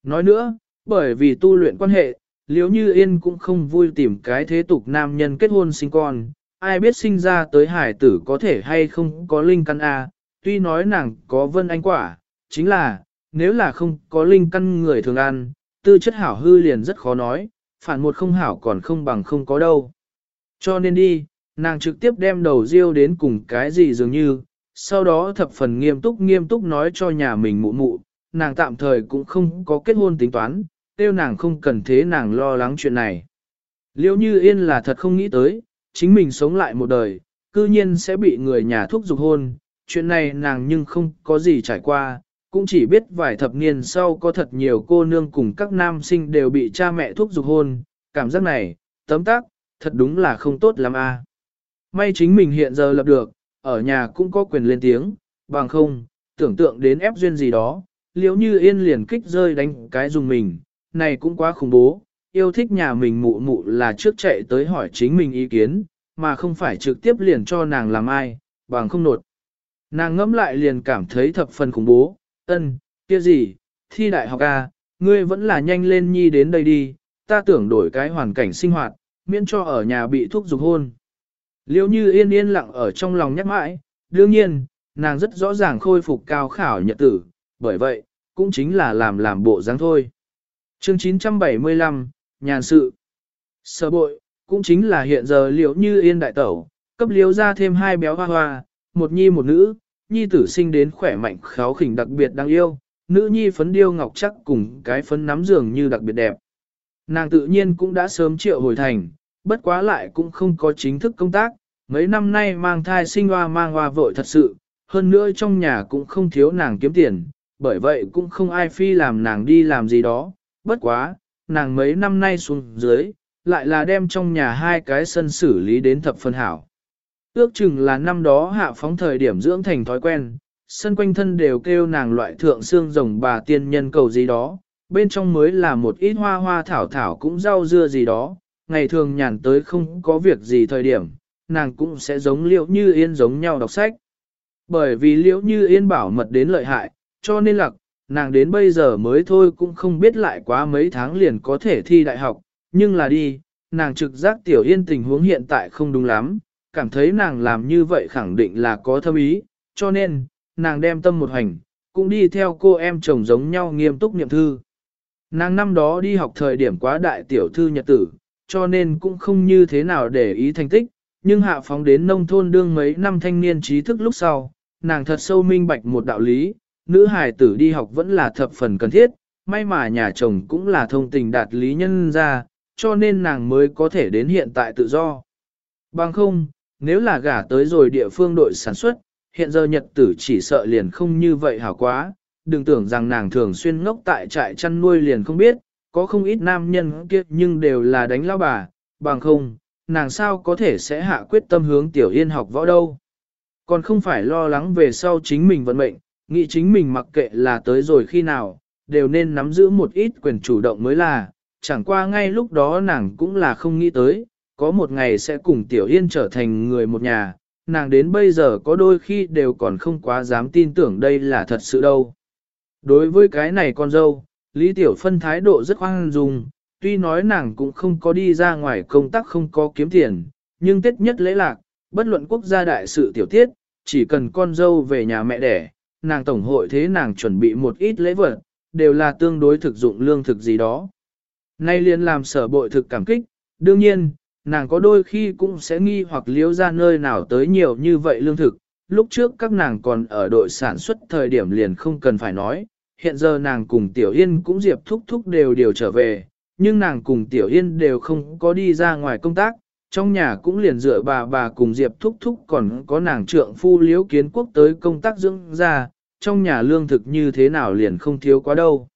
Nói nữa, bởi vì tu luyện quan hệ, liếu như yên cũng không vui tìm cái thế tục nam nhân kết hôn sinh con, ai biết sinh ra tới hải tử có thể hay không có linh căn A, tuy nói nàng có vân anh quả, chính là, nếu là không có linh căn người thường ăn, tư chất hảo hư liền rất khó nói, phản một không hảo còn không bằng không có đâu. Cho nên đi, nàng trực tiếp đem đầu riêu đến cùng cái gì dường như, sau đó thập phần nghiêm túc nghiêm túc nói cho nhà mình mụ mụ, nàng tạm thời cũng không có kết hôn tính toán, tiêu nàng không cần thế nàng lo lắng chuyện này. Liêu như yên là thật không nghĩ tới, chính mình sống lại một đời, cư nhiên sẽ bị người nhà thúc dục hôn, chuyện này nàng nhưng không có gì trải qua, cũng chỉ biết vài thập niên sau có thật nhiều cô nương cùng các nam sinh đều bị cha mẹ thúc dục hôn, cảm giác này, tấm tác, thật đúng là không tốt lắm a. May chính mình hiện giờ lập được, ở nhà cũng có quyền lên tiếng, bằng không, tưởng tượng đến ép duyên gì đó, liếu như yên liền kích rơi đánh cái dùng mình, này cũng quá khủng bố, yêu thích nhà mình mụ mụ là trước chạy tới hỏi chính mình ý kiến, mà không phải trực tiếp liền cho nàng làm ai, bằng không nột. Nàng ngẫm lại liền cảm thấy thập phần khủng bố, ân, kia gì, thi đại học à, ngươi vẫn là nhanh lên nhi đến đây đi, ta tưởng đổi cái hoàn cảnh sinh hoạt, miễn cho ở nhà bị thuốc dục hôn. Liêu như yên yên lặng ở trong lòng nhắc mãi, đương nhiên, nàng rất rõ ràng khôi phục cao khảo nhật tử, bởi vậy, cũng chính là làm làm bộ dáng thôi. Chương 975, Nhàn sự. Sở bội, cũng chính là hiện giờ liễu như yên đại tẩu, cấp liễu ra thêm hai béo hoa hoa, một nhi một nữ, nhi tử sinh đến khỏe mạnh kháo khỉnh đặc biệt đáng yêu, nữ nhi phấn điêu ngọc chắc cùng cái phấn nắm giường như đặc biệt đẹp. Nàng tự nhiên cũng đã sớm triệu hồi thành, bất quá lại cũng không có chính thức công tác, mấy năm nay mang thai sinh hoa mang hoa vội thật sự, hơn nữa trong nhà cũng không thiếu nàng kiếm tiền, bởi vậy cũng không ai phi làm nàng đi làm gì đó, bất quá, nàng mấy năm nay xuống dưới, lại là đem trong nhà hai cái sân xử lý đến thập phân hảo. Ước chừng là năm đó hạ phóng thời điểm dưỡng thành thói quen, sân quanh thân đều kêu nàng loại thượng xương rồng bà tiên nhân cầu gì đó, bên trong mới là một ít hoa hoa thảo thảo cũng rau dưa gì đó, ngày thường nhàn tới không có việc gì thời điểm, nàng cũng sẽ giống liễu như yên giống nhau đọc sách. Bởi vì liễu như yên bảo mật đến lợi hại, cho nên lặc, nàng đến bây giờ mới thôi cũng không biết lại quá mấy tháng liền có thể thi đại học, nhưng là đi, nàng trực giác tiểu yên tình huống hiện tại không đúng lắm, cảm thấy nàng làm như vậy khẳng định là có thâm ý, cho nên, nàng đem tâm một hành, cũng đi theo cô em chồng giống nhau nghiêm túc niệm thư. Nàng năm đó đi học thời điểm quá đại tiểu thư nhật tử, cho nên cũng không như thế nào để ý thành tích, nhưng hạ phóng đến nông thôn đương mấy năm thanh niên trí thức lúc sau, nàng thật sâu minh bạch một đạo lý, nữ hài tử đi học vẫn là thập phần cần thiết, may mà nhà chồng cũng là thông tình đạt lý nhân ra, cho nên nàng mới có thể đến hiện tại tự do. Bằng không, nếu là gả tới rồi địa phương đội sản xuất, hiện giờ nhật tử chỉ sợ liền không như vậy hảo quá, đừng tưởng rằng nàng thường xuyên ngốc tại trại chăn nuôi liền không biết, có không ít nam nhân kia nhưng đều là đánh lao bà, bằng không, nàng sao có thể sẽ hạ quyết tâm hướng Tiểu Yên học võ đâu. Còn không phải lo lắng về sau chính mình vận mệnh, nghĩ chính mình mặc kệ là tới rồi khi nào, đều nên nắm giữ một ít quyền chủ động mới là, chẳng qua ngay lúc đó nàng cũng là không nghĩ tới, có một ngày sẽ cùng Tiểu Yên trở thành người một nhà, nàng đến bây giờ có đôi khi đều còn không quá dám tin tưởng đây là thật sự đâu. Đối với cái này con dâu, Lý Tiểu Phân thái độ rất hoang dung, tuy nói nàng cũng không có đi ra ngoài công tác không có kiếm tiền, nhưng tết nhất lễ lạc, bất luận quốc gia đại sự tiểu tiết, chỉ cần con dâu về nhà mẹ đẻ, nàng tổng hội thế nàng chuẩn bị một ít lễ vật, đều là tương đối thực dụng lương thực gì đó. Nay liền làm sở bội thực cảm kích, đương nhiên, nàng có đôi khi cũng sẽ nghi hoặc liếu ra nơi nào tới nhiều như vậy lương thực, lúc trước các nàng còn ở đội sản xuất thời điểm liền không cần phải nói, hiện giờ nàng cùng Tiểu Yên cũng diệp thúc thúc đều đều trở về, nhưng nàng cùng Tiểu Yên đều không có đi ra ngoài công tác, trong nhà cũng liền dựa bà bà cùng diệp thúc thúc còn có nàng trượng phu liếu kiến quốc tới công tác dưỡng ra, trong nhà lương thực như thế nào liền không thiếu quá đâu.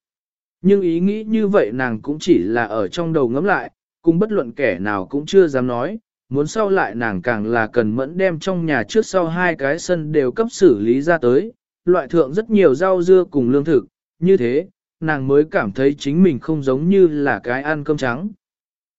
Nhưng ý nghĩ như vậy nàng cũng chỉ là ở trong đầu ngẫm lại, cùng bất luận kẻ nào cũng chưa dám nói, muốn sau lại nàng càng là cần mẫn đem trong nhà trước sau hai cái sân đều cấp xử lý ra tới, loại thượng rất nhiều rau dưa cùng lương thực, như thế, nàng mới cảm thấy chính mình không giống như là cái ăn cơm trắng.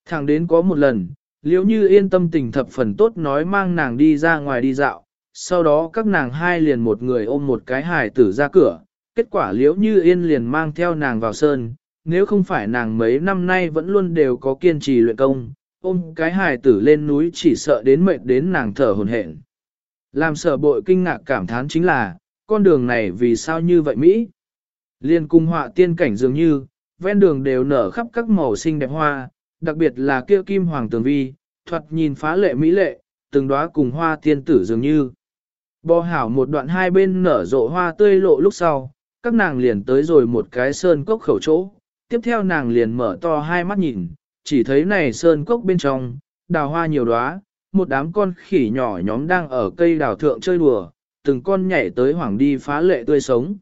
Thẳng đến có một lần, liễu như yên tâm tình thập phần tốt nói mang nàng đi ra ngoài đi dạo, sau đó các nàng hai liền một người ôm một cái hài tử ra cửa, kết quả liễu như yên liền mang theo nàng vào sơn, nếu không phải nàng mấy năm nay vẫn luôn đều có kiên trì luyện công, ôm cái hài tử lên núi chỉ sợ đến mệt đến nàng thở hồn hển. Làm sở bội kinh ngạc cảm thán chính là, con đường này vì sao như vậy Mỹ? Liên cung họa tiên cảnh dường như, ven đường đều nở khắp các màu xinh đẹp hoa, đặc biệt là kia kim hoàng tường vi, thuật nhìn phá lệ mỹ lệ, từng đóa cùng hoa tiên tử dường như. Bò hảo một đoạn hai bên nở rộ hoa tươi lộ lúc sau, các nàng liền tới rồi một cái sơn cốc khẩu chỗ, tiếp theo nàng liền mở to hai mắt nhìn, chỉ thấy này sơn cốc bên trong, đào hoa nhiều đóa, một đám con khỉ nhỏ nhóm đang ở cây đào thượng chơi đùa, từng con nhảy tới hoảng đi phá lệ tươi sống.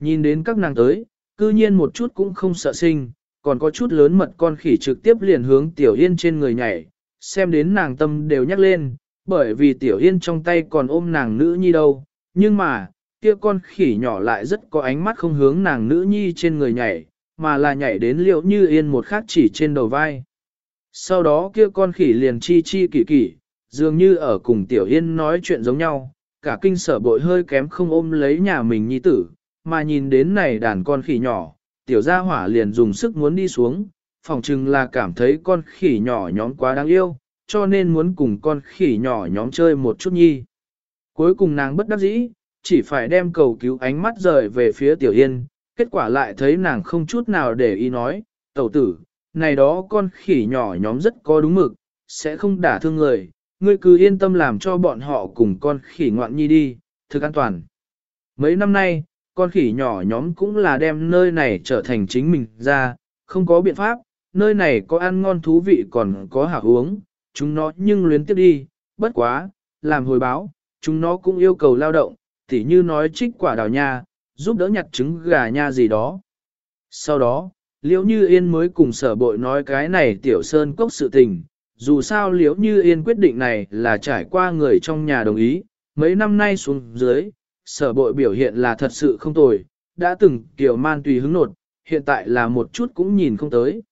Nhìn đến các nàng tới, cư nhiên một chút cũng không sợ sinh, còn có chút lớn mật con khỉ trực tiếp liền hướng Tiểu Yên trên người nhảy, xem đến nàng tâm đều nhắc lên, bởi vì Tiểu Yên trong tay còn ôm nàng nữ nhi đâu, nhưng mà, kia con khỉ nhỏ lại rất có ánh mắt không hướng nàng nữ nhi trên người nhảy, mà là nhảy đến liệu như Yên một khắc chỉ trên đầu vai. Sau đó kia con khỉ liền chi chi kỳ kỳ, dường như ở cùng Tiểu Yên nói chuyện giống nhau, cả kinh sở bội hơi kém không ôm lấy nhà mình nhi tử, mà nhìn đến này đàn con khỉ nhỏ, tiểu gia hỏa liền dùng sức muốn đi xuống, phòng chừng là cảm thấy con khỉ nhỏ nhóm quá đáng yêu, cho nên muốn cùng con khỉ nhỏ nhóm chơi một chút nhi. Cuối cùng nàng bất đắc dĩ, chỉ phải đem cầu cứu ánh mắt rời về phía tiểu yên, kết quả lại thấy nàng không chút nào để ý nói, tẩu tử, này đó con khỉ nhỏ nhóm rất có đúng mực, sẽ không đả thương người, ngươi cứ yên tâm làm cho bọn họ cùng con khỉ ngoạn nhi đi, thực an toàn. Mấy năm nay, con khỉ nhỏ nhóm cũng là đem nơi này trở thành chính mình ra, không có biện pháp, nơi này có ăn ngon thú vị còn có hảo uống, chúng nó nhưng luyến tiếp đi, bất quá, làm hồi báo, chúng nó cũng yêu cầu lao động, tỉ như nói trích quả đào nha, giúp đỡ nhặt trứng gà nha gì đó. Sau đó, liễu như yên mới cùng sở bội nói cái này tiểu sơn cốc sự tình, dù sao liễu như yên quyết định này là trải qua người trong nhà đồng ý, mấy năm nay xuống dưới, sở bội biểu hiện là thật sự không tồi, đã từng kiểu man tùy hứng nột, hiện tại là một chút cũng nhìn không tới.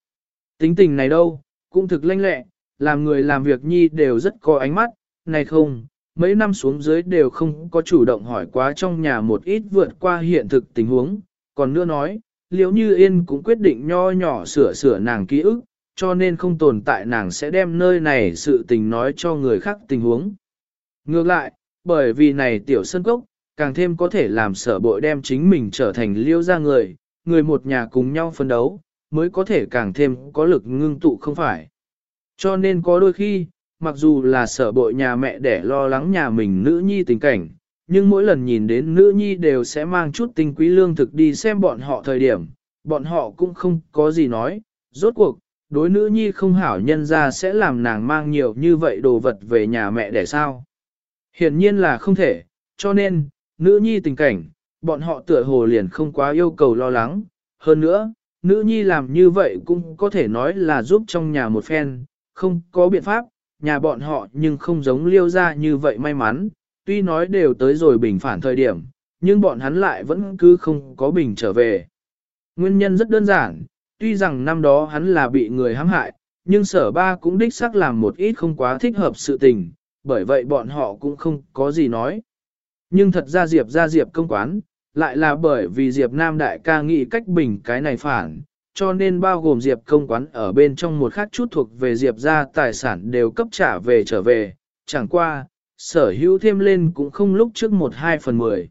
Tính tình này đâu, cũng thực lanh lẹ, làm người làm việc nhi đều rất có ánh mắt, này không, mấy năm xuống dưới đều không có chủ động hỏi quá trong nhà một ít vượt qua hiện thực tình huống, còn nữa nói, liếu như yên cũng quyết định nho nhỏ sửa sửa nàng ký ức, cho nên không tồn tại nàng sẽ đem nơi này sự tình nói cho người khác tình huống. Ngược lại, bởi vì này tiểu sân cốc, càng thêm có thể làm sở bội đem chính mình trở thành liêu ra người, người một nhà cùng nhau phân đấu, mới có thể càng thêm có lực ngưng tụ không phải. Cho nên có đôi khi, mặc dù là sở bội nhà mẹ để lo lắng nhà mình nữ nhi tình cảnh, nhưng mỗi lần nhìn đến nữ nhi đều sẽ mang chút tinh quý lương thực đi xem bọn họ thời điểm, bọn họ cũng không có gì nói, rốt cuộc, đối nữ nhi không hảo nhân ra sẽ làm nàng mang nhiều như vậy đồ vật về nhà mẹ để sao. Hiển nhiên là không thể, cho nên, nữ nhi tình cảnh, bọn họ tựa hồ liền không quá yêu cầu lo lắng. Hơn nữa, nữ nhi làm như vậy cũng có thể nói là giúp trong nhà một phen, không có biện pháp, nhà bọn họ nhưng không giống liêu ra như vậy may mắn, tuy nói đều tới rồi bình phản thời điểm, nhưng bọn hắn lại vẫn cứ không có bình trở về. Nguyên nhân rất đơn giản, tuy rằng năm đó hắn là bị người hãm hại, nhưng sở ba cũng đích xác làm một ít không quá thích hợp sự tình, bởi vậy bọn họ cũng không có gì nói. Nhưng thật ra Diệp ra Diệp công quán, lại là bởi vì Diệp Nam Đại ca nghĩ cách bình cái này phản, cho nên bao gồm Diệp công quán ở bên trong một khác chút thuộc về Diệp ra tài sản đều cấp trả về trở về, chẳng qua, sở hữu thêm lên cũng không lúc trước một hai phần mười.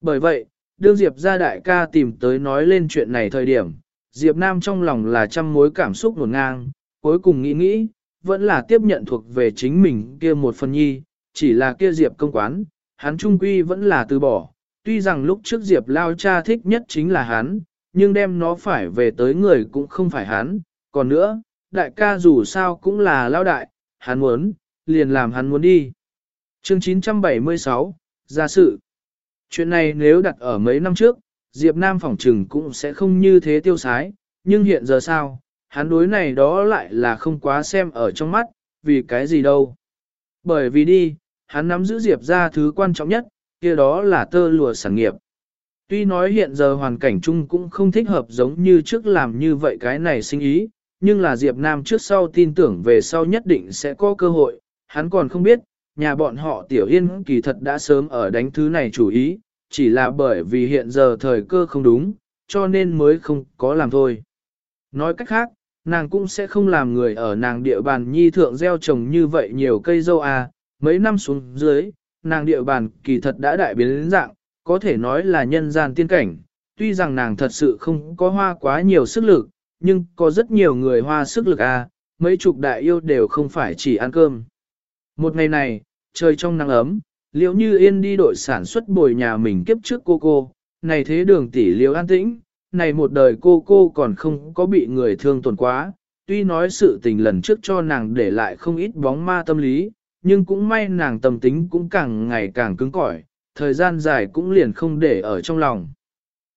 Bởi vậy, đương Diệp ra đại ca tìm tới nói lên chuyện này thời điểm, Diệp Nam trong lòng là trăm mối cảm xúc nguồn ngang, cuối cùng nghĩ nghĩ, vẫn là tiếp nhận thuộc về chính mình kia một phần nhi, chỉ là kia Diệp công quán, hắn trung quy vẫn là từ bỏ, tuy rằng lúc trước Diệp lao cha thích nhất chính là hắn, nhưng đem nó phải về tới người cũng không phải hắn, còn nữa, đại ca dù sao cũng là lao đại, hắn muốn, liền làm hắn muốn đi. Chương 976, Gia sự Chuyện này nếu đặt ở mấy năm trước, Diệp Nam phỏng trừng cũng sẽ không như thế tiêu sái, nhưng hiện giờ sao, hắn đối này đó lại là không quá xem ở trong mắt, vì cái gì đâu. Bởi vì đi, hắn nắm giữ Diệp ra thứ quan trọng nhất, kia đó là tơ lụa sản nghiệp. Tuy nói hiện giờ hoàn cảnh chung cũng không thích hợp giống như trước làm như vậy cái này sinh ý, nhưng là Diệp Nam trước sau tin tưởng về sau nhất định sẽ có cơ hội, hắn còn không biết, nhà bọn họ Tiểu Yên kỳ thật đã sớm ở đánh thứ này chủ ý, chỉ là bởi vì hiện giờ thời cơ không đúng, cho nên mới không có làm thôi. Nói cách khác, nàng cũng sẽ không làm người ở nàng địa bàn nhi thượng gieo trồng như vậy nhiều cây dâu à, mấy năm xuống dưới, nàng địa bàn kỳ thật đã đại biến đến dạng, có thể nói là nhân gian tiên cảnh, tuy rằng nàng thật sự không có hoa quá nhiều sức lực, nhưng có rất nhiều người hoa sức lực à, mấy chục đại yêu đều không phải chỉ ăn cơm. Một ngày này, trời trong nắng ấm, liễu như yên đi đội sản xuất bồi nhà mình kiếp trước cô cô, này thế đường tỷ liễu an tĩnh, này một đời cô cô còn không có bị người thương tổn quá, tuy nói sự tình lần trước cho nàng để lại không ít bóng ma tâm lý, nhưng cũng may nàng tâm tính cũng càng ngày càng cứng cỏi, thời gian dài cũng liền không để ở trong lòng.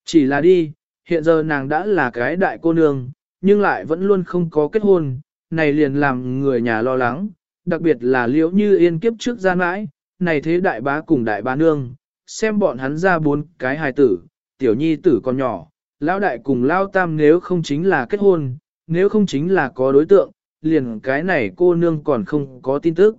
Chỉ là đi, hiện giờ nàng đã là cái đại cô nương, nhưng lại vẫn luôn không có kết hôn, này liền làm người nhà lo lắng, đặc biệt là liễu như yên kiếp trước gian mãi, này thế đại bá cùng đại bá nương, xem bọn hắn ra bốn cái hài tử, tiểu nhi tử còn nhỏ, lão đại cùng lao tam nếu không chính là kết hôn, nếu không chính là có đối tượng, liền cái này cô nương còn không có tin tức.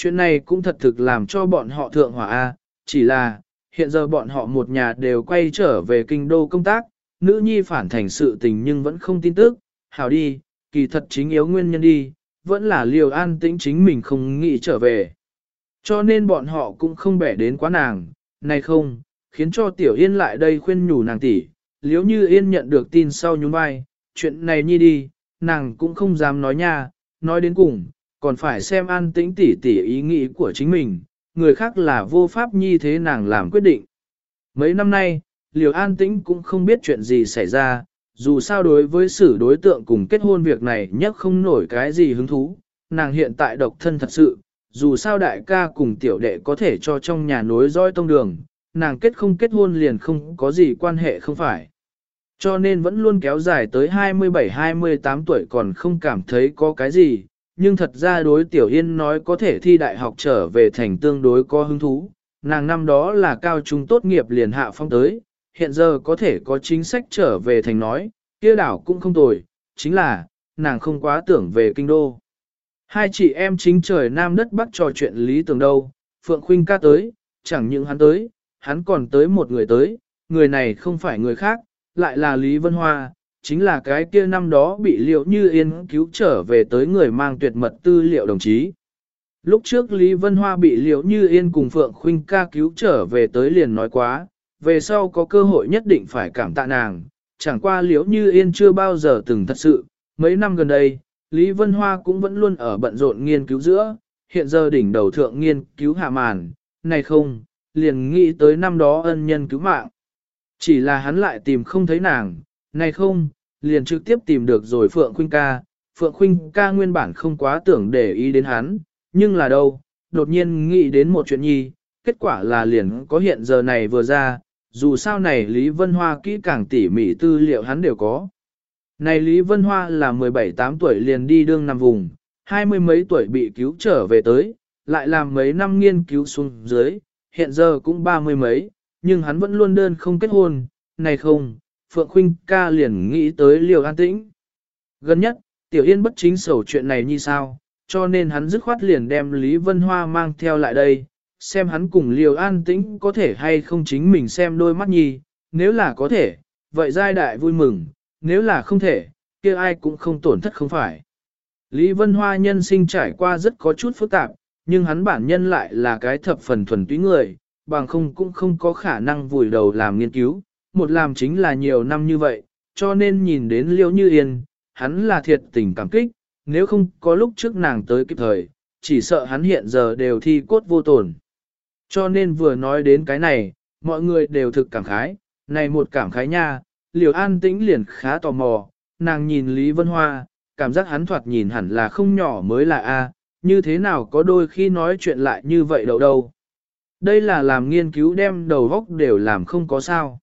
Chuyện này cũng thật thực làm cho bọn họ thượng hỏa A, chỉ là, hiện giờ bọn họ một nhà đều quay trở về kinh đô công tác, nữ nhi phản thành sự tình nhưng vẫn không tin tức, hảo đi, kỳ thật chính yếu nguyên nhân đi, vẫn là liều an tĩnh chính mình không nghĩ trở về. Cho nên bọn họ cũng không bẻ đến quá nàng, này không, khiến cho Tiểu Yên lại đây khuyên nhủ nàng tỷ. Liếu như Yên nhận được tin sau nhún vai, chuyện này nhi đi, nàng cũng không dám nói nha, nói đến cùng, còn phải xem an tĩnh tỷ tỷ ý nghĩ của chính mình, người khác là vô pháp nhi thế nàng làm quyết định. Mấy năm nay, Liều An Tĩnh cũng không biết chuyện gì xảy ra, dù sao đối với xử đối tượng cùng kết hôn việc này nhất không nổi cái gì hứng thú, nàng hiện tại độc thân thật sự, dù sao đại ca cùng tiểu đệ có thể cho trong nhà nối roi tông đường, nàng kết không kết hôn liền không có gì quan hệ không phải. Cho nên vẫn luôn kéo dài tới 27-28 tuổi còn không cảm thấy có cái gì, nhưng thật ra đối Tiểu Yên nói có thể thi đại học trở về thành tương đối có hứng thú, nàng năm đó là cao trung tốt nghiệp liền hạ phong tới, hiện giờ có thể có chính sách trở về thành nói, kia đảo cũng không tồi, chính là, nàng không quá tưởng về kinh đô. Hai chị em chính trời nam đất bắc trò chuyện lý tưởng đâu, Phượng Khuynh ca tới, chẳng những hắn tới, hắn còn tới một người tới, người này không phải người khác, lại là Lý Vân Hoa, chính là cái kia năm đó bị liệu như yên cứu trở về tới người mang tuyệt mật tư liệu đồng chí. Lúc trước Lý Vân Hoa bị liệu như yên cùng Phượng Khuynh ca cứu trở về tới liền nói quá, về sau có cơ hội nhất định phải cảm tạ nàng, chẳng qua liệu như yên chưa bao giờ từng thật sự, mấy năm gần đây, Lý Vân Hoa cũng vẫn luôn ở bận rộn nghiên cứu giữa, hiện giờ đỉnh đầu thượng nghiên cứu hạ màn, này không, liền nghĩ tới năm đó ân nhân cứu mạng. Chỉ là hắn lại tìm không thấy nàng, này không, liền trực tiếp tìm được rồi Phượng Khuynh ca. Phượng Khuynh ca nguyên bản không quá tưởng để ý đến hắn, nhưng là đâu, đột nhiên nghĩ đến một chuyện nhi, kết quả là liền có hiện giờ này vừa ra, dù sao này Lý Vân Hoa kỹ càng tỉ mỉ tư liệu hắn đều có. Này Lý Vân Hoa là 17-8 tuổi liền đi đương nằm vùng, hai mươi mấy tuổi bị cứu trở về tới, lại làm mấy năm nghiên cứu xuống dưới, hiện giờ cũng ba mươi mấy, nhưng hắn vẫn luôn đơn không kết hôn, này không, Phượng Khuynh ca liền nghĩ tới liều an tĩnh. Gần nhất, Tiểu Yên bất chính sầu chuyện này như sao, cho nên hắn dứt khoát liền đem Lý Vân Hoa mang theo lại đây, xem hắn cùng liều an tĩnh có thể hay không chính mình xem đôi mắt nhi, nếu là có thể, vậy giai đại vui mừng, nếu là không thể, kia ai cũng không tổn thất không phải. Lý Vân Hoa nhân sinh trải qua rất có chút phức tạp, nhưng hắn bản nhân lại là cái thập phần thuần túy người, bằng không cũng không có khả năng vùi đầu làm nghiên cứu, một làm chính là nhiều năm như vậy, cho nên nhìn đến liêu Như Yên, hắn là thiệt tình cảm kích, nếu không có lúc trước nàng tới kịp thời, chỉ sợ hắn hiện giờ đều thi cốt vô tổn. Cho nên vừa nói đến cái này, mọi người đều thực cảm khái, này một cảm khái nha, liều an tĩnh liền khá tò mò, nàng nhìn Lý Vân Hoa, cảm giác hắn thoạt nhìn hẳn là không nhỏ mới là A, như thế nào có đôi khi nói chuyện lại như vậy đâu đâu. Đây là làm nghiên cứu đem đầu góc đều làm không có sao.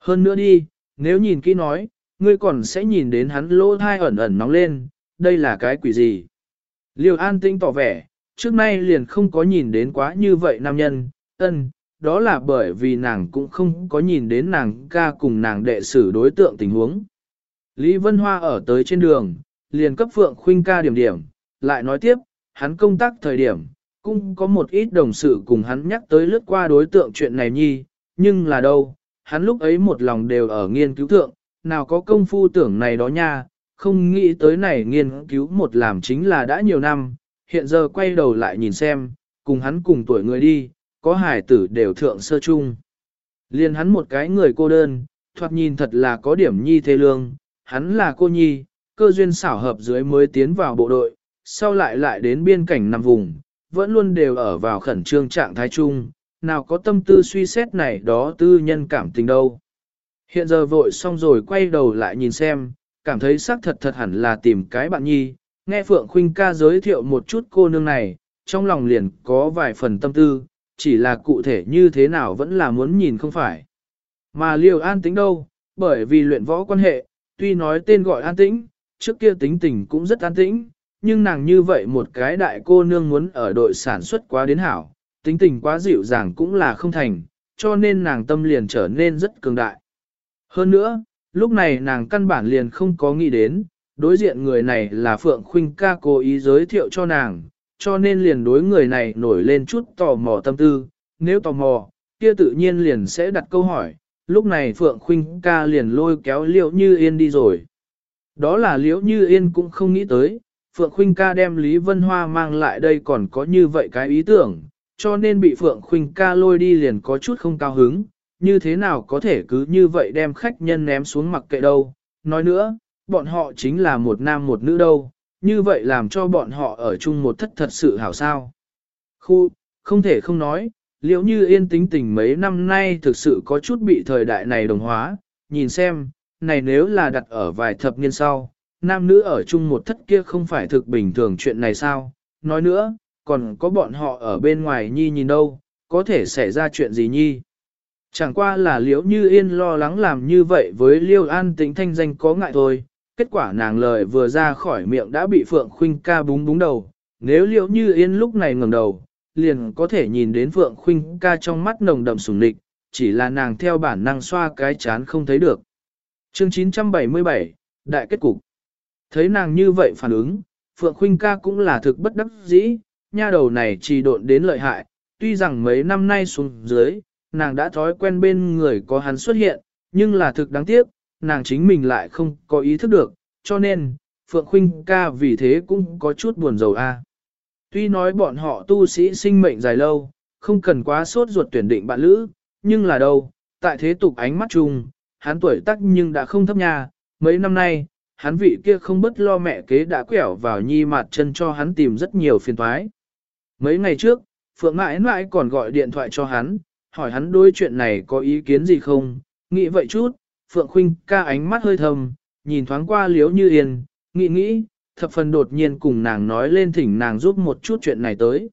Hơn nữa đi, nếu nhìn kỹ nói, ngươi còn sẽ nhìn đến hắn lỗ thai ẩn ẩn nóng lên, đây là cái quỷ gì. Liêu an tinh tỏ vẻ, trước nay liền không có nhìn đến quá như vậy nam nhân, ân, đó là bởi vì nàng cũng không có nhìn đến nàng ca cùng nàng đệ xử đối tượng tình huống. Lý Vân Hoa ở tới trên đường, liền cấp Phượng Khuynh ca điểm điểm, lại nói tiếp, hắn công tác thời điểm, cũng có một ít đồng sự cùng hắn nhắc tới lướt qua đối tượng chuyện này nhi, nhưng là đâu, hắn lúc ấy một lòng đều ở nghiên cứu thượng, nào có công phu tưởng này đó nha, không nghĩ tới này nghiên cứu một làm chính là đã nhiều năm, hiện giờ quay đầu lại nhìn xem, cùng hắn cùng tuổi người đi, có hải tử đều thượng sơ chung. Liên hắn một cái người cô đơn, thoạt nhìn thật là có điểm nhi thế lương, hắn là cô nhi, cơ duyên xảo hợp dưới mới tiến vào bộ đội, sau lại lại đến biên cảnh nằm vùng, vẫn luôn đều ở vào khẩn trương trạng thái chung, nào có tâm tư suy xét này đó tư nhân cảm tình đâu. Hiện giờ vội xong rồi quay đầu lại nhìn xem, cảm thấy xác thật thật hẳn là tìm cái bạn nhi, nghe Phượng Khuynh ca giới thiệu một chút cô nương này, trong lòng liền có vài phần tâm tư, chỉ là cụ thể như thế nào vẫn là muốn nhìn không phải. Mà liều an tính đâu, bởi vì luyện võ quan hệ, tuy nói tên gọi an tĩnh, trước kia tính tình cũng rất an tĩnh, nhưng nàng như vậy một cái đại cô nương muốn ở đội sản xuất quá đến hảo, tính tình quá dịu dàng cũng là không thành, cho nên nàng tâm liền trở nên rất cường đại. Hơn nữa, lúc này nàng căn bản liền không có nghĩ đến, đối diện người này là Phượng Khuynh ca cố ý giới thiệu cho nàng, cho nên liền đối người này nổi lên chút tò mò tâm tư, nếu tò mò, kia tự nhiên liền sẽ đặt câu hỏi, lúc này Phượng Khuynh ca liền lôi kéo Liễu Như Yên đi rồi. Đó là Liễu Như Yên cũng không nghĩ tới, Phượng Khuynh ca đem Lý Vân Hoa mang lại đây còn có như vậy cái ý tưởng, cho nên bị Phượng Khuynh ca lôi đi liền có chút không cao hứng, như thế nào có thể cứ như vậy đem khách nhân ném xuống mặc kệ đâu. Nói nữa, bọn họ chính là một nam một nữ đâu, như vậy làm cho bọn họ ở chung một thất thật sự hảo sao. Khu, không thể không nói, liệu như yên tính tình mấy năm nay thực sự có chút bị thời đại này đồng hóa, nhìn xem, này nếu là đặt ở vài thập niên sau, nam nữ ở chung một thất kia không phải thực bình thường chuyện này sao, nói nữa, còn có bọn họ ở bên ngoài nhi nhìn đâu, có thể xảy ra chuyện gì nhi. Chẳng qua là liễu như yên lo lắng làm như vậy với liêu an tính thanh danh có ngại thôi, kết quả nàng lời vừa ra khỏi miệng đã bị Phượng Khuynh ca búng búng đầu, nếu liễu như yên lúc này ngẩng đầu, liền có thể nhìn đến Phượng Khuynh ca trong mắt nồng đậm sùng địch, chỉ là nàng theo bản năng xoa cái chán không thấy được. Chương 977, Đại kết cục. Thấy nàng như vậy phản ứng, Phượng Khuynh ca cũng là thực bất đắc dĩ, nha đầu này chỉ độn đến lợi hại, tuy rằng mấy năm nay xuống dưới, nàng đã thói quen bên người có hắn xuất hiện, nhưng là thực đáng tiếc, nàng chính mình lại không có ý thức được, cho nên, Phượng Khuynh ca vì thế cũng có chút buồn rầu a. Tuy nói bọn họ tu sĩ sinh mệnh dài lâu, không cần quá sốt ruột tuyển định bạn lữ, nhưng là đâu, tại thế tục ánh mắt chung, hắn tuổi tác nhưng đã không thấp nha, mấy năm nay, hắn vị kia không bất lo mẹ kế đã quẻo vào nhi mặt chân cho hắn tìm rất nhiều phiền toái. Mấy ngày trước, Phượng mãi mãi còn gọi điện thoại cho hắn, hỏi hắn đối chuyện này có ý kiến gì không, nghĩ vậy chút, Phượng Khuynh ca ánh mắt hơi thầm, nhìn thoáng qua liếu như yên, nghĩ nghĩ, thập phần đột nhiên cùng nàng nói lên thỉnh nàng giúp một chút chuyện này tới.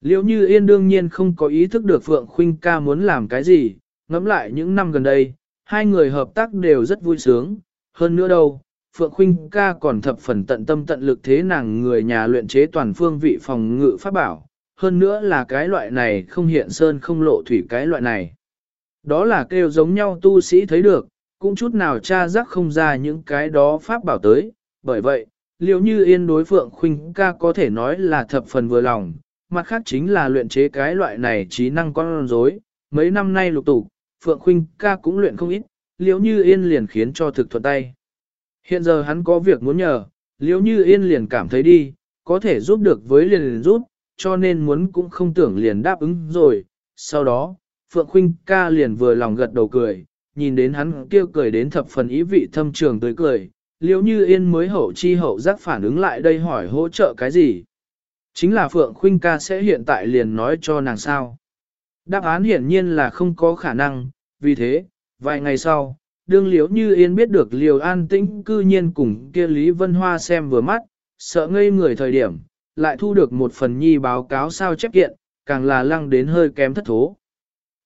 liễu như yên đương nhiên không có ý thức được Phượng Khuynh ca muốn làm cái gì, ngẫm lại những năm gần đây, hai người hợp tác đều rất vui sướng, hơn nữa đâu, Phượng Khuynh ca còn thập phần tận tâm tận lực thế nàng người nhà luyện chế toàn phương vị phòng ngự pháp bảo, hơn nữa là cái loại này không hiện sơn không lộ thủy cái loại này. Đó là kêu giống nhau tu sĩ thấy được, cũng chút nào tra rắc không ra những cái đó pháp bảo tới, bởi vậy, liệu như yên đối Phượng Khuynh ca có thể nói là thập phần vừa lòng, mặt khác chính là luyện chế cái loại này trí năng con rối. mấy năm nay lục tục, Phượng Khuynh ca cũng luyện không ít, liệu như yên liền khiến cho thực thuận tay. Hiện giờ hắn có việc muốn nhờ, liếu như yên liền cảm thấy đi, có thể giúp được với liền, liền giúp, cho nên muốn cũng không tưởng liền đáp ứng rồi. Sau đó, Phượng Khuynh ca liền vừa lòng gật đầu cười, nhìn đến hắn kêu cười đến thập phần ý vị thâm trường tới cười, Liếu như yên mới hậu chi hậu giác phản ứng lại đây hỏi hỗ trợ cái gì. Chính là Phượng Khuynh ca sẽ hiện tại liền nói cho nàng sao. Đáp án hiển nhiên là không có khả năng, vì thế, vài ngày sau, đương liễu như yên biết được liều an tĩnh cư nhiên cùng kia Lý Vân Hoa xem vừa mắt, sợ ngây người thời điểm, lại thu được một phần nhi báo cáo sao chép kiện, càng là lăng đến hơi kém thất thố.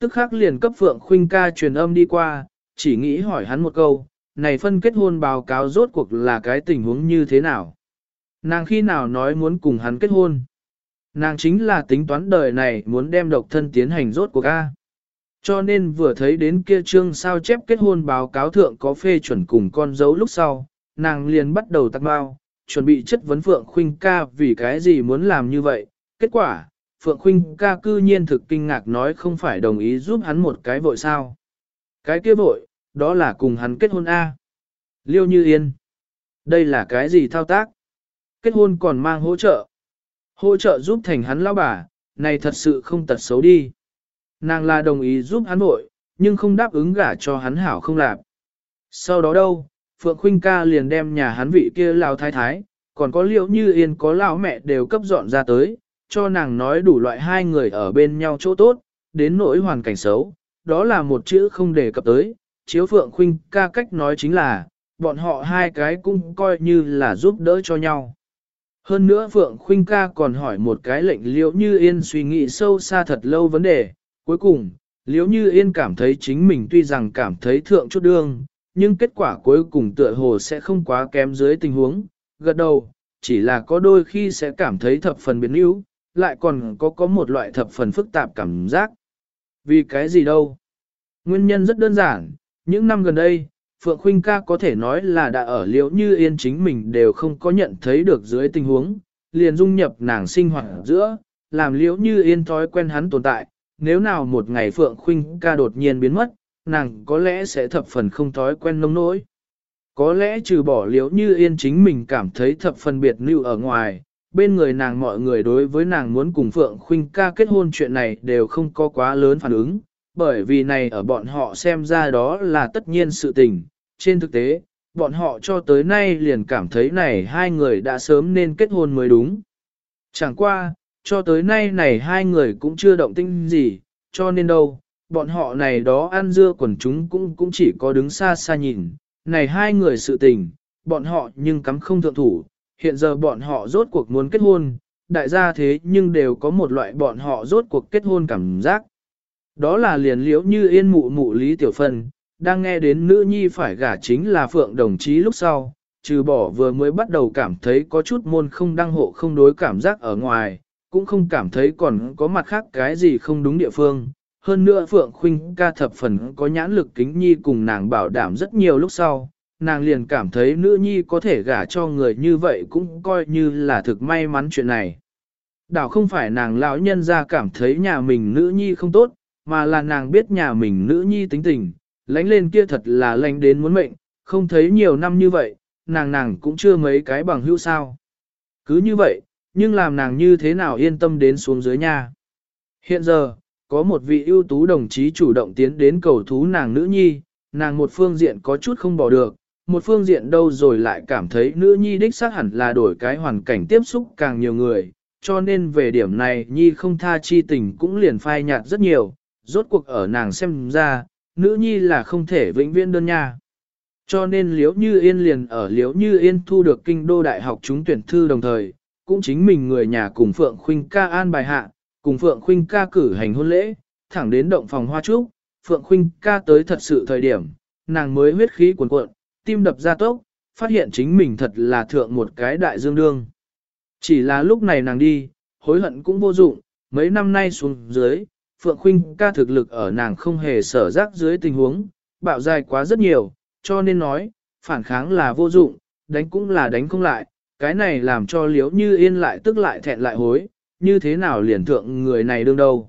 Tức khắc liền cấp Phượng Khuynh ca truyền âm đi qua, chỉ nghĩ hỏi hắn một câu, này phân kết hôn báo cáo rốt cuộc là cái tình huống như thế nào? Nàng khi nào nói muốn cùng hắn kết hôn? Nàng chính là tính toán đời này muốn đem độc thân tiến hành rốt cuộc A. Cho nên vừa thấy đến kia trương sao chép kết hôn báo cáo thượng có phê chuẩn cùng con dấu lúc sau, nàng liền bắt đầu tắc bao, chuẩn bị chất vấn Phượng Khuynh ca vì cái gì muốn làm như vậy. Kết quả, Phượng Khuynh ca cư nhiên thực kinh ngạc nói không phải đồng ý giúp hắn một cái vội sao. Cái kia vội, đó là cùng hắn kết hôn A. Liêu Như Yên. Đây là cái gì thao tác? Kết hôn còn mang hỗ trợ. Hỗ trợ giúp thành hắn lão bà, này thật sự không tật xấu đi. Nàng là đồng ý giúp hắn vội, nhưng không đáp ứng gả cho hắn hảo không làm. Sau đó đâu, Phượng Khuynh ca liền đem nhà hắn vị kia lao thái thái, còn có liệu như yên có lao mẹ đều cấp dọn ra tới, cho nàng nói đủ loại hai người ở bên nhau chỗ tốt, đến nỗi hoàn cảnh xấu, đó là một chữ không đề cập tới, chiếu Phượng Khuynh ca cách nói chính là, bọn họ hai cái cũng coi như là giúp đỡ cho nhau. Hơn nữa Phượng Khuynh ca còn hỏi một cái lệnh liệu như yên suy nghĩ sâu xa thật lâu vấn đề, cuối cùng, liễu như yên cảm thấy chính mình tuy rằng cảm thấy thượng chút đương, nhưng kết quả cuối cùng tựa hồ sẽ không quá kém dưới tình huống, gật đầu, chỉ là có đôi khi sẽ cảm thấy thập phần biến yếu, lại còn có có một loại thập phần phức tạp cảm giác. Vì cái gì đâu? Nguyên nhân rất đơn giản, những năm gần đây, Phượng Khuynh ca có thể nói là đã ở liễu như yên chính mình đều không có nhận thấy được dưới tình huống, liền dung nhập nàng sinh hoạt giữa, làm liễu như yên thói quen hắn tồn tại, nếu nào một ngày Phượng Khuynh ca đột nhiên biến mất, nàng có lẽ sẽ thập phần không thói quen nông nỗi. Có lẽ trừ bỏ liễu như yên chính mình cảm thấy thập phần biệt lưu ở ngoài, bên người nàng mọi người đối với nàng muốn cùng Phượng Khuynh ca kết hôn chuyện này đều không có quá lớn phản ứng, bởi vì này ở bọn họ xem ra đó là tất nhiên sự tình. Trên thực tế, bọn họ cho tới nay liền cảm thấy này hai người đã sớm nên kết hôn mới đúng. Chẳng qua, cho tới nay này hai người cũng chưa động tinh gì, cho nên đâu, bọn họ này đó ăn dưa quần chúng cũng cũng chỉ có đứng xa xa nhìn, này hai người sự tình, bọn họ nhưng cắm không thượng thủ, hiện giờ bọn họ rốt cuộc muốn kết hôn, đại gia thế nhưng đều có một loại bọn họ rốt cuộc kết hôn cảm giác. Đó là liền liễu như yên mụ mụ Lý Tiểu Phân, đang nghe đến nữ nhi phải gả chính là Phượng đồng chí lúc sau, trừ bỏ vừa mới bắt đầu cảm thấy có chút môn không đăng hộ không đối cảm giác ở ngoài, cũng không cảm thấy còn có mặt khác cái gì không đúng địa phương. Hơn nữa Phượng Khuynh ca thập phần có nhãn lực kính nhi cùng nàng bảo đảm rất nhiều lúc sau, nàng liền cảm thấy nữ nhi có thể gả cho người như vậy cũng coi như là thực may mắn chuyện này. Đảo không phải nàng lão nhân ra cảm thấy nhà mình nữ nhi không tốt, mà là nàng biết nhà mình nữ nhi tính tình, lánh lên kia thật là lánh đến muốn mệnh, không thấy nhiều năm như vậy, nàng nàng cũng chưa mấy cái bằng hữu sao. Cứ như vậy, nhưng làm nàng như thế nào yên tâm đến xuống dưới nhà. Hiện giờ, có một vị ưu tú đồng chí chủ động tiến đến cầu thú nàng nữ nhi, nàng một phương diện có chút không bỏ được, một phương diện đâu rồi lại cảm thấy nữ nhi đích xác hẳn là đổi cái hoàn cảnh tiếp xúc càng nhiều người, cho nên về điểm này nhi không tha chi tình cũng liền phai nhạt rất nhiều, rốt cuộc ở nàng xem ra, nữ nhi là không thể vĩnh viễn đơn nha. Cho nên liễu như yên liền ở liễu như yên thu được kinh đô đại học chúng tuyển thư đồng thời, cũng chính mình người nhà cùng Phượng Khuynh ca an bài hạ, cùng Phượng Khuynh ca cử hành hôn lễ, thẳng đến động phòng hoa trúc, Phượng Khuynh ca tới thật sự thời điểm, nàng mới huyết khí cuồn cuộn, tim đập ra tốc, phát hiện chính mình thật là thượng một cái đại dương đương. Chỉ là lúc này nàng đi, hối hận cũng vô dụng, mấy năm nay xuống dưới, Phượng Khuynh ca thực lực ở nàng không hề sở rác dưới tình huống, bạo dài quá rất nhiều, cho nên nói, phản kháng là vô dụng, đánh cũng là đánh không lại, cái này làm cho liếu như yên lại tức lại thẹn lại hối, như thế nào liền thượng người này đương đâu.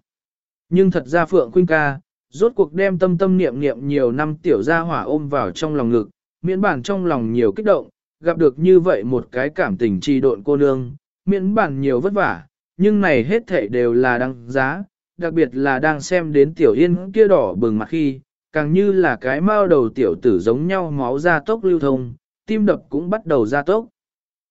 Nhưng thật ra Phượng Khuynh ca, rốt cuộc đem tâm tâm niệm niệm nhiều năm tiểu gia hỏa ôm vào trong lòng ngực, miễn bản trong lòng nhiều kích động, gặp được như vậy một cái cảm tình trì độn cô nương, miễn bản nhiều vất vả, nhưng này hết thảy đều là đăng giá, đặc biệt là đang xem đến tiểu yên kia đỏ bừng mặt khi, càng như là cái mao đầu tiểu tử giống nhau máu ra tốc lưu thông, tim đập cũng bắt đầu ra tốc.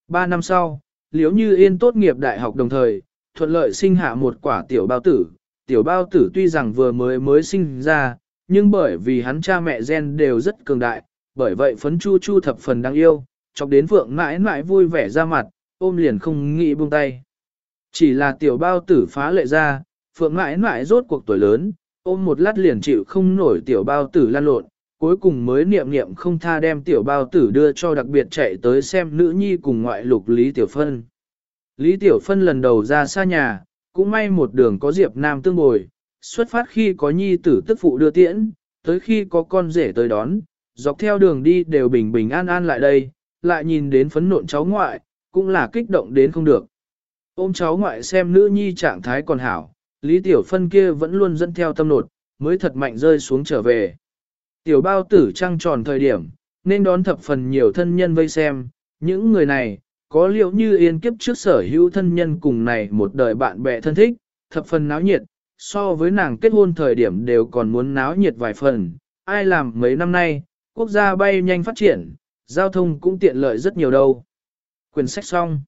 Ba năm sau, liếu như yên tốt nghiệp đại học đồng thời, thuận lợi sinh hạ một quả tiểu bao tử. Tiểu bao tử tuy rằng vừa mới mới sinh ra, nhưng bởi vì hắn cha mẹ gen đều rất cường đại, bởi vậy phấn chu chu thập phần đáng yêu, chọc đến vượng mãi mãi vui vẻ ra mặt, ôm liền không nghĩ buông tay. Chỉ là tiểu bao tử phá lệ ra, phượng mãi mãi rốt cuộc tuổi lớn, ôm một lát liền chịu không nổi tiểu bao tử lan lộn, cuối cùng mới niệm niệm không tha đem tiểu bao tử đưa cho đặc biệt chạy tới xem nữ nhi cùng ngoại lục Lý Tiểu Phân. Lý Tiểu Phân lần đầu ra xa nhà, cũng may một đường có Diệp Nam tương bồi, xuất phát khi có nhi tử tức phụ đưa tiễn, tới khi có con rể tới đón, dọc theo đường đi đều bình bình an an lại đây, lại nhìn đến phấn nộn cháu ngoại, cũng là kích động đến không được. Ôm cháu ngoại xem nữ nhi trạng thái còn hảo, Lý Tiểu Phân kia vẫn luôn dẫn theo tâm nột, mới thật mạnh rơi xuống trở về. Tiểu bao tử trăng tròn thời điểm, nên đón thập phần nhiều thân nhân vây xem, những người này, có liệu như yên kiếp trước sở hữu thân nhân cùng này một đời bạn bè thân thích, thập phần náo nhiệt, so với nàng kết hôn thời điểm đều còn muốn náo nhiệt vài phần, ai làm mấy năm nay, quốc gia bay nhanh phát triển, giao thông cũng tiện lợi rất nhiều đâu. Quyền sách xong.